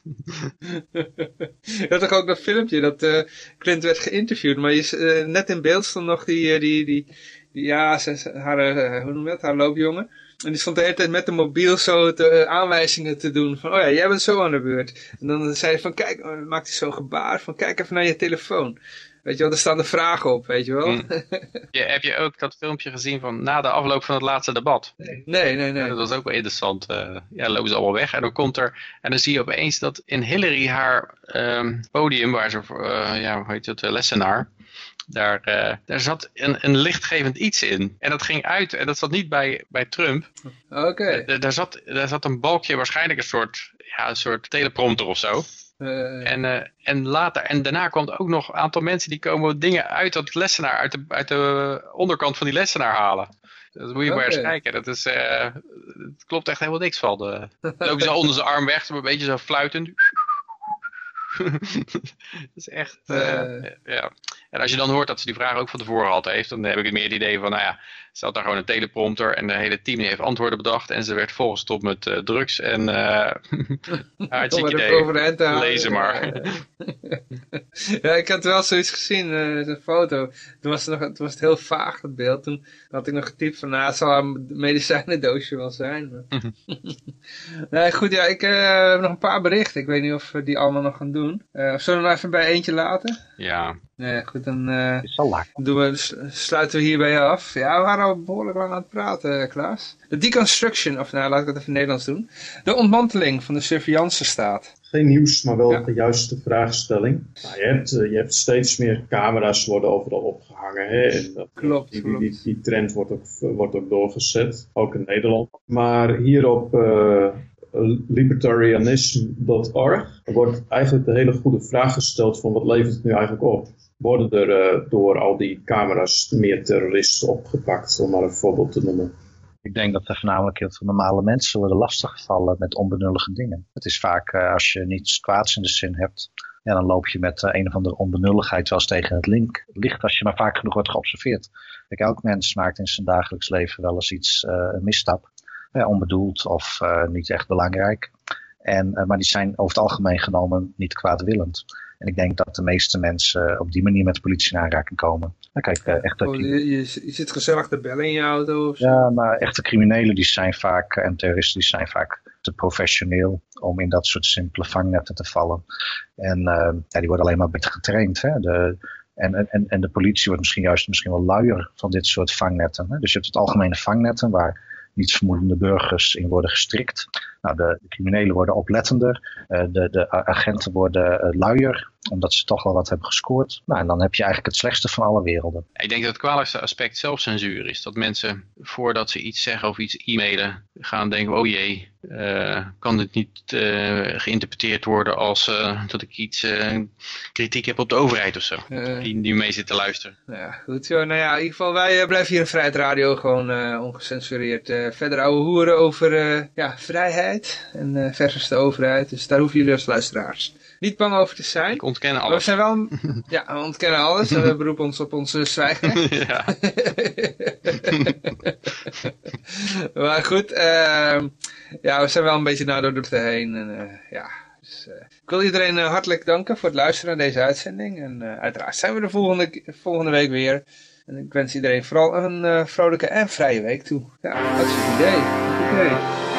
*laughs* je had toch ook dat filmpje dat uh, Clint werd geïnterviewd, maar je, uh, net in beeld stond nog die, uh, die, die, ja, ze, haar, hoe noem je dat, haar loopjongen. En die stond de hele tijd met de mobiel zo te, aanwijzingen te doen. Van, oh ja, jij bent zo aan de beurt. En dan zei hij van, kijk, maakt hij zo'n gebaar van, kijk even naar je telefoon. Weet je wel, er staan de vragen op, weet je wel. Mm. *laughs* Je, heb je ook dat filmpje gezien van na de afloop van het laatste debat? Nee, nee, nee. Dat was ook wel interessant. Uh, ja, lopen ze allemaal weg en dan komt er... En dan zie je opeens dat in Hillary haar um, podium, waar ze, uh, ja, hoe heet het, uh, lessenaar... Daar, uh, daar zat een, een lichtgevend iets in. En dat ging uit, en dat zat niet bij, bij Trump. Oké. Okay. Daar, zat, daar zat een balkje, waarschijnlijk een soort, ja, een soort teleprompter of zo. Uh, en, uh, en later, en daarna komt ook nog een aantal mensen die komen dingen uit dat lessenaar, uit de, uit de onderkant van die lessenaar halen. Dat moet je okay. maar eens kijken. Dat is, uh, het klopt echt helemaal niks van. De, lopen ze onder zijn arm weg, een beetje zo fluitend. *laughs* dat is echt, ja. En als je dan hoort dat ze die vraag ook van tevoren had heeft, dan heb ik meer het idee van, nou ja, ze had daar gewoon een teleprompter en de hele team heeft antwoorden bedacht en ze werd volgestopt met uh, drugs en *laughs* *laughs* uh, hartstikke idee, lezen maar. *laughs* ja, ik had wel zoiets gezien, uh, een foto. Toen was, het nog, toen was het heel vaag, het beeld. Toen had ik nog getypt van, nou, het zal een medicijnendoosje wel zijn. Maar... *laughs* nee, goed, ja, ik heb nog een paar berichten. Ik weet niet of we die allemaal nog gaan doen. of zullen we nog even bij eentje laten? Ja. Nee, goed, dan doen we, sluiten we hierbij af. Ja, we waren al behoorlijk lang aan het praten, Klaas. De deconstruction, of nou, laat ik het even in Nederlands doen. De ontmanteling van de surveillance staat. Geen nieuws, maar wel ja. de juiste vraagstelling. Nou, je, hebt, je hebt steeds meer camera's worden overal opgehangen. Hè? En dat, klopt, die, klopt. Die, die, trend wordt ook, wordt ook doorgezet, ook in Nederland. Maar hier op... Uh, libertarianism.org wordt eigenlijk de hele goede vraag gesteld van wat levert het nu eigenlijk op? Worden er uh, door al die camera's meer terroristen opgepakt, om maar een voorbeeld te noemen? Ik denk dat er voornamelijk heel veel normale mensen worden lastiggevallen met onbenullige dingen. Het is vaak uh, als je niets kwaads in de zin hebt, ja, dan loop je met uh, een of andere onbenulligheid wel eens tegen het link, licht als je maar vaak genoeg wordt geobserveerd. Kijk, elk mens maakt in zijn dagelijks leven wel eens iets, een misstap ja, onbedoeld of niet echt belangrijk. En, maar die zijn over het algemeen genomen niet kwaadwillend. En ik denk dat de meeste mensen op die manier met de politie in aanraking komen. Dan kijk, uh, echte oh, je, je, zit gezellig te bellen in je auto of zo? Ja, maar echte criminelen die zijn vaak, en terroristen die zijn vaak te professioneel om in dat soort simpele vangnetten te vallen. En ja, die worden alleen maar beter getraind. Hè? De, en, en, en de politie wordt misschien juist misschien wel luier van dit soort vangnetten. Hè? Dus je hebt het algemene vangnetten waar nietsvermoedende burgers in worden gestrikt. Nou, de, criminelen worden oplettender, uh, de, de agenten worden uh, luier, omdat ze toch wel wat hebben gescoord. Nou, en dan heb je eigenlijk het slechtste van alle werelden. Ik denk dat het kwalijkste aspect zelfcensuur is. Dat mensen, voordat ze iets zeggen of iets e-mailen, gaan denken, oh jee, uh, kan dit niet geïnterpreteerd worden als dat ik iets kritiek heb op de overheid of zo. die nu mee zit te luisteren. Ja, goed zo. Nou ja, in ieder geval, wij blijven hier in Vrijheid Radio gewoon ongecensureerd verder ouwe hoeren over ja, vrijheid en uh, versus de overheid. Dus daar hoeven jullie als luisteraars niet bang over te zijn. Ik ontken alles. we zijn wel, *laughs* ja, we ontkennen alles en we *laughs* beroepen ons op onze zwijgen. *laughs* ja. maar goed, uh, ja, we zijn wel een beetje naar door de heen. En, uh, ja, dus, ik wil iedereen hartelijk danken voor het luisteren naar deze uitzending. En uiteraard zijn we de volgende, volgende week weer. En ik wens iedereen vooral een vrolijke en vrije week toe. Ja, dat is het idee. Oké.